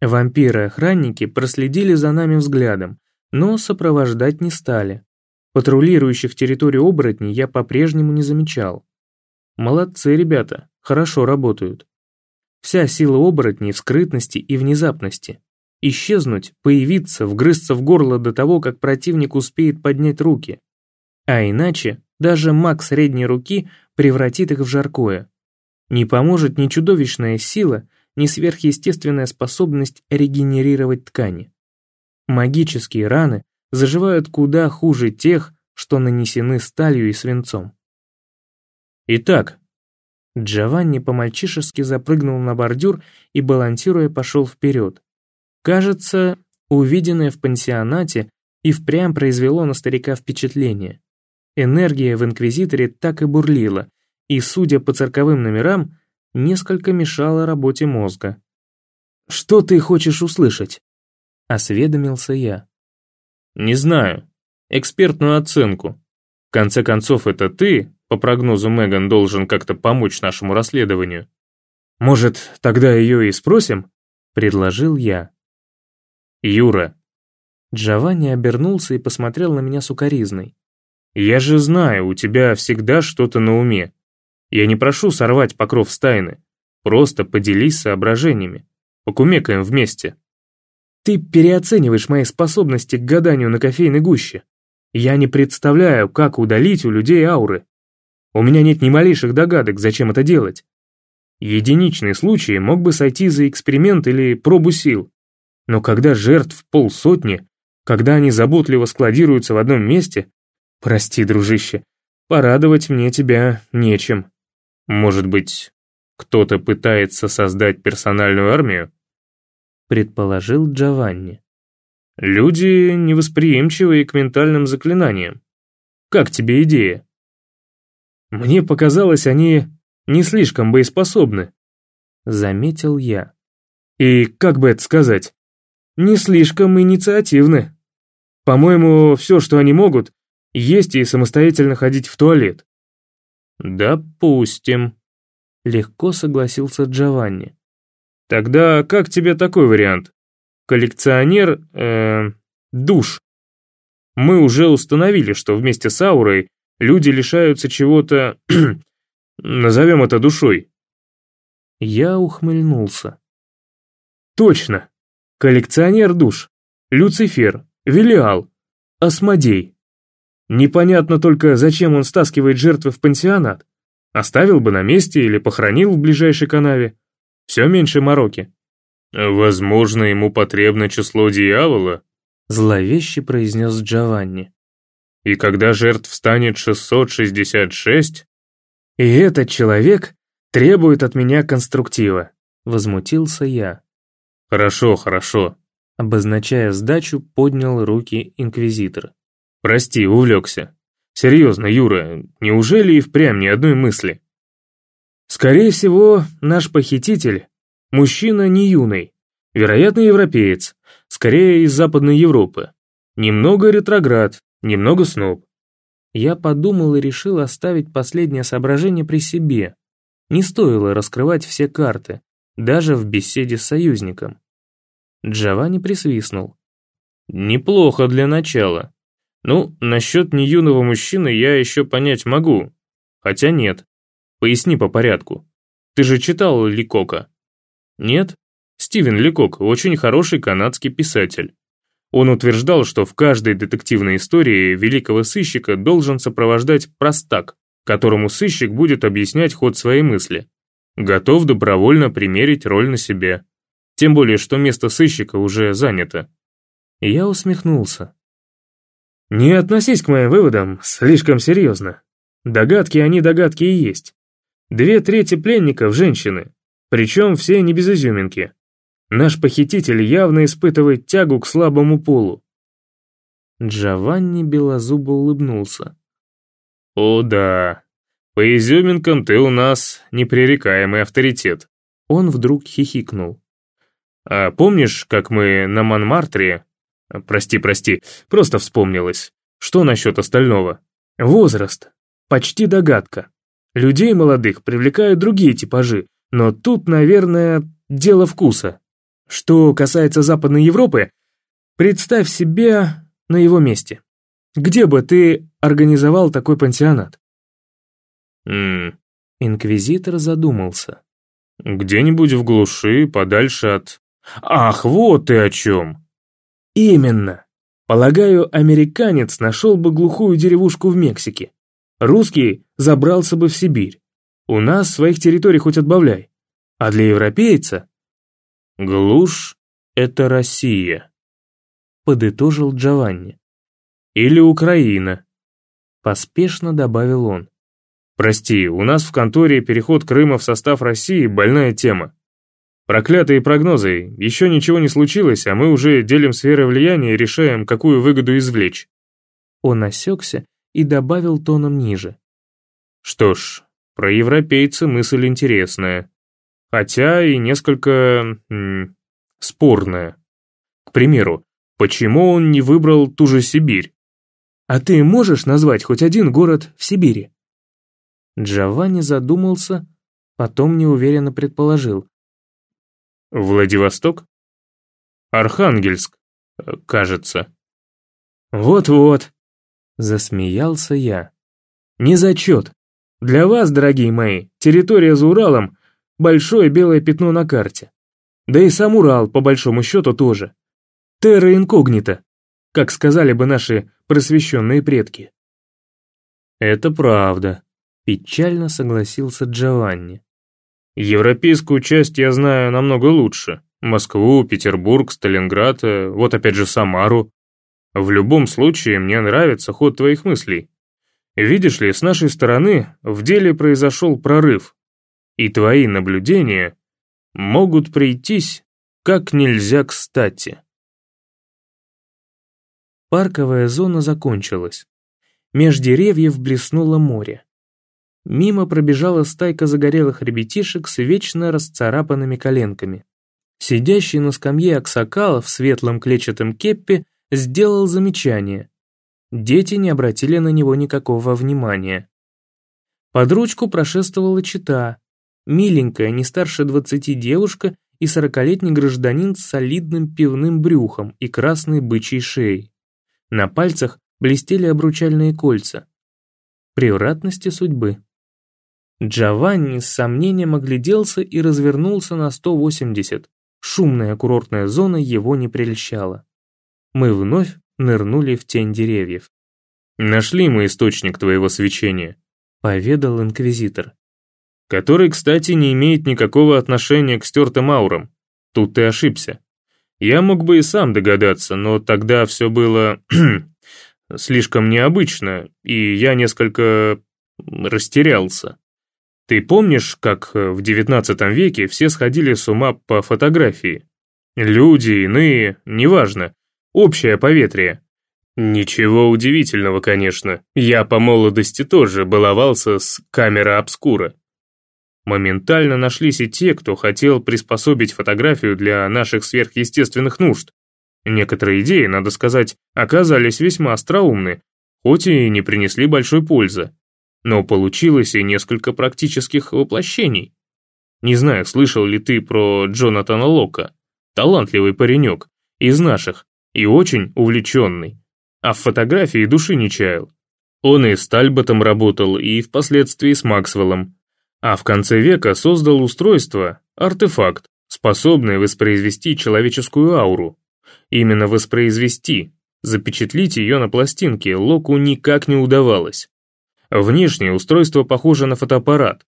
Вампиры-охранники проследили за нами взглядом, но сопровождать не стали. Патрулирующих территорию оборотней я по-прежнему не замечал. Молодцы ребята, хорошо работают. Вся сила оборотней в скрытности и внезапности. Исчезнуть, появиться, вгрызться в горло до того, как противник успеет поднять руки. А иначе даже маг средней руки превратит их в жаркое. Не поможет ни чудовищная сила, ни сверхъестественная способность регенерировать ткани. Магические раны заживают куда хуже тех, что нанесены сталью и свинцом. Итак, Джованни по-мальчишески запрыгнул на бордюр и, балансируя, пошел вперед. Кажется, Увиденное в пансионате и впрямь произвело на старика впечатление. Энергия в Инквизиторе так и бурлила, и, судя по цирковым номерам, несколько мешала работе мозга. «Что ты хочешь услышать?» — осведомился я. «Не знаю. Экспертную оценку. В конце концов, это ты, по прогнозу Меган, должен как-то помочь нашему расследованию». «Может, тогда ее и спросим?» — предложил я. «Юра». Джованни обернулся и посмотрел на меня сукоризной. «Я же знаю, у тебя всегда что-то на уме. Я не прошу сорвать покров с тайны. Просто поделись соображениями. Покумекаем вместе». «Ты переоцениваешь мои способности к гаданию на кофейной гуще. Я не представляю, как удалить у людей ауры. У меня нет ни малейших догадок, зачем это делать. Единичный случай мог бы сойти за эксперимент или пробу сил. Но когда жертв полсотни, когда они заботливо складируются в одном месте, прости, дружище, порадовать мне тебя нечем. Может быть, кто-то пытается создать персональную армию? Предположил Джованни. Люди невосприимчивые к ментальным заклинаниям. Как тебе идея? Мне показалось, они не слишком боеспособны. Заметил я. И, как бы это сказать, не слишком инициативны. По-моему, все, что они могут, есть и самостоятельно ходить в туалет. Допустим. Легко согласился Джованни. Тогда как тебе такой вариант? Коллекционер, э, душ. Мы уже установили, что вместе с аурой люди лишаются чего-то, назовем это душой. Я ухмыльнулся. Точно. Коллекционер душ, Люцифер, Велиал, Осмодей. Непонятно только, зачем он стаскивает жертвы в пансионат. Оставил бы на месте или похоронил в ближайшей канаве. Все меньше мороки. «Возможно, ему потребно число дьявола», зловеще произнес Джованни. «И когда жертв станет 666...» «И этот человек требует от меня конструктива», возмутился я. «Хорошо, хорошо», — обозначая сдачу, поднял руки инквизитор. «Прости, увлекся. Серьезно, Юра, неужели и впрямь ни одной мысли?» «Скорее всего, наш похититель — мужчина не юный, вероятно, европеец, скорее из Западной Европы. Немного ретроград, немного сноб. Я подумал и решил оставить последнее соображение при себе. Не стоило раскрывать все карты, даже в беседе с союзником. Джованни присвистнул. «Неплохо для начала. Ну, насчет неюного мужчины я еще понять могу. Хотя нет. Поясни по порядку. Ты же читал Ликока?» «Нет? Стивен Ликок очень хороший канадский писатель. Он утверждал, что в каждой детективной истории великого сыщика должен сопровождать простак, которому сыщик будет объяснять ход своей мысли готов добровольно примерить роль на себя. Тем более, что место сыщика уже занято. я усмехнулся. Не относись к моим выводам слишком серьезно. Догадки они догадки и есть. Две трети пленников – женщины, причем все не без изюминки. Наш похититель явно испытывает тягу к слабому полу. Джованни белозубо улыбнулся. «О да, по изюминкам ты у нас непререкаемый авторитет. Он вдруг хихикнул. А помнишь, как мы на Монмартре... Прости, прости, просто вспомнилось. Что насчет остального? Возраст. Почти догадка. Людей молодых привлекают другие типажи, но тут, наверное, дело вкуса. Что касается Западной Европы, представь себе на его месте. Где бы ты организовал такой пансионат? Ммм. Инквизитор задумался. Где-нибудь в глуши, подальше от... Ах, вот ты о чем. Именно. Полагаю, американец нашел бы глухую деревушку в Мексике. Русский забрался бы в Сибирь. У нас своих территорий хоть отбавляй. А для европейца... Глушь — это Россия. Подытожил Джованни. Или Украина. Поспешно добавил он. Прости, у нас в конторе переход Крыма в состав России – больная тема. Проклятые прогнозы, еще ничего не случилось, а мы уже делим сферы влияния и решаем, какую выгоду извлечь. Он осекся и добавил тоном ниже. Что ж, про европейца мысль интересная. Хотя и несколько... М, спорная. К примеру, почему он не выбрал ту же Сибирь? А ты можешь назвать хоть один город в Сибири? Джованни задумался, потом неуверенно предположил. Владивосток? Архангельск, кажется. Вот-вот, засмеялся я. Не зачет. Для вас, дорогие мои, территория за Уралом – большое белое пятно на карте. Да и сам Урал, по большому счету, тоже. Терра инкогнита, как сказали бы наши просвещенные предки. Это правда, печально согласился Джованни. Европейскую часть я знаю намного лучше. Москву, Петербург, Сталинград, э, вот опять же Самару. В любом случае, мне нравится ход твоих мыслей. Видишь ли, с нашей стороны в деле произошел прорыв, и твои наблюдения могут прийтись как нельзя кстати. Парковая зона закончилась. Меж деревьев блеснуло море. Мимо пробежала стайка загорелых ребятишек с вечно расцарапанными коленками. Сидящий на скамье Аксакал в светлом клетчатом кеппе сделал замечание, Дети не обратили на него никакого внимания. Под ручку прошествовала чита. Миленькая, не старше двадцати девушка и сорокалетний гражданин с солидным пивным брюхом и красной бычьей шеей. На пальцах блестели обручальные кольца. Превратности судьбы. Джованни с сомнением огляделся и развернулся на 180. Шумная курортная зона его не прельщала. Мы вновь нырнули в тень деревьев. «Нашли мы источник твоего свечения», — поведал инквизитор. «Который, кстати, не имеет никакого отношения к стертым аурам. Тут ты ошибся. Я мог бы и сам догадаться, но тогда все было слишком необычно, и я несколько растерялся. Ты помнишь, как в девятнадцатом веке все сходили с ума по фотографии? Люди, иные, неважно, Общее поветрие. Ничего удивительного, конечно. Я по молодости тоже баловался с камера обскура. Моментально нашлись и те, кто хотел приспособить фотографию для наших сверхъестественных нужд. Некоторые идеи, надо сказать, оказались весьма остроумны, хоть и не принесли большой пользы. Но получилось и несколько практических воплощений. Не знаю, слышал ли ты про Джонатана Лока, талантливый паренек, из наших, и очень увлеченный, а в фотографии души не чаял. Он и с Тальботом работал, и впоследствии с Максвеллом, а в конце века создал устройство, артефакт, способный воспроизвести человеческую ауру. Именно воспроизвести, запечатлить ее на пластинке Локу никак не удавалось. Внешнее устройство похоже на фотоаппарат.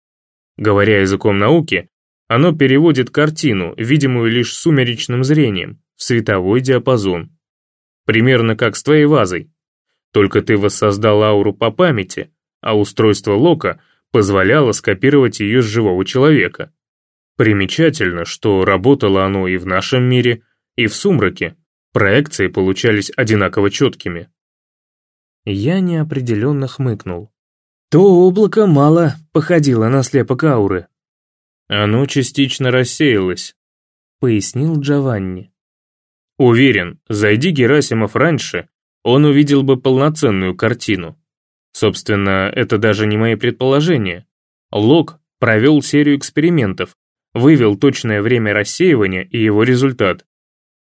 Говоря языком науки, оно переводит картину, видимую лишь сумеречным зрением, в световой диапазон. Примерно как с твоей вазой. Только ты воссоздал ауру по памяти, а устройство Лока позволяло скопировать ее с живого человека. Примечательно, что работало оно и в нашем мире, и в сумраке. Проекции получались одинаково четкими. Я неопределенно хмыкнул. То облако мало походило на слепок ауры. Оно частично рассеялось, пояснил Джованни. Уверен, зайди Герасимов раньше, он увидел бы полноценную картину. Собственно, это даже не мои предположения. Лок провел серию экспериментов, вывел точное время рассеивания и его результат.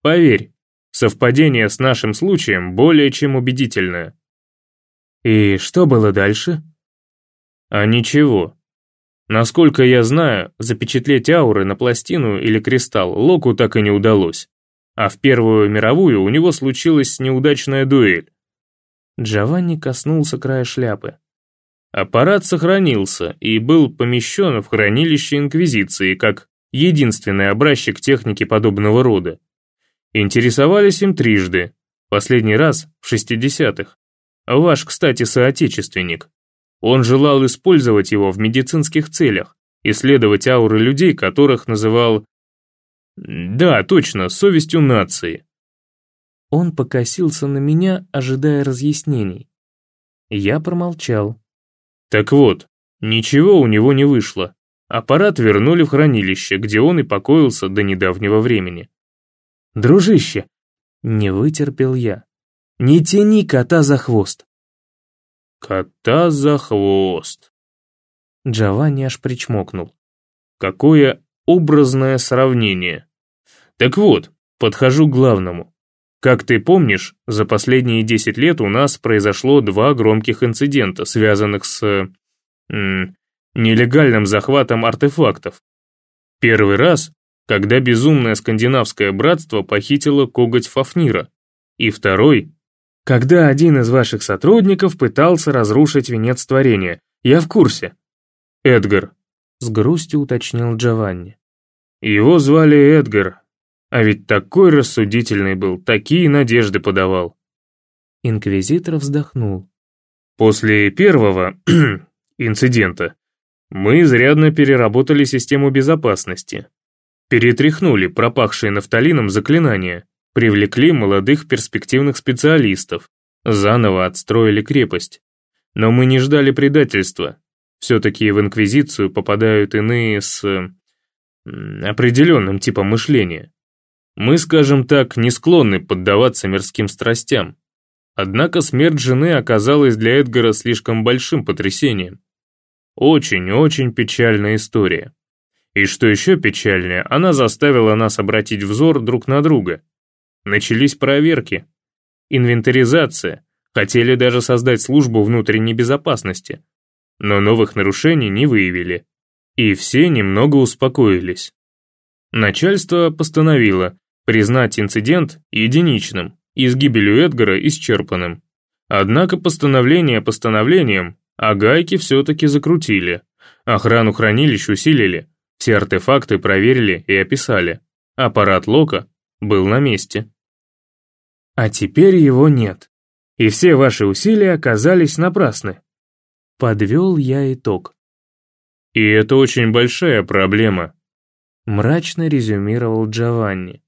Поверь, совпадение с нашим случаем более чем убедительное. И что было дальше? А ничего. Насколько я знаю, запечатлеть ауры на пластину или кристалл Локу так и не удалось а в Первую мировую у него случилась неудачная дуэль. Джованни коснулся края шляпы. Аппарат сохранился и был помещен в хранилище Инквизиции как единственный образчик техники подобного рода. Интересовались им трижды, последний раз в 60-х. Ваш, кстати, соотечественник. Он желал использовать его в медицинских целях, исследовать ауры людей, которых называл Да, точно, совестью нации. Он покосился на меня, ожидая разъяснений. Я промолчал. Так вот, ничего у него не вышло. Аппарат вернули в хранилище, где он и покоился до недавнего времени. «Дружище!» — не вытерпел я. «Не тяни кота за хвост!» «Кота за хвост!» Джованни аж причмокнул. «Какое образное сравнение!» «Так вот, подхожу к главному. Как ты помнишь, за последние 10 лет у нас произошло два громких инцидента, связанных с... М, нелегальным захватом артефактов. Первый раз, когда безумное скандинавское братство похитило коготь Фафнира. И второй, когда один из ваших сотрудников пытался разрушить венец творения. Я в курсе. Эдгар. С грустью уточнил Джованни. Его звали Эдгар, а ведь такой рассудительный был, такие надежды подавал. Инквизитор вздохнул. После первого инцидента мы изрядно переработали систему безопасности. Перетряхнули пропахшие нафталином заклинания, привлекли молодых перспективных специалистов, заново отстроили крепость. Но мы не ждали предательства. Все-таки в Инквизицию попадают иные с определенным типом мышления. Мы, скажем так, не склонны поддаваться мирским страстям. Однако смерть жены оказалась для Эдгара слишком большим потрясением. Очень-очень печальная история. И что еще печальнее, она заставила нас обратить взор друг на друга. Начались проверки, инвентаризация, хотели даже создать службу внутренней безопасности, но новых нарушений не выявили. И все немного успокоились. Начальство постановило признать инцидент единичным и с гибелью Эдгара исчерпанным. Однако постановление постановлением, а гайки все-таки закрутили. Охрану хранилищ усилили, все артефакты проверили и описали. Аппарат Лока был на месте. А теперь его нет. И все ваши усилия оказались напрасны. Подвел я итог. И это очень большая проблема. Мрачно резюмировал Джованни.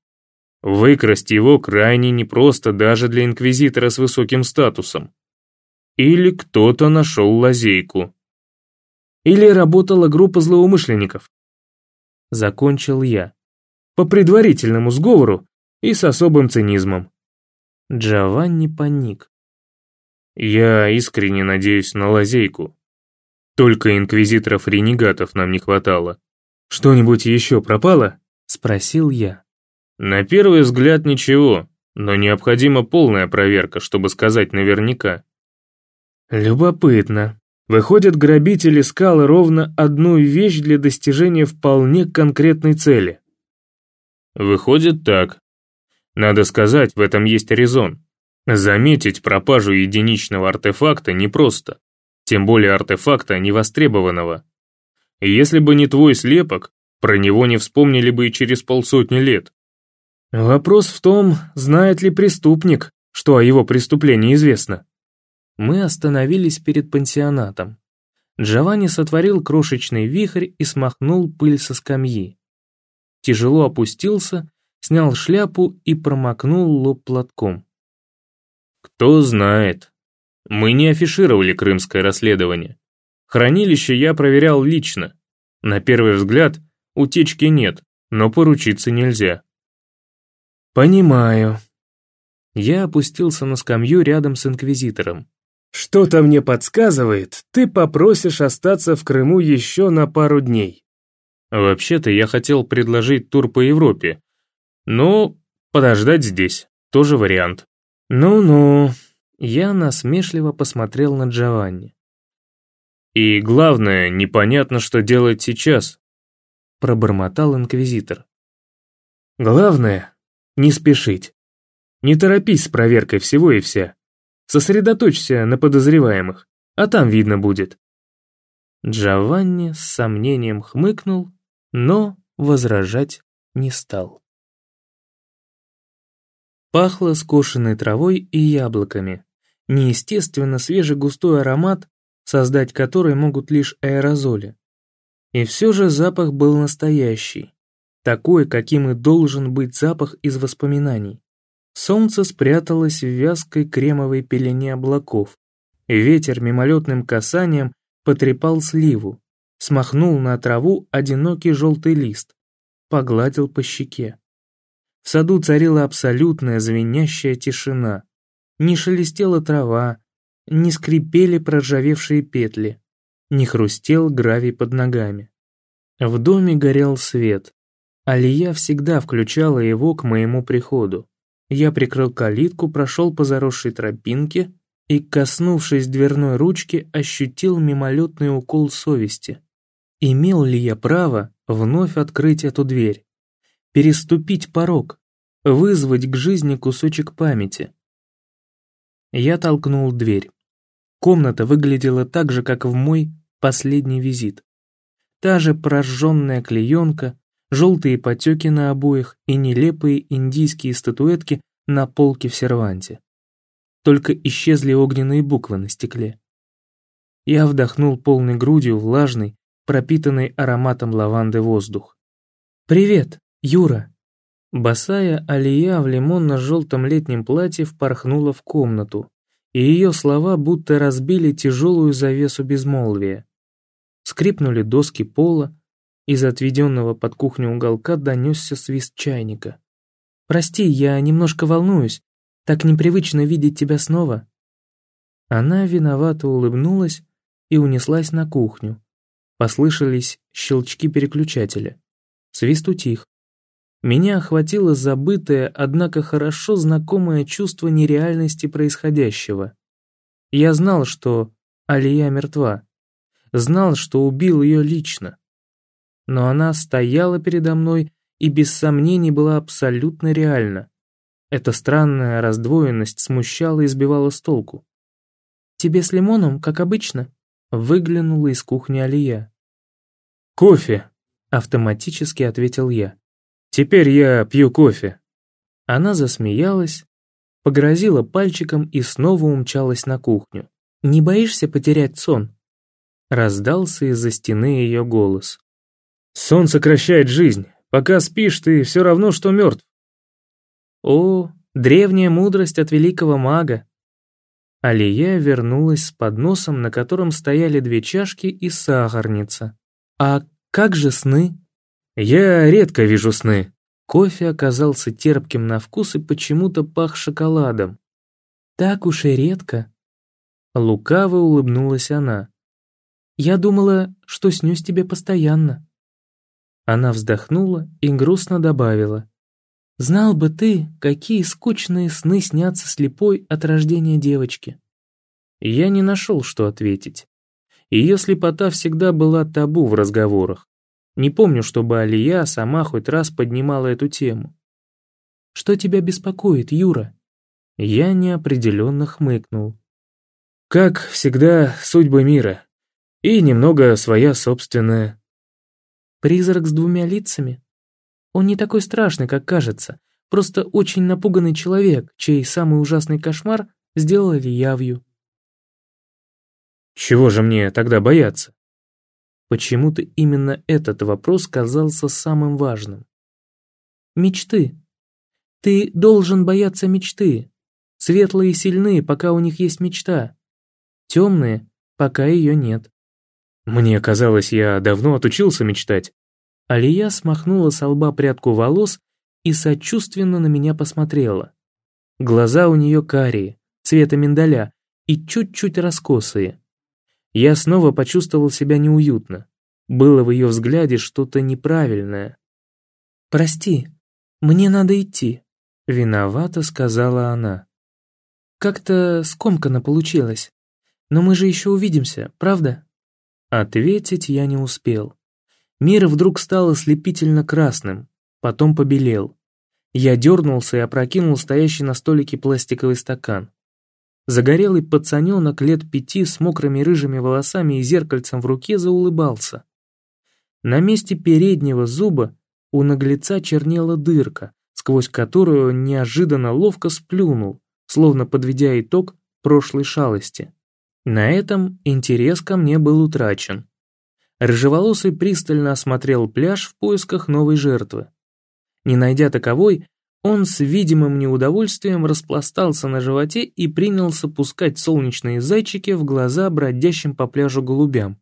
Выкрасть его крайне непросто даже для инквизитора с высоким статусом. Или кто-то нашел лазейку. Или работала группа злоумышленников. Закончил я. По предварительному сговору и с особым цинизмом. Джованни паник. Я искренне надеюсь на лазейку. Только инквизиторов-ренегатов нам не хватало. Что-нибудь еще пропало? Спросил я. На первый взгляд ничего, но необходима полная проверка, чтобы сказать наверняка. Любопытно. Выходит, грабитель искал ровно одну вещь для достижения вполне конкретной цели. Выходит так. Надо сказать, в этом есть резон. Заметить пропажу единичного артефакта непросто, тем более артефакта невостребованного. Если бы не твой слепок, про него не вспомнили бы и через полсотни лет. Вопрос в том, знает ли преступник, что о его преступлении известно. Мы остановились перед пансионатом. Джованни сотворил крошечный вихрь и смахнул пыль со скамьи. Тяжело опустился, снял шляпу и промокнул лоб платком. «Кто знает. Мы не афишировали крымское расследование. Хранилище я проверял лично. На первый взгляд утечки нет, но поручиться нельзя». «Понимаю». Я опустился на скамью рядом с инквизитором. Что-то мне подсказывает, ты попросишь остаться в Крыму еще на пару дней. Вообще-то я хотел предложить тур по Европе, но подождать здесь тоже вариант. Ну-ну, я насмешливо посмотрел на Джованни. И главное, непонятно, что делать сейчас, пробормотал инквизитор. Главное, не спешить. Не торопись с проверкой всего и вся. Сосредоточься на подозреваемых, а там видно будет». Джованни с сомнением хмыкнул, но возражать не стал. Пахло скошенной травой и яблоками. Неестественно свежий густой аромат, создать который могут лишь аэрозоли. И все же запах был настоящий. Такой, каким и должен быть запах из воспоминаний. Солнце спряталось в вязкой кремовой пелене облаков, ветер мимолетным касанием потрепал сливу, смахнул на траву одинокий желтый лист, погладил по щеке. В саду царила абсолютная звенящая тишина. Не шелестела трава, не скрипели проржавевшие петли, не хрустел гравий под ногами. В доме горел свет. Алия всегда включала его к моему приходу. Я прикрыл калитку, прошел по заросшей тропинке и, коснувшись дверной ручки, ощутил мимолетный укол совести. Имел ли я право вновь открыть эту дверь? Переступить порог? Вызвать к жизни кусочек памяти? Я толкнул дверь. Комната выглядела так же, как в мой последний визит. Та же прожженная клеенка, желтые потеки на обоях и нелепые индийские статуэтки на полке в серванте. Только исчезли огненные буквы на стекле. Я вдохнул полной грудью влажный, пропитанный ароматом лаванды воздух. «Привет, Юра!» Босая Алия в лимонно-желтом летнем платье впорхнула в комнату, и ее слова будто разбили тяжелую завесу безмолвия. Скрипнули доски пола, из отведенного под кухню уголка донесся свист чайника. «Прости, я немножко волнуюсь, так непривычно видеть тебя снова». Она виновато улыбнулась и унеслась на кухню, Послышались щелчки переключателя. Свист утих. Меня охватило забытое, однако хорошо знакомое чувство нереальности происходящего. Я знал, что Алия мертва. Знал, что убил ее лично. Но она стояла передо мной и без сомнений была абсолютно реальна. Эта странная раздвоенность смущала и сбивала с толку. «Тебе с лимоном, как обычно?» Выглянула из кухни Алия. «Кофе», — автоматически ответил я. «Теперь я пью кофе». Она засмеялась, погрозила пальчиком и снова умчалась на кухню. «Не боишься потерять сон?» Раздался из-за стены ее голос. «Сон сокращает жизнь. Пока спишь, ты все равно, что мертв». «О, древняя мудрость от великого мага!» Алия вернулась с подносом, на котором стояли две чашки и сахарница. «А как же сны?» «Я редко вижу сны». Кофе оказался терпким на вкус и почему-то пах шоколадом. «Так уж и редко». Лукаво улыбнулась она. «Я думала, что снюсь тебе постоянно». Она вздохнула и грустно добавила. Знал бы ты, какие скучные сны снятся слепой от рождения девочки. Я не нашел, что ответить. Ее слепота всегда была табу в разговорах. Не помню, чтобы Алия сама хоть раз поднимала эту тему. «Что тебя беспокоит, Юра?» Я неопределенно хмыкнул. «Как всегда, судьба мира. И немного своя собственная». «Призрак с двумя лицами?» Он не такой страшный, как кажется, просто очень напуганный человек, чей самый ужасный кошмар сделали явью. Чего же мне тогда бояться? Почему-то именно этот вопрос казался самым важным. Мечты. Ты должен бояться мечты. Светлые и сильные, пока у них есть мечта. Темные, пока ее нет. Мне казалось, я давно отучился мечтать. Алия смахнула с лба прядку волос и сочувственно на меня посмотрела. Глаза у нее карие, цвета миндаля и чуть-чуть раскосые. Я снова почувствовал себя неуютно. Было в ее взгляде что-то неправильное. «Прости, мне надо идти», — виновата сказала она. «Как-то скомканно получилось. Но мы же еще увидимся, правда?» Ответить я не успел. Мир вдруг стал ослепительно красным, потом побелел. Я дернулся и опрокинул стоящий на столике пластиковый стакан. Загорелый пацаненок лет пяти с мокрыми рыжими волосами и зеркальцем в руке заулыбался. На месте переднего зуба у наглеца чернела дырка, сквозь которую он неожиданно ловко сплюнул, словно подведя итог прошлой шалости. На этом интерес ко мне был утрачен. Рыжеволосый пристально осмотрел пляж в поисках новой жертвы. Не найдя таковой, он с видимым неудовольствием распластался на животе и принялся пускать солнечные зайчики в глаза бродящим по пляжу голубям.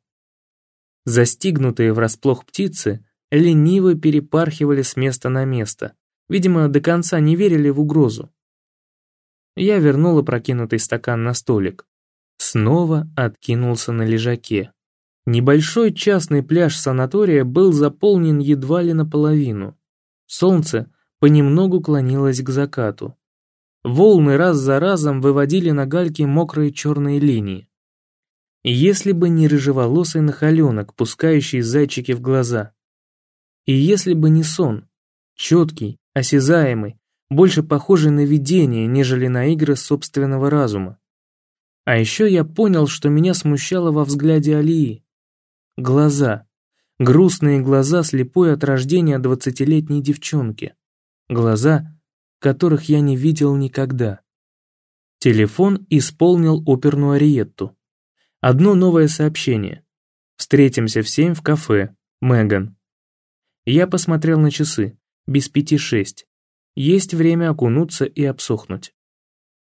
Застигнутые врасплох птицы лениво перепархивали с места на место, видимо, до конца не верили в угрозу. Я вернула прокинутый стакан на столик. Снова откинулся на лежаке. Небольшой частный пляж санатория был заполнен едва ли наполовину. Солнце понемногу клонилось к закату. Волны раз за разом выводили на гальке мокрые черные линии. Если бы не рыжеволосый нахаленок, пускающий зайчики в глаза. И если бы не сон, четкий, осязаемый, больше похожий на видение, нежели на игры собственного разума. А еще я понял, что меня смущало во взгляде Алии. Глаза. Грустные глаза слепой от рождения двадцатилетней девчонки. Глаза, которых я не видел никогда. Телефон исполнил оперную ариетту. Одно новое сообщение. Встретимся в семь в кафе. Меган. Я посмотрел на часы. Без пяти шесть. Есть время окунуться и обсохнуть.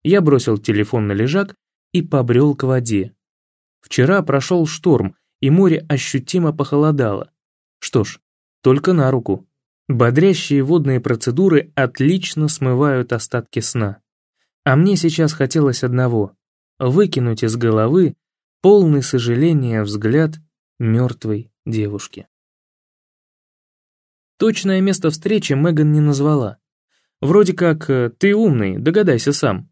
Я бросил телефон на лежак и побрел к воде. Вчера прошел шторм, и море ощутимо похолодало. Что ж, только на руку. Бодрящие водные процедуры отлично смывают остатки сна. А мне сейчас хотелось одного — выкинуть из головы полный сожаления взгляд мертвой девушки. Точное место встречи Меган не назвала. Вроде как э, «ты умный, догадайся сам».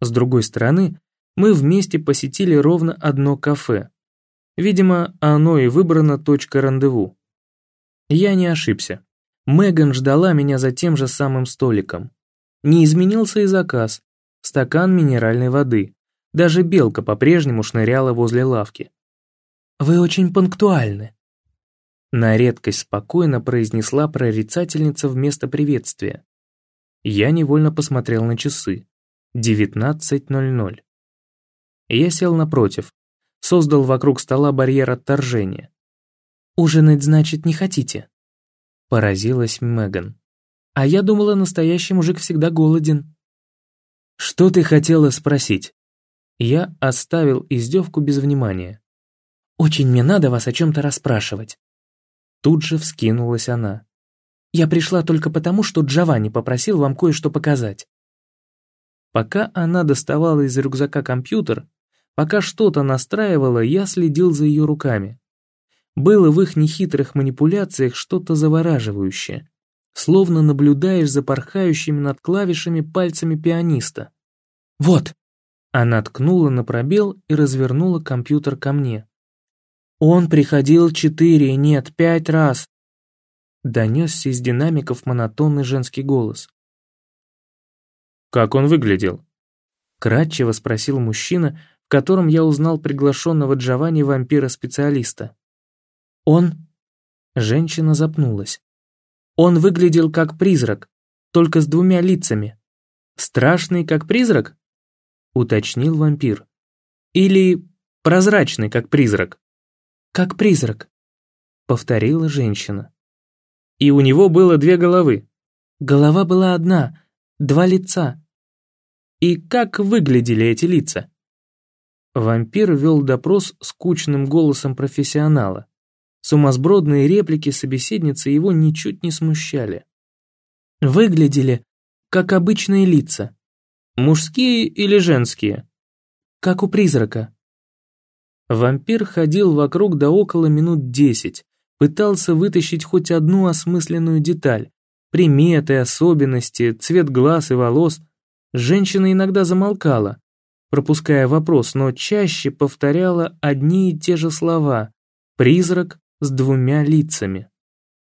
С другой стороны, мы вместе посетили ровно одно кафе, Видимо, оно и выбрано точка рандеву. Я не ошибся. Меган ждала меня за тем же самым столиком. Не изменился и заказ. Стакан минеральной воды. Даже белка по-прежнему шныряла возле лавки. «Вы очень пунктуальны», на редкость спокойно произнесла прорицательница вместо приветствия. Я невольно посмотрел на часы. 19.00. Я сел напротив, создал вокруг стола барьер отторжения. «Ужинать, значит, не хотите?» Поразилась Меган. «А я думала, настоящий мужик всегда голоден». «Что ты хотела спросить?» Я оставил издевку без внимания. «Очень мне надо вас о чем-то расспрашивать». Тут же вскинулась она. «Я пришла только потому, что Джованни попросил вам кое-что показать». Пока она доставала из рюкзака компьютер, Пока что-то настраивало, я следил за ее руками. Было в их нехитрых манипуляциях что-то завораживающее. Словно наблюдаешь за порхающими над клавишами пальцами пианиста. «Вот!» Она ткнула на пробел и развернула компьютер ко мне. «Он приходил четыре, нет, пять раз!» Донесся из динамиков монотонный женский голос. «Как он выглядел?» Кратчево спросил мужчина, котором я узнал приглашенного Джованни вампира-специалиста. Он... Женщина запнулась. Он выглядел как призрак, только с двумя лицами. Страшный как призрак? Уточнил вампир. Или прозрачный как призрак? Как призрак, повторила женщина. И у него было две головы. Голова была одна, два лица. И как выглядели эти лица? Вампир вел допрос скучным голосом профессионала. Сумасбродные реплики собеседницы его ничуть не смущали. Выглядели, как обычные лица. Мужские или женские? Как у призрака. Вампир ходил вокруг до около минут десять, пытался вытащить хоть одну осмысленную деталь, приметы, особенности, цвет глаз и волос. Женщина иногда замолкала, пропуская вопрос, но чаще повторяла одни и те же слова «призрак с двумя лицами».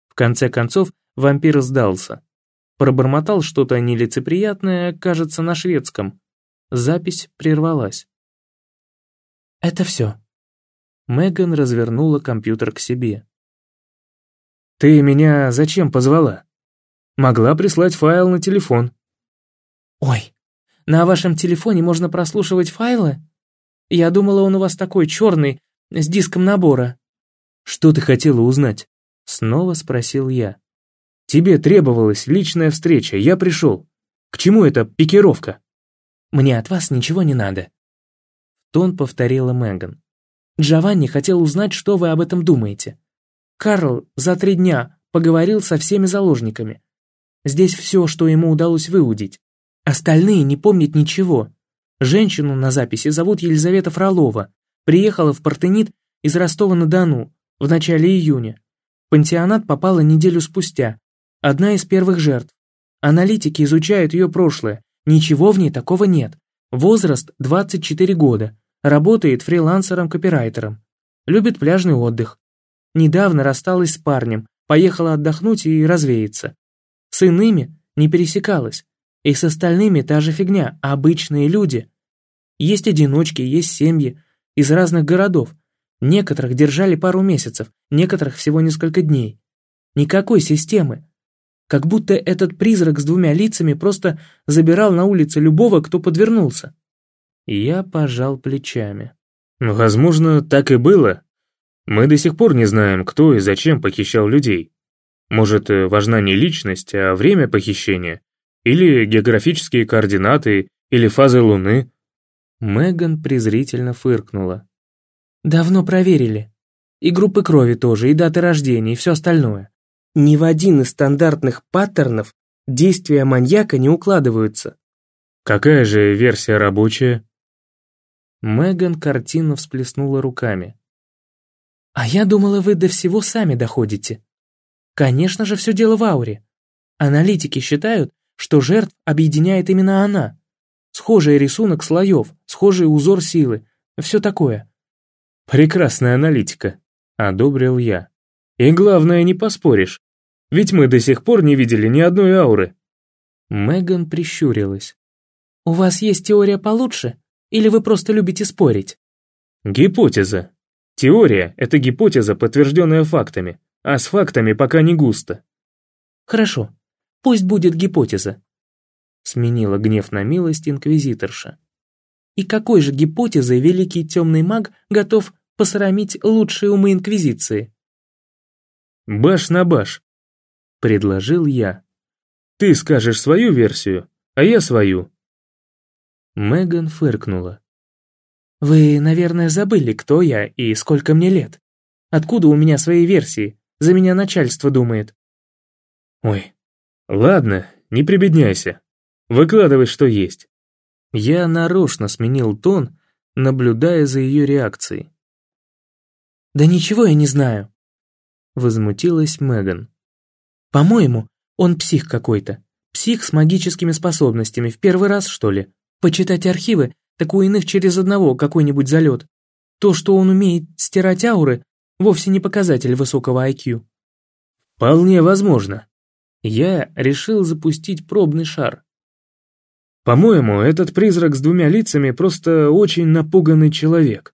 В конце концов, вампир сдался. Пробормотал что-то нелицеприятное, кажется, на шведском. Запись прервалась. «Это все». Меган развернула компьютер к себе. «Ты меня зачем позвала? Могла прислать файл на телефон». «Ой, на вашем телефоне можно прослушивать файлы? Я думала, он у вас такой черный, с диском набора». «Что ты хотела узнать?» Снова спросил я. «Тебе требовалась личная встреча, я пришел. К чему эта пикировка?» «Мне от вас ничего не надо», — тон повторила Меган. «Джованни хотел узнать, что вы об этом думаете. Карл за три дня поговорил со всеми заложниками. Здесь все, что ему удалось выудить. Остальные не помнят ничего. Женщину на записи зовут Елизавета Фролова. Приехала в Партенит из Ростова-на-Дону в начале июня. В пансионат попала неделю спустя. Одна из первых жертв. Аналитики изучают ее прошлое. Ничего в ней такого нет. Возраст 24 года. Работает фрилансером-копирайтером. Любит пляжный отдых. Недавно рассталась с парнем, поехала отдохнуть и развеяться. С иными не пересекалась. И с остальными та же фигня, обычные люди. Есть одиночки, есть семьи, из разных городов, Некоторых держали пару месяцев, некоторых всего несколько дней. Никакой системы. Как будто этот призрак с двумя лицами просто забирал на улице любого, кто подвернулся. Я пожал плечами. Возможно, так и было. Мы до сих пор не знаем, кто и зачем похищал людей. Может, важна не личность, а время похищения? Или географические координаты, или фазы Луны? Меган презрительно фыркнула. Давно проверили. И группы крови тоже, и даты рождения, и все остальное. Ни в один из стандартных паттернов действия маньяка не укладываются. Какая же версия рабочая? Меган картинно всплеснула руками. А я думала, вы до всего сами доходите. Конечно же, все дело в ауре. Аналитики считают, что жертв объединяет именно она. Схожий рисунок слоев, схожий узор силы, все такое. Прекрасная аналитика, одобрил я. И главное, не поспоришь. Ведь мы до сих пор не видели ни одной ауры. Меган прищурилась. «У вас есть теория получше? Или вы просто любите спорить?» «Гипотеза. Теория — это гипотеза, подтвержденная фактами, а с фактами пока не густо». «Хорошо, пусть будет гипотеза», — сменила гнев на милость инквизиторша. «И какой же гипотезой великий темный маг готов посрамить лучшие умы Инквизиции. «Баш на баш», — предложил я. «Ты скажешь свою версию, а я свою». Меган фыркнула. «Вы, наверное, забыли, кто я и сколько мне лет. Откуда у меня свои версии? За меня начальство думает». «Ой, ладно, не прибедняйся. Выкладывай, что есть». Я нарочно сменил тон, наблюдая за ее реакцией. «Да ничего я не знаю», — возмутилась Меган. «По-моему, он псих какой-то. Псих с магическими способностями, в первый раз, что ли. Почитать архивы, так у иных через одного какой-нибудь залет. То, что он умеет стирать ауры, вовсе не показатель высокого IQ». «Вполне возможно. Я решил запустить пробный шар». «По-моему, этот призрак с двумя лицами просто очень напуганный человек.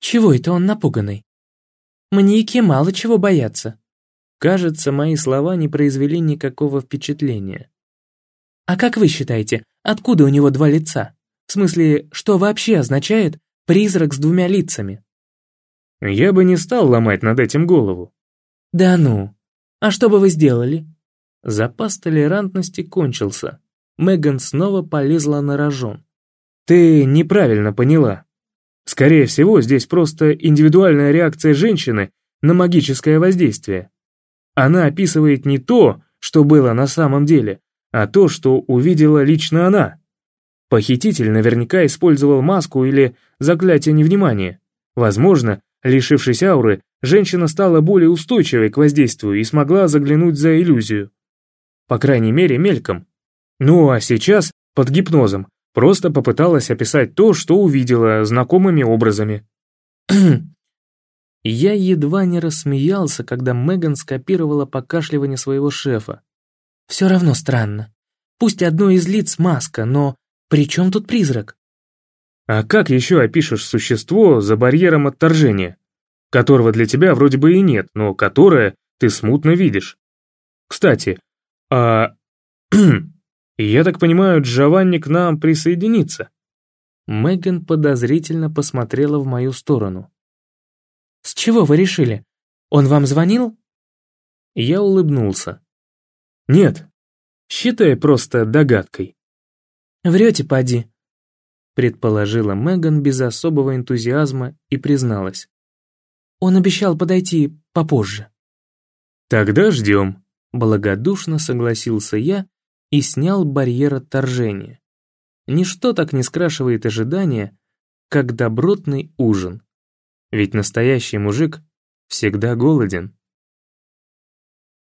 Чего это он напуганный? Маньяки мало чего боятся. Кажется, мои слова не произвели никакого впечатления. А как вы считаете, откуда у него два лица? В смысле, что вообще означает призрак с двумя лицами? Я бы не стал ломать над этим голову. Да ну. А что бы вы сделали? Запас толерантности кончился. Меган снова полезла на рожон. Ты неправильно поняла. Скорее всего, здесь просто индивидуальная реакция женщины на магическое воздействие. Она описывает не то, что было на самом деле, а то, что увидела лично она. Похититель наверняка использовал маску или заклятие невнимания. Возможно, лишившись ауры, женщина стала более устойчивой к воздействию и смогла заглянуть за иллюзию. По крайней мере, мельком. Ну а сейчас, под гипнозом, Просто попыталась описать то, что увидела знакомыми образами. Я едва не рассмеялся, когда Меган скопировала покашливание своего шефа. «Все равно странно. Пусть одно из лиц маска, но при чем тут призрак?» «А как еще опишешь существо за барьером отторжения, которого для тебя вроде бы и нет, но которое ты смутно видишь? Кстати, а я так понимаю, Джованни к нам присоединится?» Меган подозрительно посмотрела в мою сторону. «С чего вы решили? Он вам звонил?» Я улыбнулся. «Нет, считай просто догадкой». «Врете, поди», — предположила Меган без особого энтузиазма и призналась. «Он обещал подойти попозже». «Тогда ждем», — благодушно согласился я и снял барьер отторжения. Ничто так не скрашивает ожидания, как добротный ужин. Ведь настоящий мужик всегда голоден.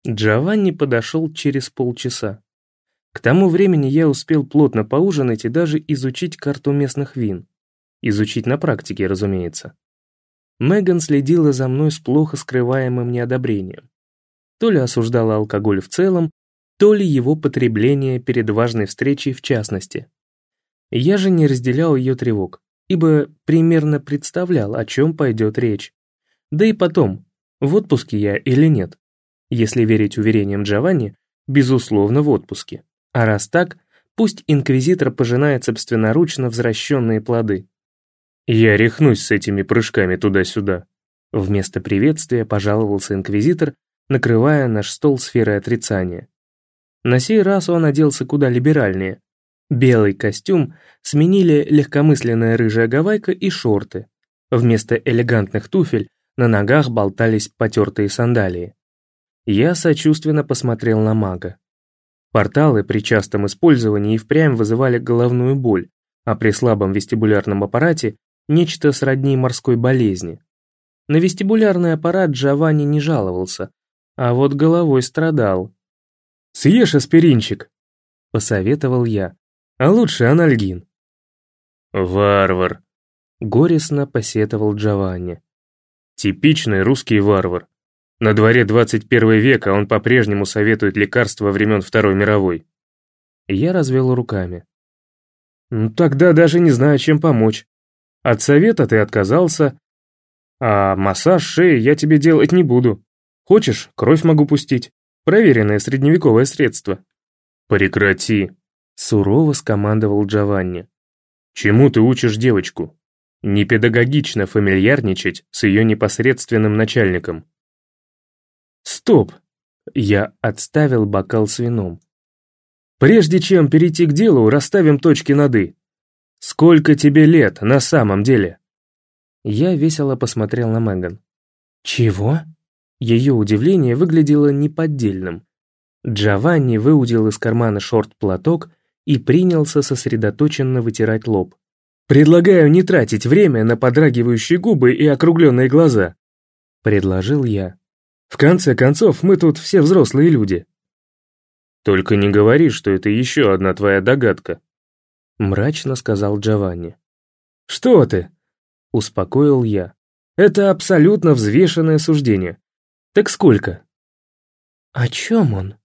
Джованни подошел через полчаса. К тому времени я успел плотно поужинать и даже изучить карту местных вин. Изучить на практике, разумеется. Меган следила за мной с плохо скрываемым неодобрением. То ли осуждала алкоголь в целом, то ли его потребление перед важной встречей в частности. Я же не разделял ее тревог, ибо примерно представлял, о чем пойдет речь. Да и потом, в отпуске я или нет. Если верить уверениям Джованни, безусловно, в отпуске. А раз так, пусть инквизитор пожинает собственноручно возвращенные плоды. Я рехнусь с этими прыжками туда-сюда. Вместо приветствия пожаловался инквизитор, накрывая наш стол сферой отрицания. На сей раз он оделся куда либеральнее. Белый костюм сменили легкомысленная рыжая гавайка и шорты. Вместо элегантных туфель на ногах болтались потертые сандалии. Я сочувственно посмотрел на мага. Порталы при частом использовании и впрямь вызывали головную боль, а при слабом вестибулярном аппарате – нечто сродни морской болезни. На вестибулярный аппарат Джованни не жаловался, а вот головой страдал. «Съешь аспиринчик», — посоветовал я, — «а лучше анальгин». «Варвар», — горестно посетовал Джованни. «Типичный русский варвар. На дворе 21 века он по-прежнему советует лекарства времен Второй мировой». Я развел руками. «Ну, «Тогда даже не знаю, чем помочь. От совета ты отказался, а массаж шеи я тебе делать не буду. Хочешь, кровь могу пустить. Проверенное средневековое средство». «Прекрати», — сурово скомандовал Джованни. «Чему ты учишь девочку? Не педагогично фамильярничать с ее непосредственным начальником». «Стоп!» — я отставил бокал с вином. «Прежде чем перейти к делу, расставим точки над «и». Сколько тебе лет на самом деле?» Я весело посмотрел на Меган. «Чего?» Ее удивление выглядело неподдельным. Джованни выудил из кармана шорт-платок и принялся сосредоточенно вытирать лоб. «Предлагаю не тратить время на подрагивающие губы и округленные глаза», — предложил я. «В конце концов, мы тут все взрослые люди». «Только не говори, что это еще одна твоя догадка», — мрачно сказал Джованни. «Что ты?» — успокоил я. «Это абсолютно взвешенное суждение. Так сколько?» «О чем он?»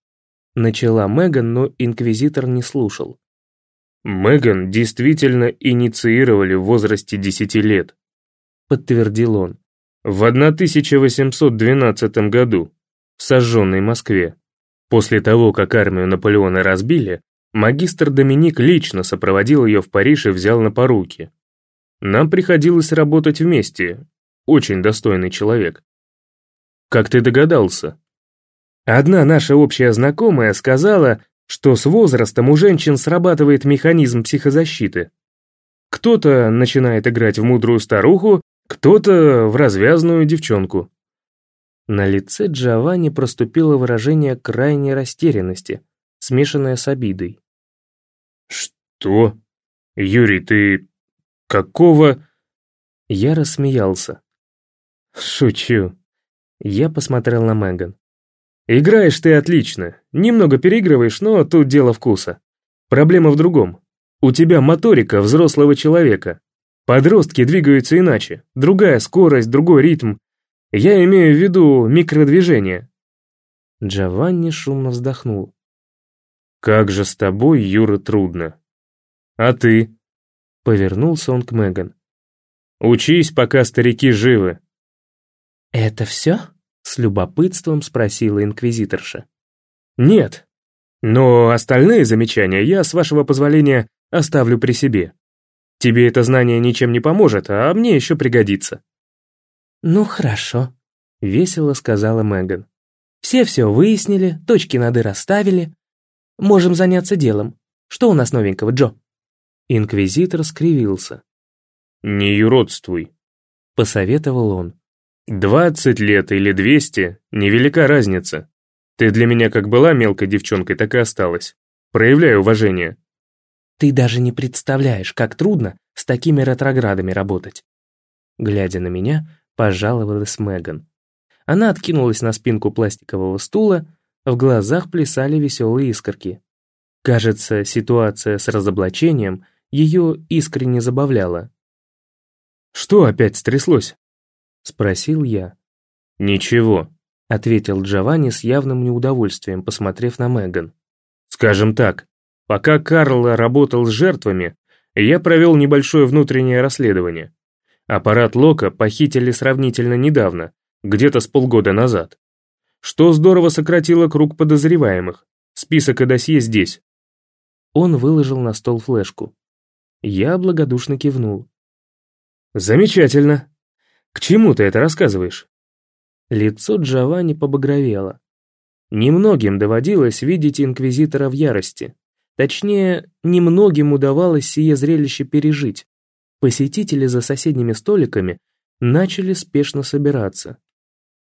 Начала Меган, но инквизитор не слушал. «Меган действительно инициировали в возрасте десяти лет», подтвердил он. «В 1812 году, в сожженной Москве. После того, как армию Наполеона разбили, магистр Доминик лично сопроводил ее в Париж и взял на поруки. Нам приходилось работать вместе, очень достойный человек. Как ты догадался? Одна наша общая знакомая сказала, что с возрастом у женщин срабатывает механизм психозащиты. Кто-то начинает играть в мудрую старуху, кто-то в развязную девчонку. На лице Джованни проступило выражение крайней растерянности, смешанное с обидой. «Что? Юрий, ты... какого...» Я рассмеялся. «Шучу. Я посмотрел на Меган. «Играешь ты отлично. Немного переигрываешь, но тут дело вкуса. Проблема в другом. У тебя моторика взрослого человека. Подростки двигаются иначе. Другая скорость, другой ритм. Я имею в виду микродвижение». Джованни шумно вздохнул. «Как же с тобой, Юра, трудно. А ты?» Повернулся он к Меган. «Учись, пока старики живы. «Это все?» — с любопытством спросила инквизиторша. «Нет. Но остальные замечания я, с вашего позволения, оставлю при себе. Тебе это знание ничем не поможет, а мне еще пригодится». «Ну хорошо», — весело сказала Меган. «Все все выяснили, точки над «и» расставили. Можем заняться делом. Что у нас новенького, Джо?» Инквизитор скривился. «Не юродствуй», — посоветовал он. «Двадцать лет или двести — невелика разница. Ты для меня как была мелкой девчонкой, так и осталась. Проявляй уважение». «Ты даже не представляешь, как трудно с такими ретроградами работать». Глядя на меня, пожаловалась Меган. Она откинулась на спинку пластикового стула, в глазах плясали веселые искорки. Кажется, ситуация с разоблачением ее искренне забавляла. «Что опять стряслось?» — спросил я. «Ничего», — ответил Джованни с явным неудовольствием, посмотрев на Меган. «Скажем так, пока Карл работал с жертвами, я провел небольшое внутреннее расследование. Аппарат Лока похитили сравнительно недавно, где-то с полгода назад. Что здорово сократило круг подозреваемых. Список и досье здесь. Он выложил на стол флешку. Я благодушно кивнул. Замечательно. К чему ты это рассказываешь? Лицо Джованни побагровело. Немногим доводилось видеть инквизитора в ярости. Точнее, немногим удавалось сие зрелище пережить. Посетители за соседними столиками начали спешно собираться.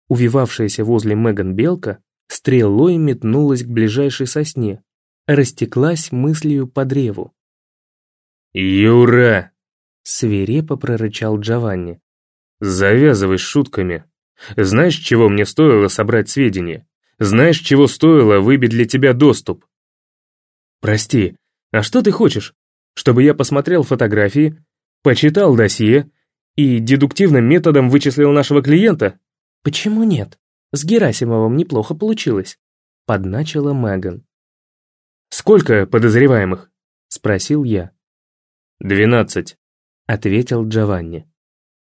Увивавшаяся возле Меган белка стрелой метнулась к ближайшей сосне, растеклась мыслью по древу. «Юра!» — свирепо прорычал Джованни. «Завязывай с шутками. Знаешь, чего мне стоило собрать сведения? Знаешь, чего стоило выбить для тебя доступ?» «Прости, а что ты хочешь? Чтобы я посмотрел фотографии, Почитал досье и дедуктивным методом вычислил нашего клиента? Почему нет? С Герасимовым неплохо получилось. Подначила Меган. Сколько подозреваемых? Спросил я. Двенадцать, ответил Джованни.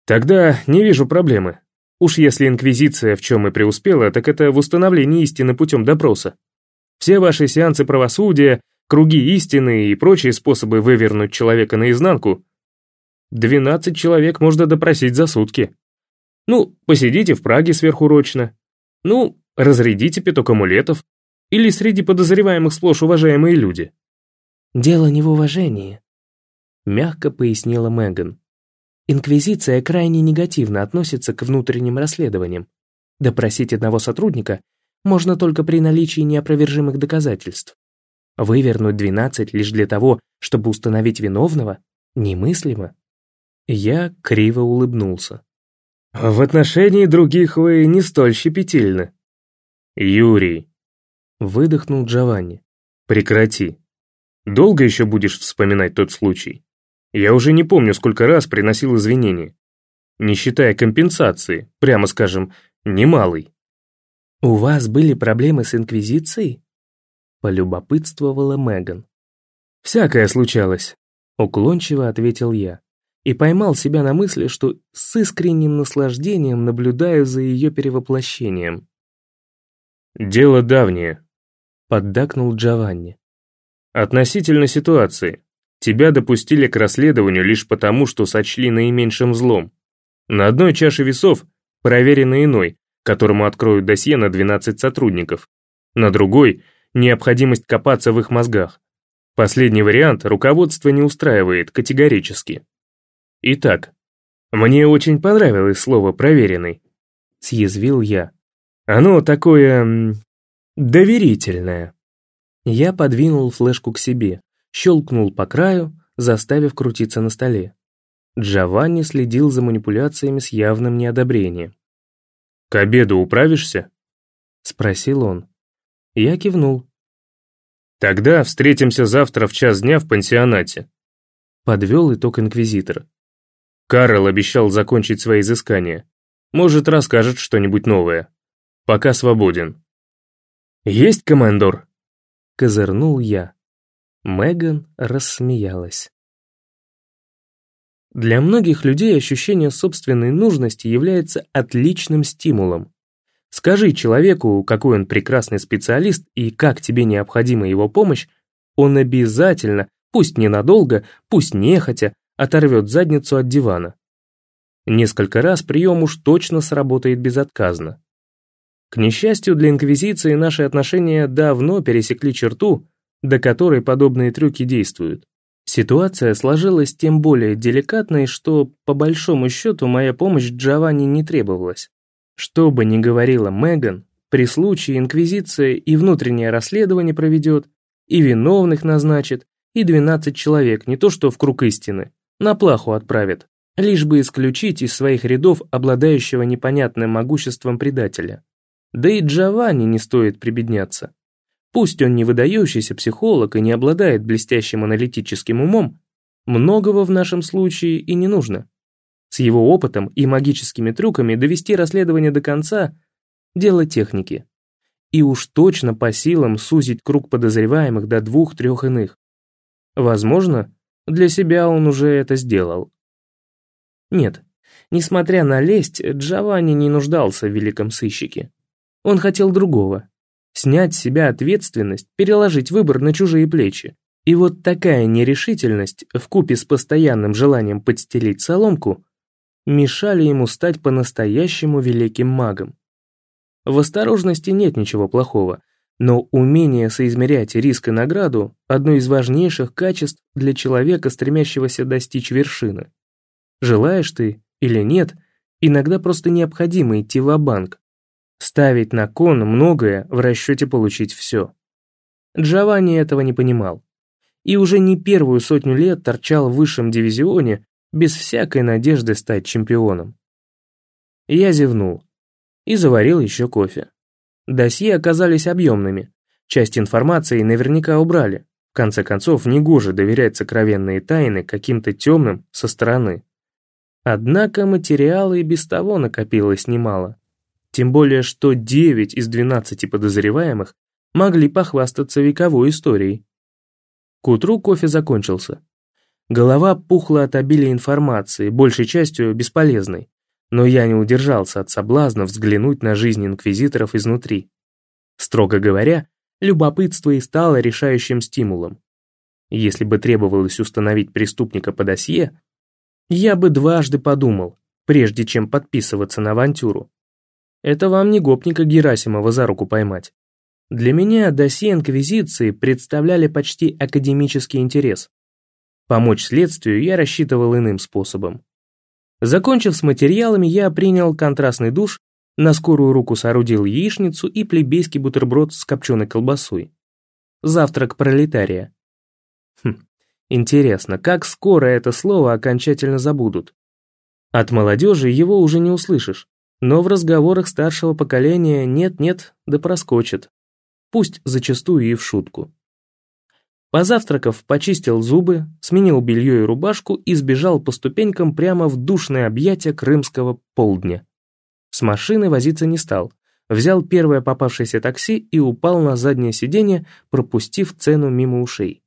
Тогда не вижу проблемы. Уж если Инквизиция в чем и преуспела, так это в установлении истины путем допроса. Все ваши сеансы правосудия, круги истины и прочие способы вывернуть человека наизнанку 12 человек можно допросить за сутки. Ну, посидите в Праге сверхурочно. Ну, разрядите пяток амулетов. Или среди подозреваемых сплошь уважаемые люди. «Дело не в уважении», — мягко пояснила Меган. «Инквизиция крайне негативно относится к внутренним расследованиям. Допросить одного сотрудника можно только при наличии неопровержимых доказательств. Вывернуть 12 лишь для того, чтобы установить виновного, немыслимо. Я криво улыбнулся. «В отношении других вы не столь щепетильны». «Юрий», — выдохнул Джованни, — «прекрати. Долго еще будешь вспоминать тот случай? Я уже не помню, сколько раз приносил извинения. Не считая компенсации, прямо скажем, немалый». «У вас были проблемы с Инквизицией?» — полюбопытствовала Меган. «Всякое случалось», — уклончиво ответил я и поймал себя на мысли, что с искренним наслаждением наблюдаю за ее перевоплощением. «Дело давнее», — поддакнул Джованни. «Относительно ситуации. Тебя допустили к расследованию лишь потому, что сочли наименьшим злом. На одной чаше весов проверенный иной, которому откроют досье на 12 сотрудников. На другой — необходимость копаться в их мозгах. Последний вариант руководство не устраивает категорически. Итак, мне очень понравилось слово «проверенный», — съязвил я. Оно такое... доверительное. Я подвинул флешку к себе, щелкнул по краю, заставив крутиться на столе. Джованни следил за манипуляциями с явным неодобрением. «К обеду управишься?» — спросил он. Я кивнул. «Тогда встретимся завтра в час дня в пансионате», — подвел итог инквизитор. Карл обещал закончить свои изыскания. Может, расскажет что-нибудь новое. Пока свободен. «Есть, командор?» Козырнул я. Меган рассмеялась. Для многих людей ощущение собственной нужности является отличным стимулом. Скажи человеку, какой он прекрасный специалист и как тебе необходима его помощь, он обязательно, пусть ненадолго, пусть нехотя, оторвет задницу от дивана. Несколько раз прием уж точно сработает безотказно. К несчастью для Инквизиции наши отношения давно пересекли черту, до которой подобные трюки действуют. Ситуация сложилась тем более деликатной, что, по большому счету, моя помощь Джованни не требовалась. Что бы ни говорила Меган, при случае Инквизиция и внутреннее расследование проведет, и виновных назначит, и 12 человек, не то что в круг истины, на плаху отправит, лишь бы исключить из своих рядов обладающего непонятным могуществом предателя. Да и Джованни не стоит прибедняться. Пусть он не выдающийся психолог и не обладает блестящим аналитическим умом, многого в нашем случае и не нужно. С его опытом и магическими трюками довести расследование до конца – дело техники. И уж точно по силам сузить круг подозреваемых до двух-трех иных. Возможно, для себя он уже это сделал. Нет, несмотря на лесть, Джованни не нуждался в великом сыщике. Он хотел другого снять с себя ответственность, переложить выбор на чужие плечи. И вот такая нерешительность, вкупе с постоянным желанием подстелить соломку, мешали ему стать по-настоящему великим магом. В осторожности нет ничего плохого, но умение соизмерять риск и награду – одно из важнейших качеств для человека, стремящегося достичь вершины. Желаешь ты или нет, иногда просто необходимо идти в банк ставить на кон многое в расчете получить все. Джованни этого не понимал. И уже не первую сотню лет торчал в высшем дивизионе без всякой надежды стать чемпионом. Я зевнул и заварил еще кофе. Досье оказались объемными, часть информации наверняка убрали. В конце концов, негоже доверять сокровенные тайны каким-то темным со стороны. Однако материала и без того накопилось немало. Тем более, что 9 из 12 подозреваемых могли похвастаться вековой историей. К утру кофе закончился. Голова пухла от обилия информации, большей частью бесполезной, но я не удержался от соблазна взглянуть на жизнь инквизиторов изнутри. Строго говоря, любопытство и стало решающим стимулом. Если бы требовалось установить преступника по досье, я бы дважды подумал, прежде чем подписываться на авантюру. Это вам не гопника Герасимова за руку поймать. Для меня досье Инквизиции представляли почти академический интерес. Помочь следствию я рассчитывал иным способом. Закончив с материалами, я принял контрастный душ, на скорую руку соорудил яичницу и плебейский бутерброд с копченой колбасой. Завтрак пролетария. Хм, интересно, как скоро это слово окончательно забудут? От молодежи его уже не услышишь. Но в разговорах старшего поколения нет-нет, да проскочит. Пусть зачастую и в шутку. Позавтракав, почистил зубы, сменил белье и рубашку и сбежал по ступенькам прямо в душное объятие крымского полдня. С машины возиться не стал. Взял первое попавшееся такси и упал на заднее сиденье, пропустив цену мимо ушей.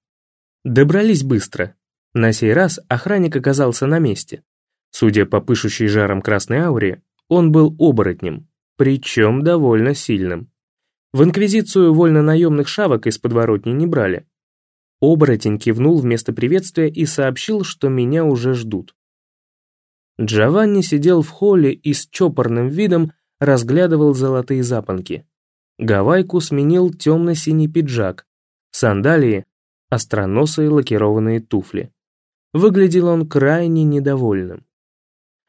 Добрались быстро. На сей раз охранник оказался на месте. Судя по пышущей жаром красной ауре, он был оборотнем, причем довольно сильным. В инквизицию вольно-наемных шавок из подворотни не брали. Оборотень кивнул вместо приветствия и сообщил, что меня уже ждут. Джованни сидел в холле и с чопорным видом разглядывал золотые запонки. Гавайку сменил темно-синий пиджак, сандалии, остроносые лакированные туфли. Выглядел он крайне недовольным.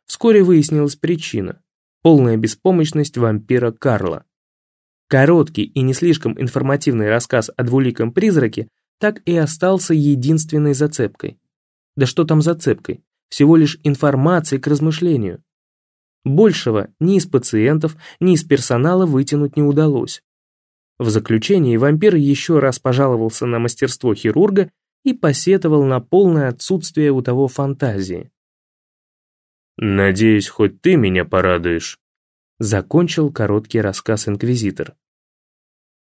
Вскоре выяснилась причина полная беспомощность вампира Карла. Короткий и не слишком информативный рассказ о двуликом призраке так и остался единственной зацепкой. Да что там зацепкой? Всего лишь информацией к размышлению. Большего ни из пациентов, ни из персонала вытянуть не удалось. В заключении вампир еще раз пожаловался на мастерство хирурга и посетовал на полное отсутствие у того фантазии. «Надеюсь, хоть ты меня порадуешь», — закончил короткий рассказ инквизитор.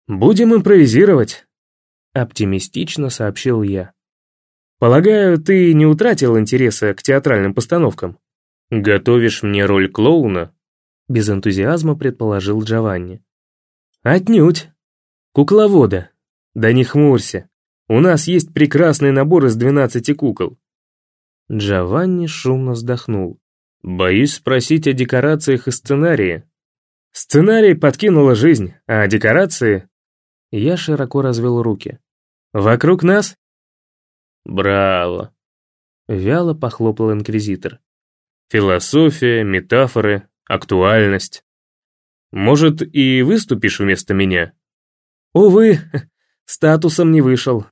«Будем импровизировать», — оптимистично сообщил я. «Полагаю, ты не утратил интереса к театральным постановкам?» «Готовишь мне роль клоуна?» Без энтузиазма предположил Джованни. «Отнюдь. Кукловода. Да не хмурься. У нас есть прекрасный набор из двенадцати кукол». Джованни шумно вздохнул. Боюсь спросить о декорациях и сценарии. Сценарий подкинула жизнь, а декорации... Я широко развел руки. Вокруг нас? Браво. Вяло похлопал инквизитор. Философия, метафоры, актуальность. Может, и выступишь вместо меня? Увы, статусом не вышел.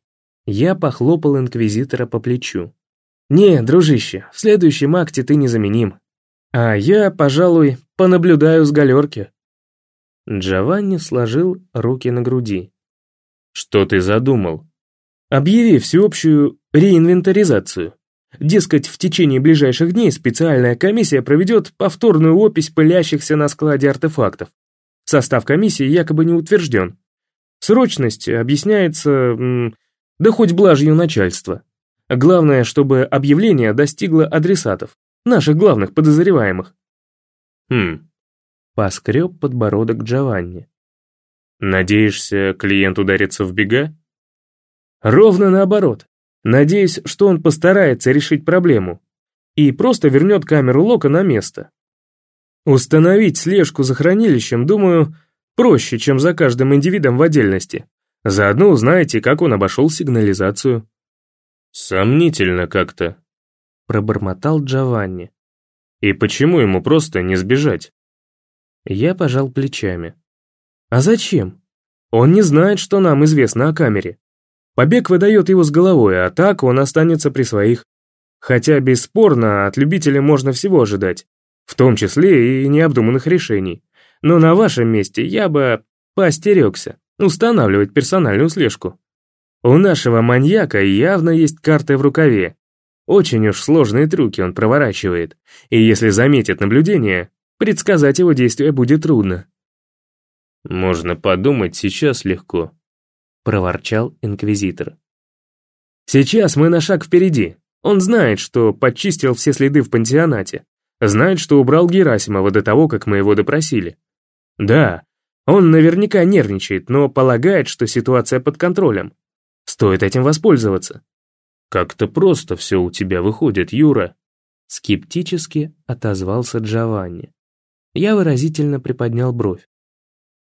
Я похлопал инквизитора по плечу. «Не, дружище, в следующем акте ты незаменим. А я, пожалуй, понаблюдаю с галерки». Джованни сложил руки на груди. «Что ты задумал?» «Объяви всеобщую реинвентаризацию. Дескать, в течение ближайших дней специальная комиссия проведет повторную опись пылящихся на складе артефактов. Состав комиссии якобы не утвержден. Срочность объясняется, да хоть блажью начальства. Главное, чтобы объявление достигло адресатов, наших главных подозреваемых. Хм, поскреб подбородок Джованни. Надеешься, клиент ударится в бега? Ровно наоборот. Надеюсь, что он постарается решить проблему и просто вернет камеру Лока на место. Установить слежку за хранилищем, думаю, проще, чем за каждым индивидом в отдельности. Заодно узнаете, как он обошел сигнализацию. «Сомнительно как-то», — пробормотал Джованни. «И почему ему просто не сбежать?» Я пожал плечами. «А зачем? Он не знает, что нам известно о камере. Побег выдает его с головой, а так он останется при своих. Хотя, бесспорно, от любителя можно всего ожидать, в том числе и необдуманных решений. Но на вашем месте я бы поостерегся устанавливать персональную слежку. У нашего маньяка явно есть карты в рукаве. Очень уж сложные трюки он проворачивает, и если заметит наблюдение, предсказать его действия будет трудно. «Можно подумать, сейчас легко», проворчал инквизитор. «Сейчас мы на шаг впереди. Он знает, что подчистил все следы в пансионате. Знает, что убрал Герасимова до того, как мы его допросили. Да, он наверняка нервничает, но полагает, что ситуация под контролем. Стоит этим воспользоваться». «Как-то просто все у тебя выходит, Юра», скептически отозвался Джованни. Я выразительно приподнял бровь.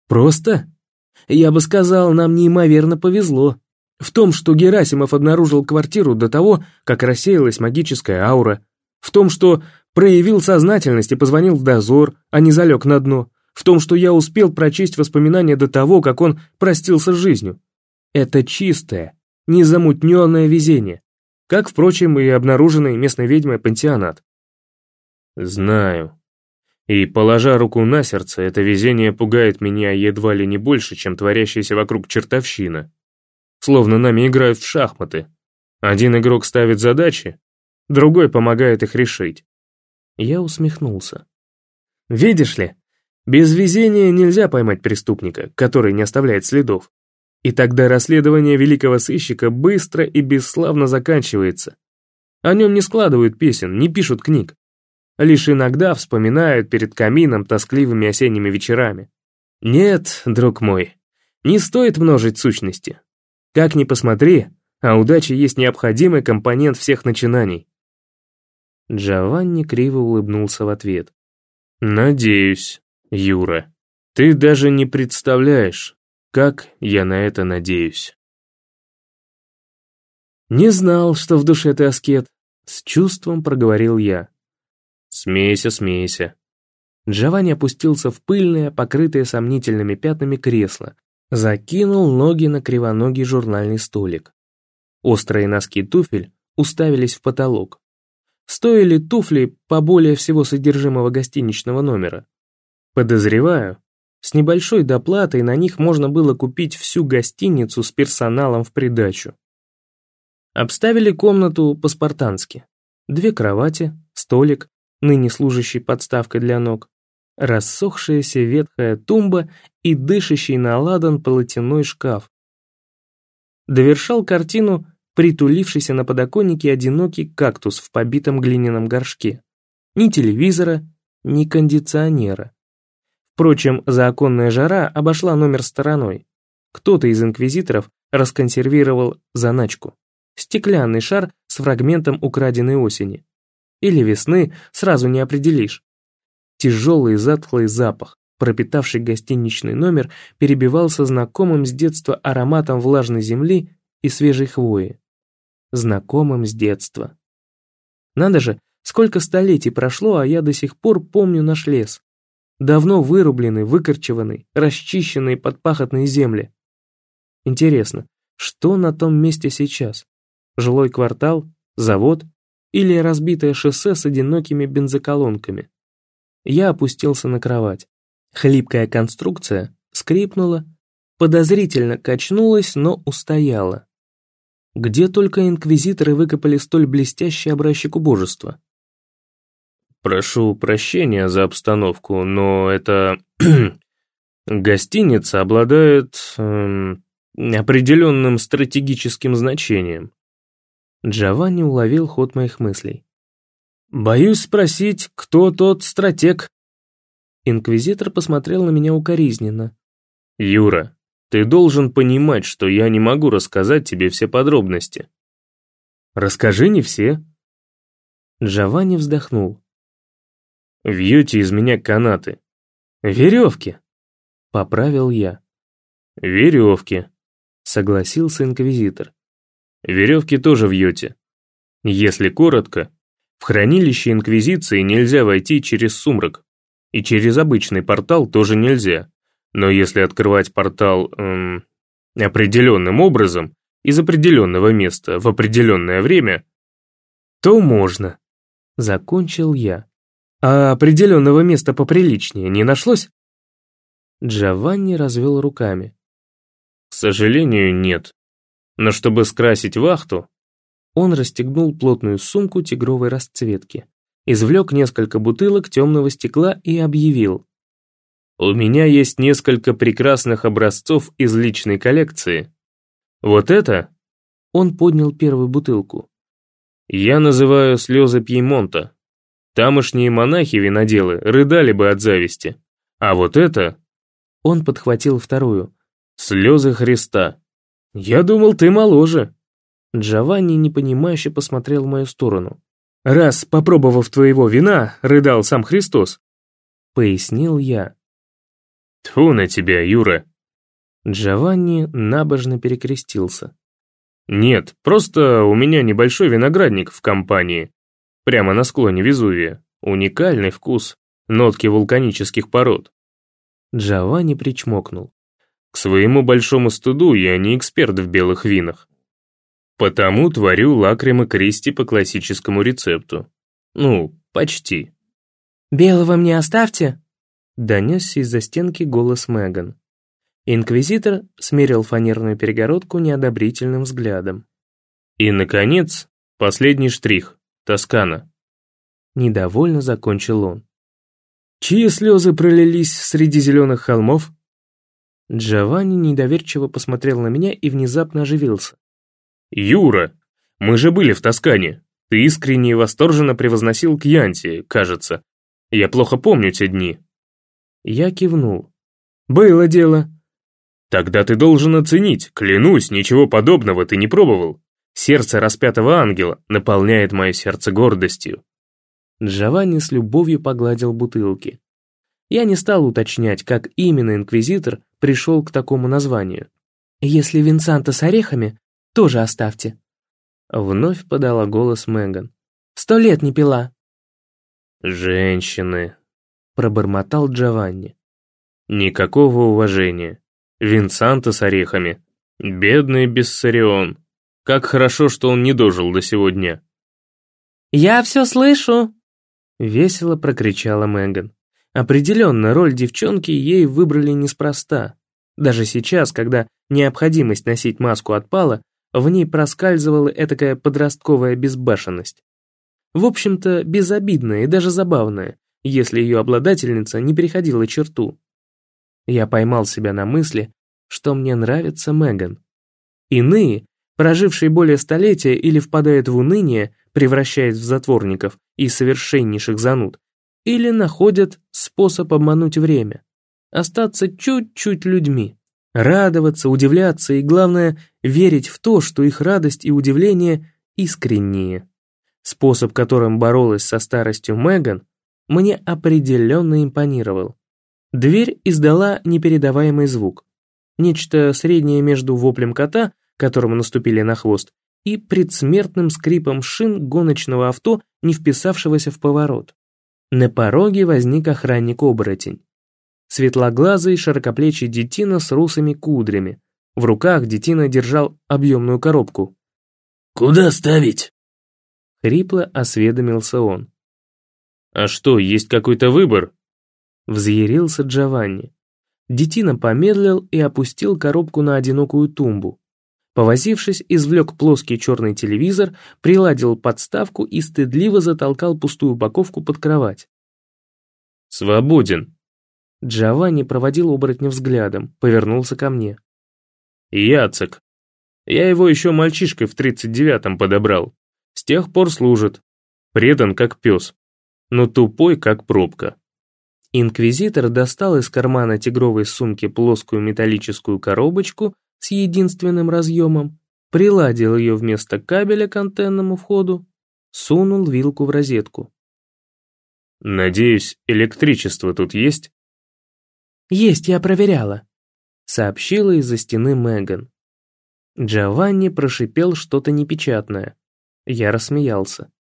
«Просто? Я бы сказал, нам неимоверно повезло. В том, что Герасимов обнаружил квартиру до того, как рассеялась магическая аура. В том, что проявил сознательность и позвонил в дозор, а не залег на дно. В том, что я успел прочесть воспоминания до того, как он простился с жизнью. Это чистое, незамутненное везение. Как, впрочем, и обнаруженный местной ведьмой пансионат. Знаю, и, положа руку на сердце, это везение пугает меня едва ли не больше, чем творящаяся вокруг чертовщина. Словно нами играют в шахматы. Один игрок ставит задачи, другой помогает их решить. Я усмехнулся. Видишь ли, без везения нельзя поймать преступника, который не оставляет следов. И тогда расследование великого сыщика быстро и бесславно заканчивается. О нем не складывают песен, не пишут книг лишь иногда вспоминают перед камином тоскливыми осенними вечерами. Нет, друг мой, не стоит множить сущности. Как ни посмотри, а удача есть необходимый компонент всех начинаний. Джованни криво улыбнулся в ответ. «Надеюсь, Юра. Ты даже не представляешь, как я на это надеюсь». «Не знал, что в душе ты аскет», — с чувством проговорил я. «Смейся, смейся». Джованни опустился в пыльное, покрытое сомнительными пятнами кресло, закинул ноги на кривоногий журнальный столик. Острые носки туфель уставились в потолок. Стоили туфли по более всего содержимого гостиничного номера. Подозреваю, с небольшой доплатой на них можно было купить всю гостиницу с персоналом в придачу. Обставили комнату по-спартански. Две кровати, столик, ныне служащий подставкой для ног, рассохшаяся ветхая тумба и дышащий на ладан полотяной шкаф. Довершал картину притулившийся на подоконнике одинокий кактус в побитом глиняном горшке. Ни телевизора, ни кондиционера. Впрочем, законная жара обошла номер стороной. Кто-то из инквизиторов расконсервировал заначку. Стеклянный шар с фрагментом украденной осени или весны, сразу не определишь. Тяжелый затхлый запах, пропитавший гостиничный номер, перебивался знакомым с детства ароматом влажной земли и свежей хвои. Знакомым с детства. Надо же, сколько столетий прошло, а я до сих пор помню наш лес. Давно вырубленный, выкорчеванный, расчищенный под пахотные земли. Интересно, что на том месте сейчас? Жилой квартал? Завод? Или разбитое шоссе с одинокими бензоколонками? Я опустился на кровать. Хлипкая конструкция скрипнула, подозрительно качнулась, но устояла. Где только инквизиторы выкопали столь блестящий образчик убожества? Прошу прощения за обстановку, но это... Гостиница обладает эм, определенным стратегическим значением. Джованни уловил ход моих мыслей. «Боюсь спросить, кто тот стратег?» Инквизитор посмотрел на меня укоризненно. «Юра, ты должен понимать, что я не могу рассказать тебе все подробности». «Расскажи не все». Джованни вздохнул. Вьете из меня канаты. Веревки. Поправил я. Веревки. Согласился инквизитор. Веревки тоже вьете. Если коротко, в хранилище Инквизиции нельзя войти через сумрак. И через обычный портал тоже нельзя. Но если открывать портал эм, определенным образом, из определенного места в определенное время, то можно. Закончил я. А определенного места поприличнее не нашлось? Джованни развел руками. К сожалению, нет. Но чтобы скрасить вахту... Он расстегнул плотную сумку тигровой расцветки, извлек несколько бутылок темного стекла и объявил. «У меня есть несколько прекрасных образцов из личной коллекции. Вот это...» Он поднял первую бутылку. «Я называю слезы Пьемонта. Тамошние монахи-виноделы рыдали бы от зависти. А вот это... Он подхватил вторую. Слезы Христа. Я думал, ты моложе. Джованни непонимающе посмотрел в мою сторону. «Раз, попробовав твоего вина, рыдал сам Христос», — пояснил я. Тьфу на тебя, Юра. Джованни набожно перекрестился. «Нет, просто у меня небольшой виноградник в компании прямо на склоне Везувия. Уникальный вкус, нотки вулканических пород. Джованни причмокнул. К своему большому студу я не эксперт в белых винах. Потому творю лакримы Кристи по классическому рецепту. Ну, почти. «Белого мне оставьте!» Донесся из-за стенки голос Меган. Инквизитор смерил фанерную перегородку неодобрительным взглядом. И, наконец, последний штрих. Тоскана. Недовольно закончил он. Чьи слезы пролились среди зеленых холмов? Джованни недоверчиво посмотрел на меня и внезапно оживился. «Юра, мы же были в Тоскане. Ты искренне и восторженно превозносил Кьянти, кажется. Я плохо помню те дни». Я кивнул. «Было дело». «Тогда ты должен оценить, клянусь, ничего подобного ты не пробовал. Сердце распятого ангела наполняет мое сердце гордостью. Джованни с любовью погладил бутылки. Я не стал уточнять, как именно инквизитор пришел к такому названию. «Если Винсанта с орехами, тоже оставьте». Вновь подала голос Меган. «Сто лет не пила». «Женщины», — пробормотал Джованни. «Никакого уважения. Винсанта с орехами. Бедный Бессарион. Как хорошо, что он не дожил до сегодня. «Я все слышу!» Весело прокричала Меган. Определенно, роль девчонки ей выбрали неспроста. Даже сейчас, когда необходимость носить маску отпала, в ней проскальзывала этакая подростковая безбашенность. В общем-то, безобидная и даже забавная, если ее обладательница не переходила черту. Я поймал себя на мысли, что мне нравится Меган. Иные, прожившие более столетия или впадают в уныние, превращаясь в затворников и совершеннейших зануд, или находят способ обмануть время, остаться чуть-чуть людьми, радоваться, удивляться и, главное, верить в то, что их радость и удивление искренние. Способ, которым боролась со старостью Меган, мне определенно импонировал. Дверь издала непередаваемый звук. Нечто среднее между воплем кота, которому наступили на хвост, и предсмертным скрипом шин гоночного авто, не вписавшегося в поворот. На пороге возник охранник-оборотень. Светлоглазый, широкоплечий детина с русыми кудрями. В руках детина держал объемную коробку. «Куда ставить?» Хрипло осведомился он. «А что, есть какой-то выбор?» Взъярился Джованни. Детина помедлил и опустил коробку на одинокую тумбу. Повозившись, извлек плоский черный телевизор, приладил подставку и стыдливо затолкал пустую упаковку под кровать. «Свободен!» Джованни проводил оборотня взглядом, повернулся ко мне. «Яцек. Я его еще мальчишкой в тридцать девятом подобрал. С тех пор служит. Предан как пес, но тупой как пробка». Инквизитор достал из кармана тигровой сумки плоскую металлическую коробочку с единственным разъемом, приладил ее вместо кабеля к антенному входу, сунул вилку в розетку. «Надеюсь, электричество тут есть?» «Есть, я проверяла», — сообщила из-за стены Меган. Джованни прошипел что-то непечатное. Я рассмеялся.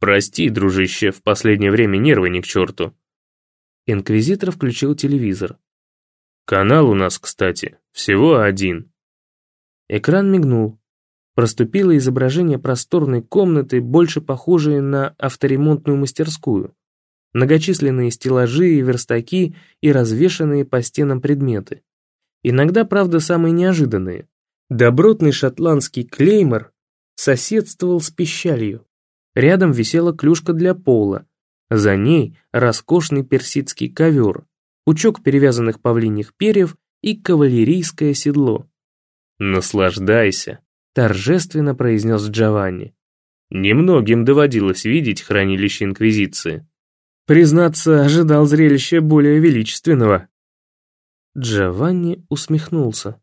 «Прости, дружище, в последнее время нервы не к черту». Инквизитор включил телевизор. «Канал у нас, кстати, всего один». Экран мигнул. Проступило изображение просторной комнаты, больше похожей на авторемонтную мастерскую многочисленные стеллажи и верстаки и развешанные по стенам предметы. Иногда, правда, самые неожиданные. Добротный шотландский клеймор соседствовал с пищалью. Рядом висела клюшка для пола, за ней роскошный персидский ковер, пучок перевязанных павлиньих перьев и кавалерийское седло. «Наслаждайся», — торжественно произнес Джованни. «Немногим доводилось видеть хранилище Инквизиции». Признаться, ожидал зрелища более величественного. Джованни усмехнулся.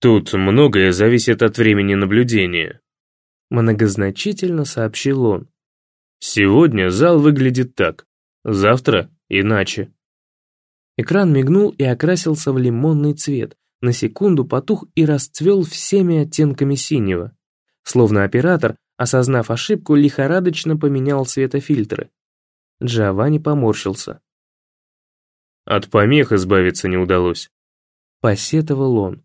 Тут многое зависит от времени наблюдения. Многозначительно сообщил он. Сегодня зал выглядит так, завтра иначе. Экран мигнул и окрасился в лимонный цвет, на секунду потух и расцвел всеми оттенками синего. Словно оператор, осознав ошибку, лихорадочно поменял светофильтры. Джованни поморщился. От помех избавиться не удалось. Посетовал он.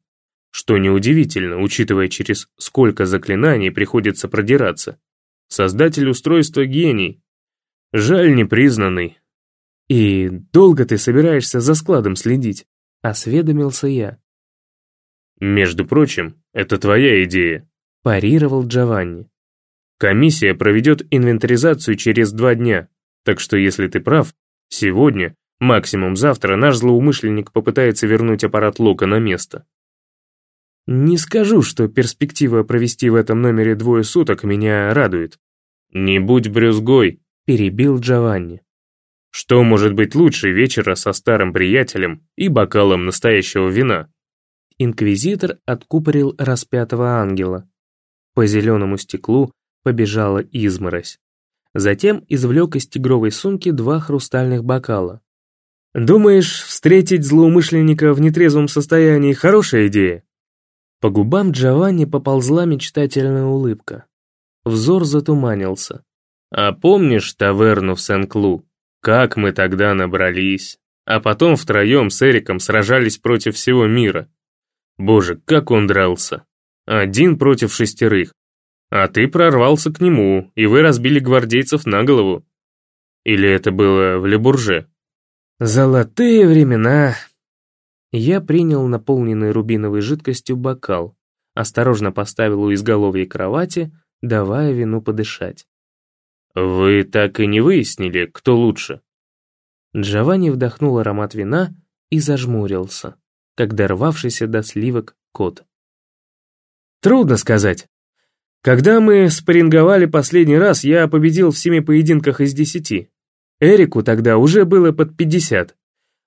Что неудивительно, учитывая, через сколько заклинаний приходится продираться. Создатель устройства гений. Жаль, непризнанный. «И долго ты собираешься за складом следить?» — осведомился я. «Между прочим, это твоя идея», — парировал Джованни. «Комиссия проведет инвентаризацию через два дня. Так что если ты прав, сегодня, максимум завтра, наш злоумышленник попытается вернуть аппарат Лока на место. Не скажу, что перспектива провести в этом номере двое суток меня радует. Не будь брюзгой, перебил Джованни. Что может быть лучше вечера со старым приятелем и бокалом настоящего вина? Инквизитор откупорил распятого ангела. По зеленому стеклу побежала изморозь. Затем извлек из тигровой сумки два хрустальных бокала. «Думаешь, встретить злоумышленника в нетрезвом состоянии – хорошая идея?» По губам Джованни поползла мечтательная улыбка. Взор затуманился. «А помнишь таверну в Сен-Клу? Как мы тогда набрались? А потом втроем с Эриком сражались против всего мира. Боже, как он дрался! Один против шестерых. А ты прорвался к нему, и вы разбили гвардейцев на голову. Или это было в Лебурже? Золотые времена. Я принял наполненный рубиновой жидкостью бокал, осторожно поставил у изголовья кровати, давая вину подышать. Вы так и не выяснили, кто лучше? Джованни вдохнул аромат вина и зажмурился, как дорвавшийся до сливок кот. Трудно сказать. Когда мы спарринговали последний раз, я победил в семи поединках из десяти. Эрику тогда уже было под пятьдесят.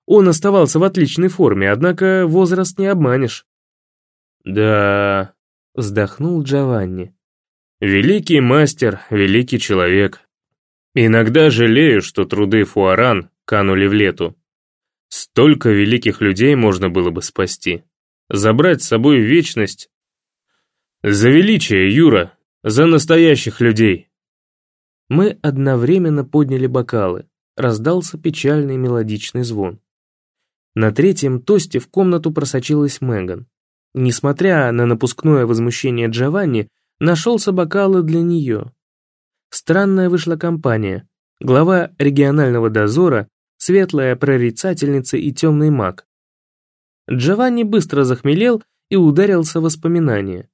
Он оставался в отличной форме, однако возраст не обманешь. «Да...» — вздохнул Джованни. Великий мастер, великий человек. Иногда жалею, что труды Фуаран канули в лету. Столько великих людей можно было бы спасти. Забрать с собой вечность. За величие, Юра, за настоящих людей. Мы одновременно подняли бокалы. Раздался печальный мелодичный звон. На третьем тосте в комнату просочилась Меган. Несмотря на напускное возмущение Джованни, нашелся бокалы для нее. Странная вышла компания. Глава регионального дозора, светлая прорицательница и темный маг. Джованни быстро захмелел и ударился в воспоминания.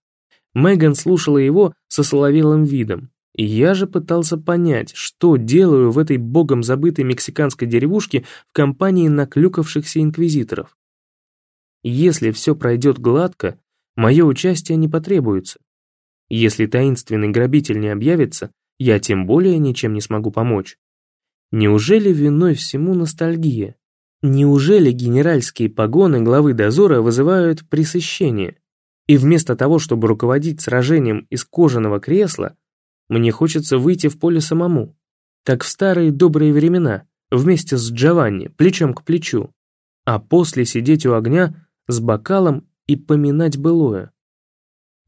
Меган слушала его со соловелым видом. И я же пытался понять, что делаю в этой богом забытой мексиканской деревушке в компании наклюкавшихся инквизиторов. Если все пройдет гладко, мое участие не потребуется. Если таинственный грабитель не объявится, я тем более ничем не смогу помочь. Неужели виной всему ностальгия? Неужели генеральские погоны главы дозора вызывают пресыщение? И вместо того, чтобы руководить сражением из кожаного кресла, мне хочется выйти в поле самому, как в старые добрые времена, вместе с Джованни, плечом к плечу, а после сидеть у огня с бокалом и поминать былое.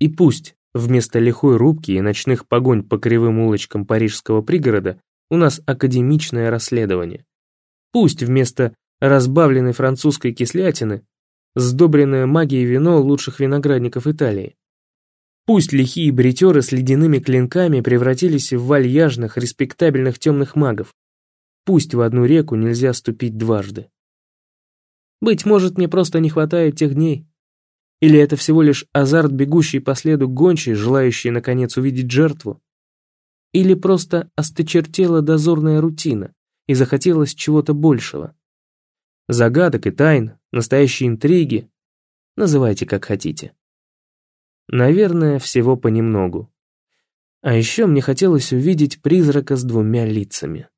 И пусть вместо лихой рубки и ночных погонь по кривым улочкам парижского пригорода у нас академичное расследование. Пусть вместо разбавленной французской кислятины сдобренное магией вино лучших виноградников Италии. Пусть лихие бритеры с ледяными клинками превратились в вальяжных, респектабельных темных магов. Пусть в одну реку нельзя ступить дважды. Быть может, мне просто не хватает тех дней. Или это всего лишь азарт бегущий по следу гончей, желающий наконец увидеть жертву? Или просто осточертела дозорная рутина и захотелось чего-то большего? Загадок и тайн, настоящие интриги. Называйте как хотите. Наверное, всего понемногу. А еще мне хотелось увидеть призрака с двумя лицами.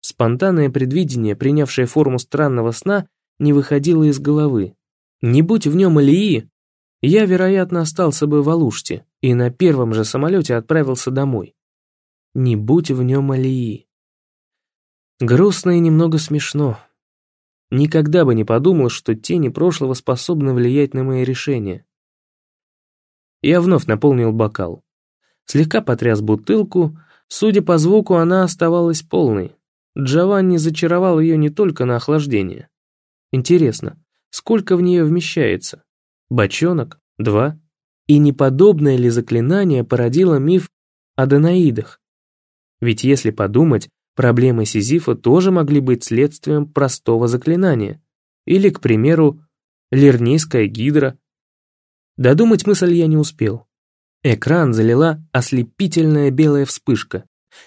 Спонтанное предвидение, принявшее форму странного сна, не выходило из головы. Не будь в нем Алии, я, вероятно, остался бы в Алуште и на первом же самолете отправился домой. Не будь в нем Алии. Грустно и немного смешно. Никогда бы не подумал, что тени прошлого способны влиять на мои решения. Я вновь наполнил бокал. Слегка потряс бутылку, судя по звуку, она оставалась полной. Джованни зачаровал ее не только на охлаждение. Интересно, сколько в нее вмещается? Бочонок? Два? И неподобное ли заклинание породило миф о Данаидах? Ведь если подумать, проблемы Сизифа тоже могли быть следствием простого заклинания. Или, к примеру, лирнейская гидра Додумать мысль я не успел. Экран залила ослепительная белая вспышка.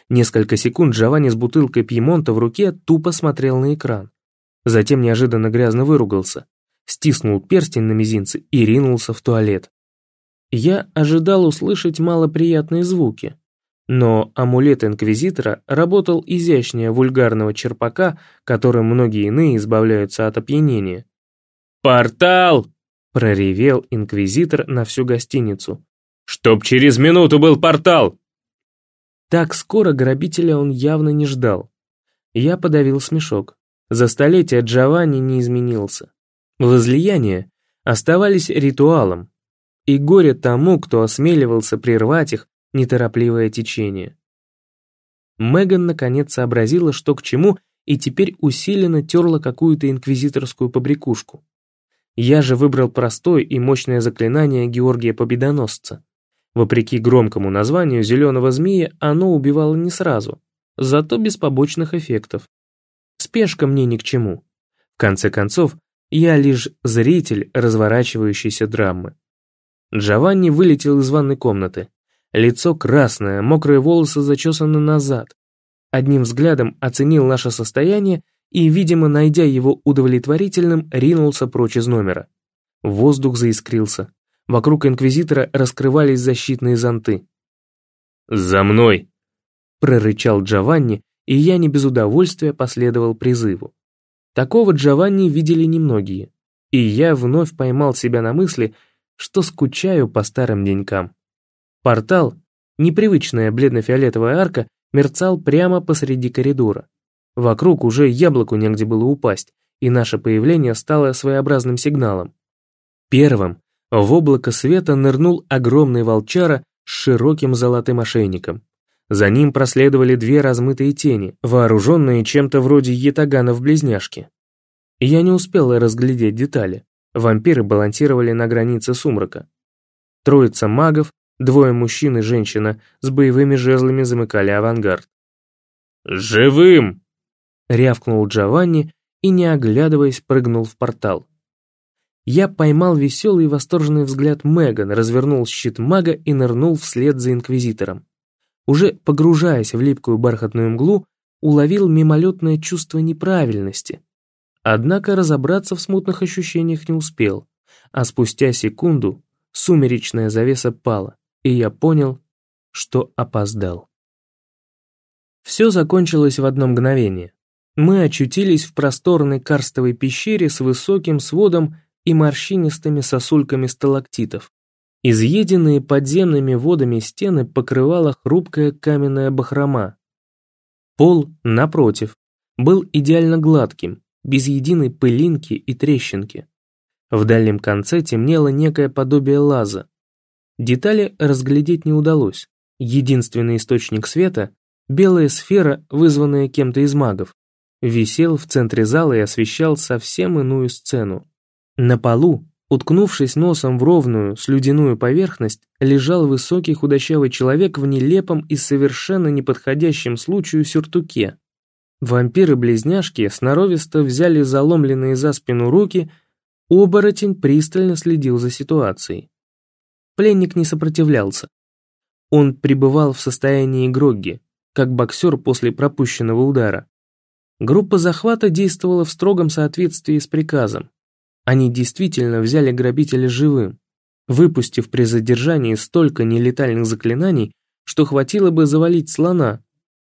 Несколько секунд Джованни с бутылкой пьемонта в руке тупо смотрел на экран. Затем неожиданно грязно выругался, стиснул перстень на мизинце и ринулся в туалет. Я ожидал услышать малоприятные звуки, но амулет Инквизитора работал изящнее вульгарного черпака, которым многие иные избавляются от опьянения. «Портал!» Проревел инквизитор на всю гостиницу. «Чтоб через минуту был портал!» Так скоро грабителя он явно не ждал. Я подавил смешок. За столетия Джованни не изменился. Возлияния оставались ритуалом, и горе тому, кто осмеливался прервать их неторопливое течение. Меган наконец сообразила, что к чему, и теперь усиленно терла какую-то инквизиторскую побрякушку. Я же выбрал простое и мощное заклинание Георгия Победоносца. Вопреки громкому названию зеленого змея, оно убивало не сразу, зато без побочных эффектов. Спешка мне ни к чему. В конце концов, я лишь зритель разворачивающейся драмы. Джованни вылетел из ванной комнаты. Лицо красное, мокрые волосы зачесаны назад. Одним взглядом оценил наше состояние и, видимо, найдя его удовлетворительным, ринулся прочь из номера. Воздух заискрился. Вокруг инквизитора раскрывались защитные зонты. «За мной!» — прорычал Джованни, и я не без удовольствия последовал призыву. Такого Джованни видели немногие, и я вновь поймал себя на мысли, что скучаю по старым денькам. Портал, непривычная бледно-фиолетовая арка, мерцал прямо посреди коридора. Вокруг уже яблоку негде было упасть, и наше появление стало своеобразным сигналом. Первым в облако света нырнул огромный волчара с широким золотым ошейником. За ним проследовали две размытые тени, вооруженные чем-то вроде ятаганов-близняшки. Я не успел разглядеть детали. Вампиры балансировали на границе сумрака. Троица магов, двое мужчин и женщина с боевыми жезлами замыкали авангард. «Живым!» — рявкнул Джованни и, не оглядываясь, прыгнул в портал. Я поймал веселый и восторженный взгляд Меган, развернул щит мага и нырнул вслед за Инквизитором. Уже погружаясь в липкую бархатную мглу, уловил мимолетное чувство неправильности. Однако разобраться в смутных ощущениях не успел, а спустя секунду сумеречная завеса пала, и я понял, что опоздал. Все закончилось в одно мгновение. Мы очутились в просторной карстовой пещере с высоким сводом и морщинистыми сосульками сталактитов. Изъеденные подземными водами стены покрывала хрупкая каменная бахрома. Пол, напротив, был идеально гладким, без единой пылинки и трещинки. В дальнем конце темнело некое подобие лаза. Детали разглядеть не удалось. Единственный источник света — белая сфера, вызванная кем-то из магов, висел в центре зала и освещал совсем иную сцену. На полу, уткнувшись носом в ровную, слюдяную поверхность, лежал высокий худощавый человек в нелепом и совершенно неподходящем случаю сюртуке. Вампиры-близняшки сноровисто взяли заломленные за спину руки, оборотень пристально следил за ситуацией. Пленник не сопротивлялся. Он пребывал в состоянии грогги, как боксер после пропущенного удара. Группа захвата действовала в строгом соответствии с приказом. Они действительно взяли грабителя живым, выпустив при задержании столько нелетальных заклинаний, что хватило бы завалить слона.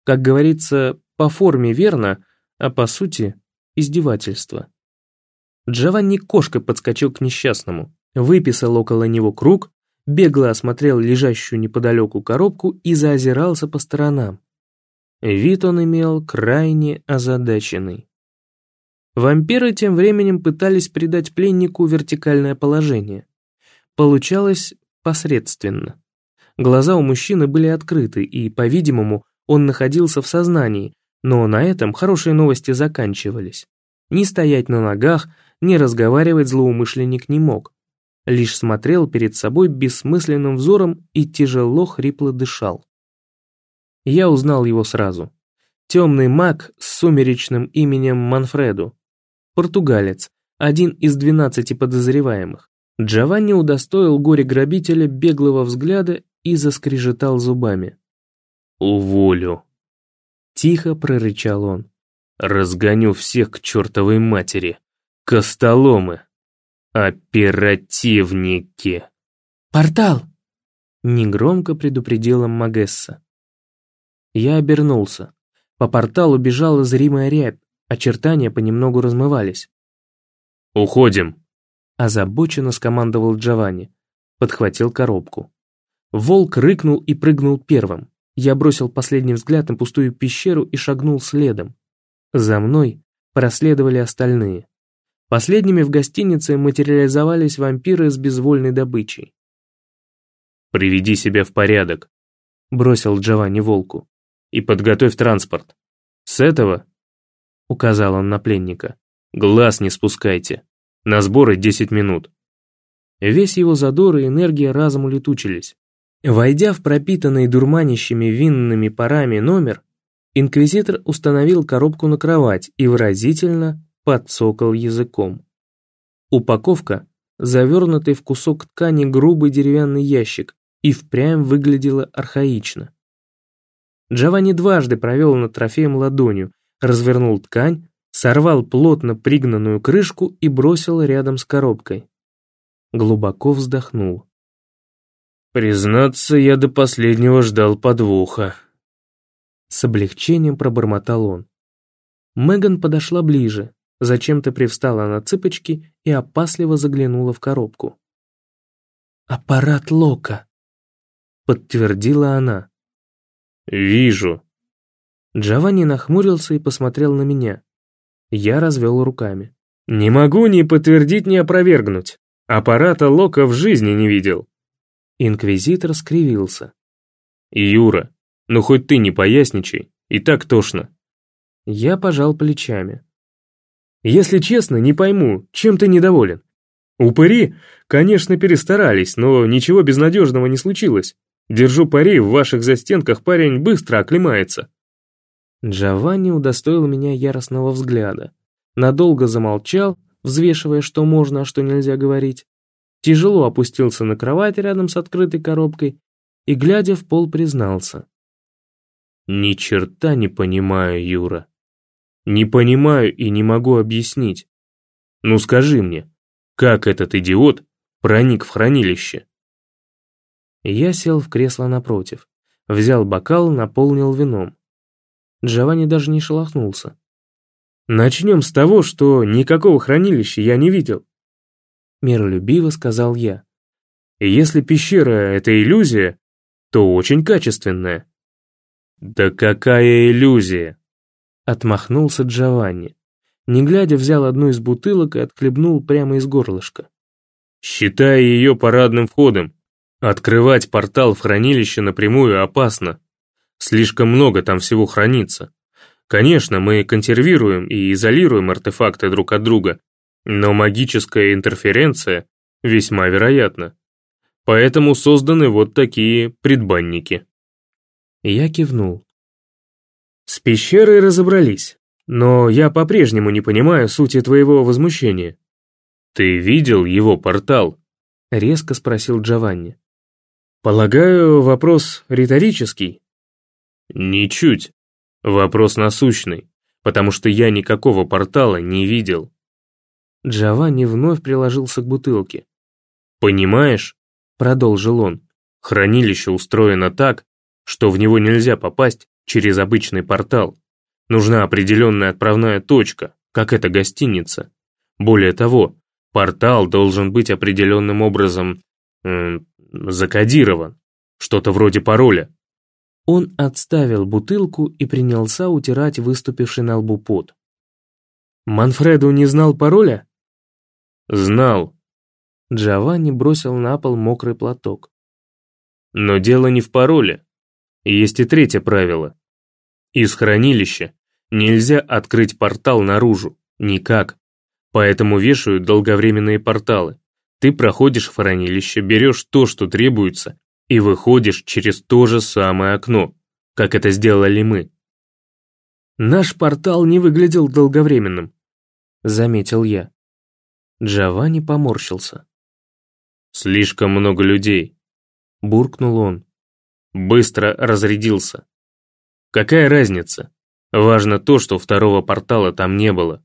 Как говорится, по форме верно, а по сути издевательство. Джованни кошкой подскочил к несчастному, выписал около него круг, бегло осмотрел лежащую неподалеку коробку и заозирался по сторонам. Вид он имел крайне озадаченный. Вампиры тем временем пытались придать пленнику вертикальное положение. Получалось посредственно. Глаза у мужчины были открыты, и, по-видимому, он находился в сознании, но на этом хорошие новости заканчивались. Ни стоять на ногах, ни разговаривать злоумышленник не мог. Лишь смотрел перед собой бессмысленным взором и тяжело хрипло дышал. Я узнал его сразу. Темный маг с сумеречным именем Манфреду, португалец, один из двенадцати подозреваемых. Джованни удостоил горе-грабителя беглого взгляда и заскрежетал зубами. «Уволю!» Тихо прорычал он. «Разгоню всех к чертовой матери! Костоломы! Оперативники!» «Портал!» Негромко предупредила Магесса. Я обернулся. По порталу бежала зримая рябь, Очертания понемногу размывались. «Уходим!» Озабоченно скомандовал Джованни. Подхватил коробку. Волк рыкнул и прыгнул первым. Я бросил последний взгляд на пустую пещеру и шагнул следом. За мной проследовали остальные. Последними в гостинице материализовались вампиры с безвольной добычей. «Приведи себя в порядок», — бросил Джованни волку, — «и подготовь транспорт. С этого указал он на пленника. «Глаз не спускайте. На сборы десять минут». Весь его задор и энергия разом улетучились. Войдя в пропитанный дурманящими винными парами номер, инквизитор установил коробку на кровать и выразительно подсокал языком. Упаковка, завернутый в кусок ткани грубый деревянный ящик, и впрямь выглядела архаично. Джованни дважды провел над трофеем ладонью, развернул ткань, сорвал плотно пригнанную крышку и бросил рядом с коробкой. Глубоко вздохнул. «Признаться, я до последнего ждал подвоха». С облегчением пробормотал он. Меган подошла ближе, зачем-то привстала на цыпочки и опасливо заглянула в коробку. «Аппарат Лока», подтвердила она. «Вижу». Джованни нахмурился и посмотрел на меня. Я развел руками. «Не могу ни подтвердить, ни опровергнуть. Аппарата Лока в жизни не видел». Инквизитор скривился. «Юра, ну хоть ты не поясничай, и так тошно». Я пожал плечами. «Если честно, не пойму, чем ты недоволен? Упыри, конечно, перестарались, но ничего безнадежного не случилось. Держу пари, в ваших застенках парень быстро оклемается». Джованни удостоил меня яростного взгляда. Надолго замолчал, взвешивая, что можно, а что нельзя говорить. Тяжело опустился на кровать рядом с открытой коробкой и, глядя в пол, признался. «Ни черта не понимаю, Юра. Не понимаю и не могу объяснить. Ну скажи мне, как этот идиот проник в хранилище?» Я сел в кресло напротив, взял бокал, наполнил вином. Джованни даже не шелохнулся. «Начнем с того, что никакого хранилища я не видел», миролюбиво сказал я. «Если пещера — это иллюзия, то очень качественная». «Да какая иллюзия!» Отмахнулся Джованни. Не глядя, взял одну из бутылок и отхлебнул прямо из горлышка. «Считай ее парадным входом. Открывать портал в хранилище напрямую опасно. Слишком много там всего хранится. Конечно, мы консервируем и изолируем артефакты друг от друга, но магическая интерференция весьма вероятна. Поэтому созданы вот такие предбанники. Я кивнул. С пещерой разобрались, но я по-прежнему не понимаю сути твоего возмущения. Ты видел его портал? Резко спросил Джованни. Полагаю, вопрос риторический? Ничуть. Вопрос насущный, потому что я никакого портала не видел. Джованни вновь приложился к бутылке. «Понимаешь?» — продолжил он. «Хранилище устроено так, что в него нельзя попасть через обычный портал. Нужна определенная отправная точка, как эта гостиница. Более того, портал должен быть определенным образом закодирован, что-то вроде пароля. Он отставил бутылку и принялся утирать выступивший на лбу пот. «Манфреду не знал пароля?» «Знал». Джованни бросил на пол мокрый платок. «Но дело не в пароле. Есть и третье правило. Из хранилища нельзя открыть портал наружу, никак. Поэтому вешают долговременные порталы. Ты проходишь в хранилище, берешь то, что требуется, и выходишь через то же самое окно, как это сделали мы. Наш портал не выглядел долговременным, заметил я. Джованни поморщился. Слишком много людей, буркнул он. Быстро разрядился. Какая разница? Важно то, что второго портала там не было.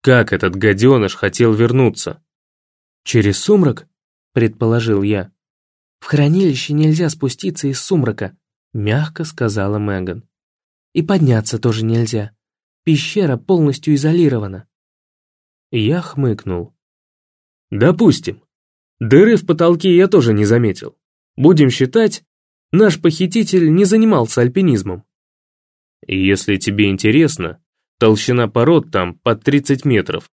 Как этот гаденыш хотел вернуться? «Через сумрак?» — предположил я. «В хранилище нельзя спуститься из сумрака», — мягко сказала Меган. «И подняться тоже нельзя. Пещера полностью изолирована». Я хмыкнул. «Допустим. Дыры в потолке я тоже не заметил. Будем считать, наш похититель не занимался альпинизмом. Если тебе интересно, толщина пород там под 30 метров,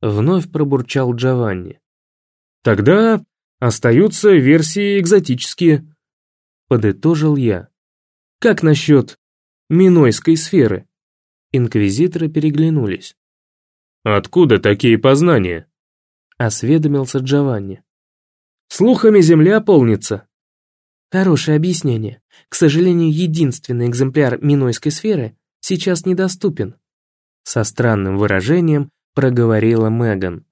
Вновь пробурчал Джованни. Тогда остаются версии экзотические. Подытожил я. Как насчет Минойской сферы? Инквизиторы переглянулись. Откуда такие познания? Осведомился Джованни. Слухами земля полнится. Хорошее объяснение. К сожалению, единственный экземпляр Минойской сферы сейчас недоступен. Со странным выражением проговорила Меган.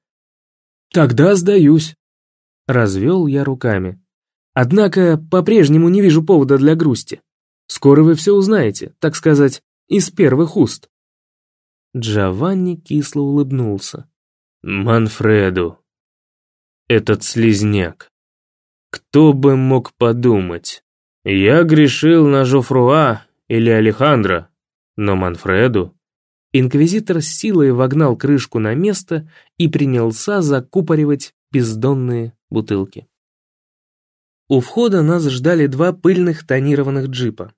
«Тогда сдаюсь», — развел я руками. «Однако по-прежнему не вижу повода для грусти. Скоро вы все узнаете, так сказать, из первых уст». Джованни кисло улыбнулся. «Манфреду, этот слизняк. Кто бы мог подумать? Я грешил на Жофруа или Алехандро, но Манфреду Инквизитор с силой вогнал крышку на место и принялся закупоривать бездонные бутылки. У входа нас ждали два пыльных тонированных джипа.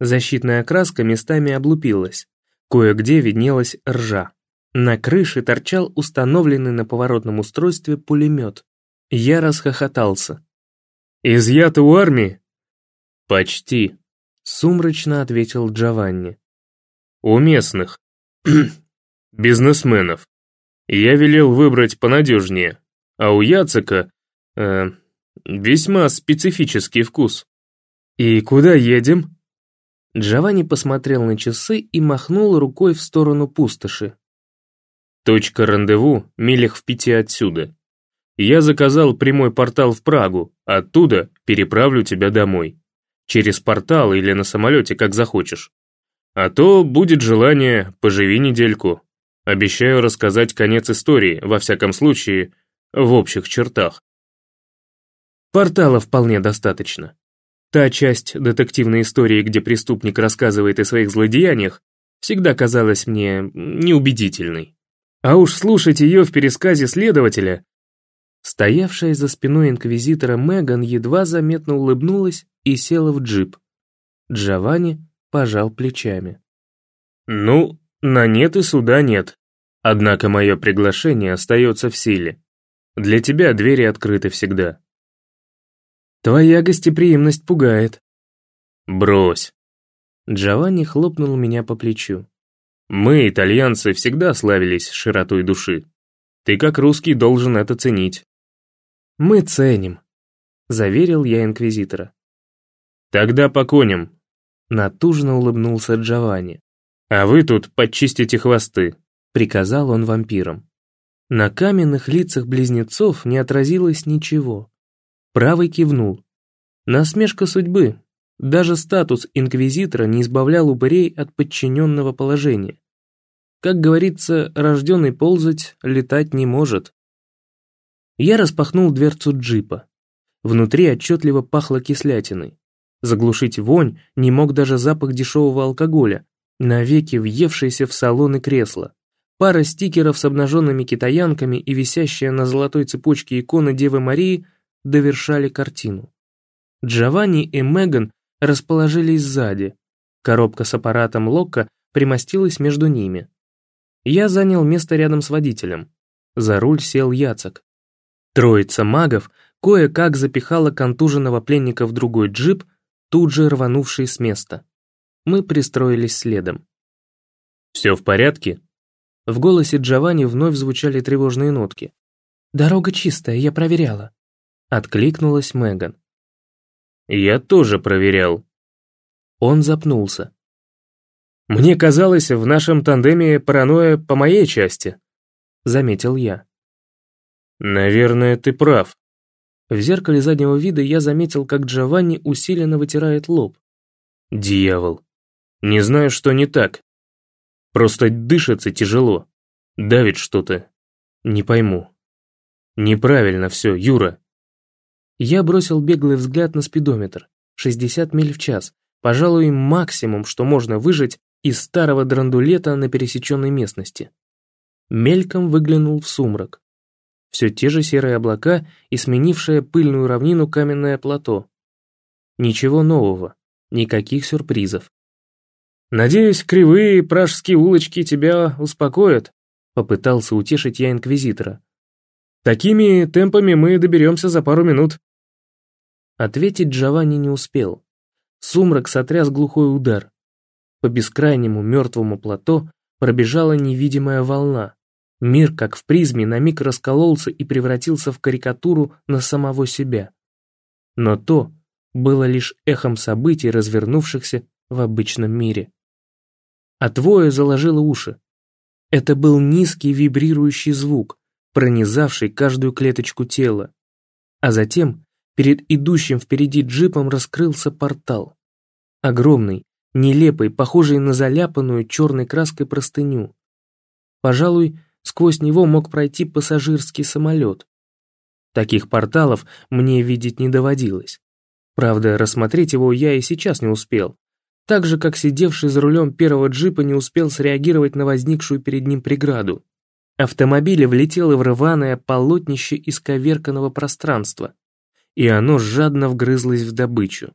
Защитная окраска местами облупилась, кое-где виднелась ржа. На крыше торчал установленный на поворотном устройстве пулемет. Я расхохотался. «Изъято у армии?» «Почти», — сумрачно ответил Джованни. «У местных. Бизнесменов. Я велел выбрать понадежнее, а у Яцека э, весьма специфический вкус». «И куда едем?» Джованни посмотрел на часы и махнул рукой в сторону пустоши. «Точка рандеву милях в пяти отсюда. Я заказал прямой портал в Прагу, оттуда переправлю тебя домой. Через портал или на самолете, как захочешь. А то будет желание, поживи недельку. Обещаю рассказать конец истории, во всяком случае, в общих чертах. Портала вполне достаточно. Та часть детективной истории, где преступник рассказывает о своих злодеяниях, всегда казалась мне неубедительной. А уж слушать ее в пересказе следователя... Стоявшая за спиной инквизитора Меган едва заметно улыбнулась и села в джип. Джованни пожал плечами. «Ну, на нет и суда нет. Однако мое приглашение остается в силе. Для тебя двери открыты всегда. Твоя гостеприимность пугает. Брось. Джованни хлопнул меня по плечу. Мы, итальянцы, всегда славились широтой души. Ты как русский должен это ценить. Мы ценим, заверил я инквизитора. Тогда по коням. Натужно улыбнулся Джованни. А вы тут подчистите хвосты, приказал он вампирам. На каменных лицах близнецов не отразилось ничего. Правый кивнул. Насмешка судьбы. Даже статус инквизитора не избавлял упырей от подчиненного положения. Как говорится, рожденный ползать, летать не может. Я распахнул дверцу джипа. Внутри отчетливо пахло кислятиной. Заглушить вонь не мог даже запах дешевого алкоголя, навеки въевшийся в салоны кресла. Пара стикеров с обнаженными китаянками и висящая на золотой цепочке икона Девы Марии – довершали картину. Джованни и Меган расположились сзади. Коробка с аппаратом Локка примостилась между ними. Я занял место рядом с водителем. За руль сел Яцек. Троица магов кое-как запихала контуженного пленника в другой джип, тут же рванувший с места. Мы пристроились следом. «Все в порядке?» В голосе Джованни вновь звучали тревожные нотки. «Дорога чистая, я проверяла». Откликнулась Меган. «Я тоже проверял». Он запнулся. «Мне казалось, в нашем тандеме паранойя по моей части», — заметил я. «Наверное, ты прав». В зеркале заднего вида я заметил, как Джованни усиленно вытирает лоб. «Дьявол! Не знаю, что не так. Просто дышится тяжело. Давит что-то. Не пойму. Неправильно все, Юра. Я бросил беглый взгляд на спидометр. 60 миль в час. Пожалуй, максимум, что можно выжить из старого драндулета на пересеченной местности. Мельком выглянул в сумрак. Все те же серые облака и сменившее пыльную равнину каменное плато. Ничего нового, никаких сюрпризов. «Надеюсь, кривые пражские улочки тебя успокоят», попытался утешить я инквизитора. «Такими темпами мы доберемся за пару минут». Ответить Джованни не успел. Сумрак сотряс глухой удар. По бескрайнему мертвому плато пробежала невидимая волна. Мир, как в призме, на миг раскололся и превратился в карикатуру на самого себя. Но то было лишь эхом событий, развернувшихся в обычном мире. А твое заложило уши. Это был низкий вибрирующий звук, пронизавший каждую клеточку тела. А затем Перед идущим впереди джипом раскрылся портал. Огромный, нелепый, похожий на заляпанную черной краской простыню. Пожалуй, сквозь него мог пройти пассажирский самолет. Таких порталов мне видеть не доводилось. Правда, рассмотреть его я и сейчас не успел. Так же, как сидевший за рулем первого джипа не успел среагировать на возникшую перед ним преграду. Автомобиль влетел в рваное полотнище исковерканного пространства и оно жадно вгрызлось в добычу.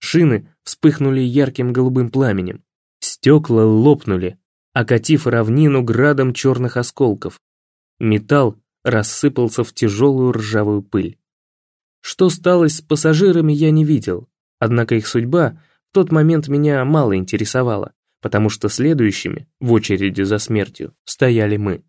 Шины вспыхнули ярким голубым пламенем, стекла лопнули, окатив равнину градом черных осколков. Металл рассыпался в тяжелую ржавую пыль. Что стало с пассажирами, я не видел, однако их судьба в тот момент меня мало интересовала, потому что следующими, в очереди за смертью, стояли мы.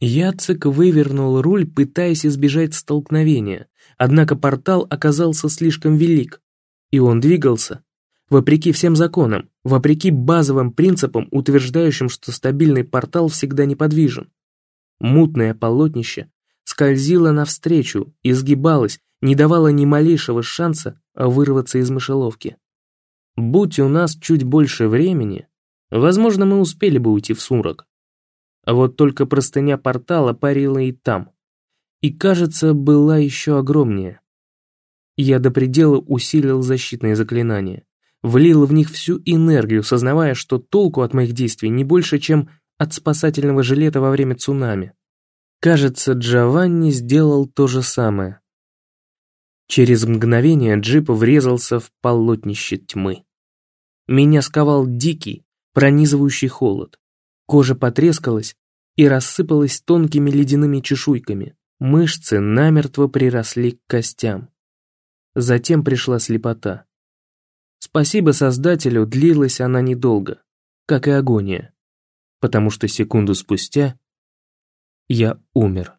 Яцек вывернул руль, пытаясь избежать столкновения, однако портал оказался слишком велик, и он двигался, вопреки всем законам, вопреки базовым принципам, утверждающим, что стабильный портал всегда неподвижен. Мутное полотнище скользило навстречу, изгибалось, не давало ни малейшего шанса вырваться из мышеловки. Будь у нас чуть больше времени, возможно, мы успели бы уйти в сумрак. А вот только простыня портала парила и там. И, кажется, была еще огромнее. Я до предела усилил защитные заклинания. Влил в них всю энергию, сознавая, что толку от моих действий не больше, чем от спасательного жилета во время цунами. Кажется, Джованни сделал то же самое. Через мгновение джип врезался в полотнище тьмы. Меня сковал дикий, пронизывающий холод. Кожа потрескалась и рассыпалась тонкими ледяными чешуйками. Мышцы намертво приросли к костям. Затем пришла слепота. Спасибо Создателю, длилась она недолго, как и агония, потому что секунду спустя я умер.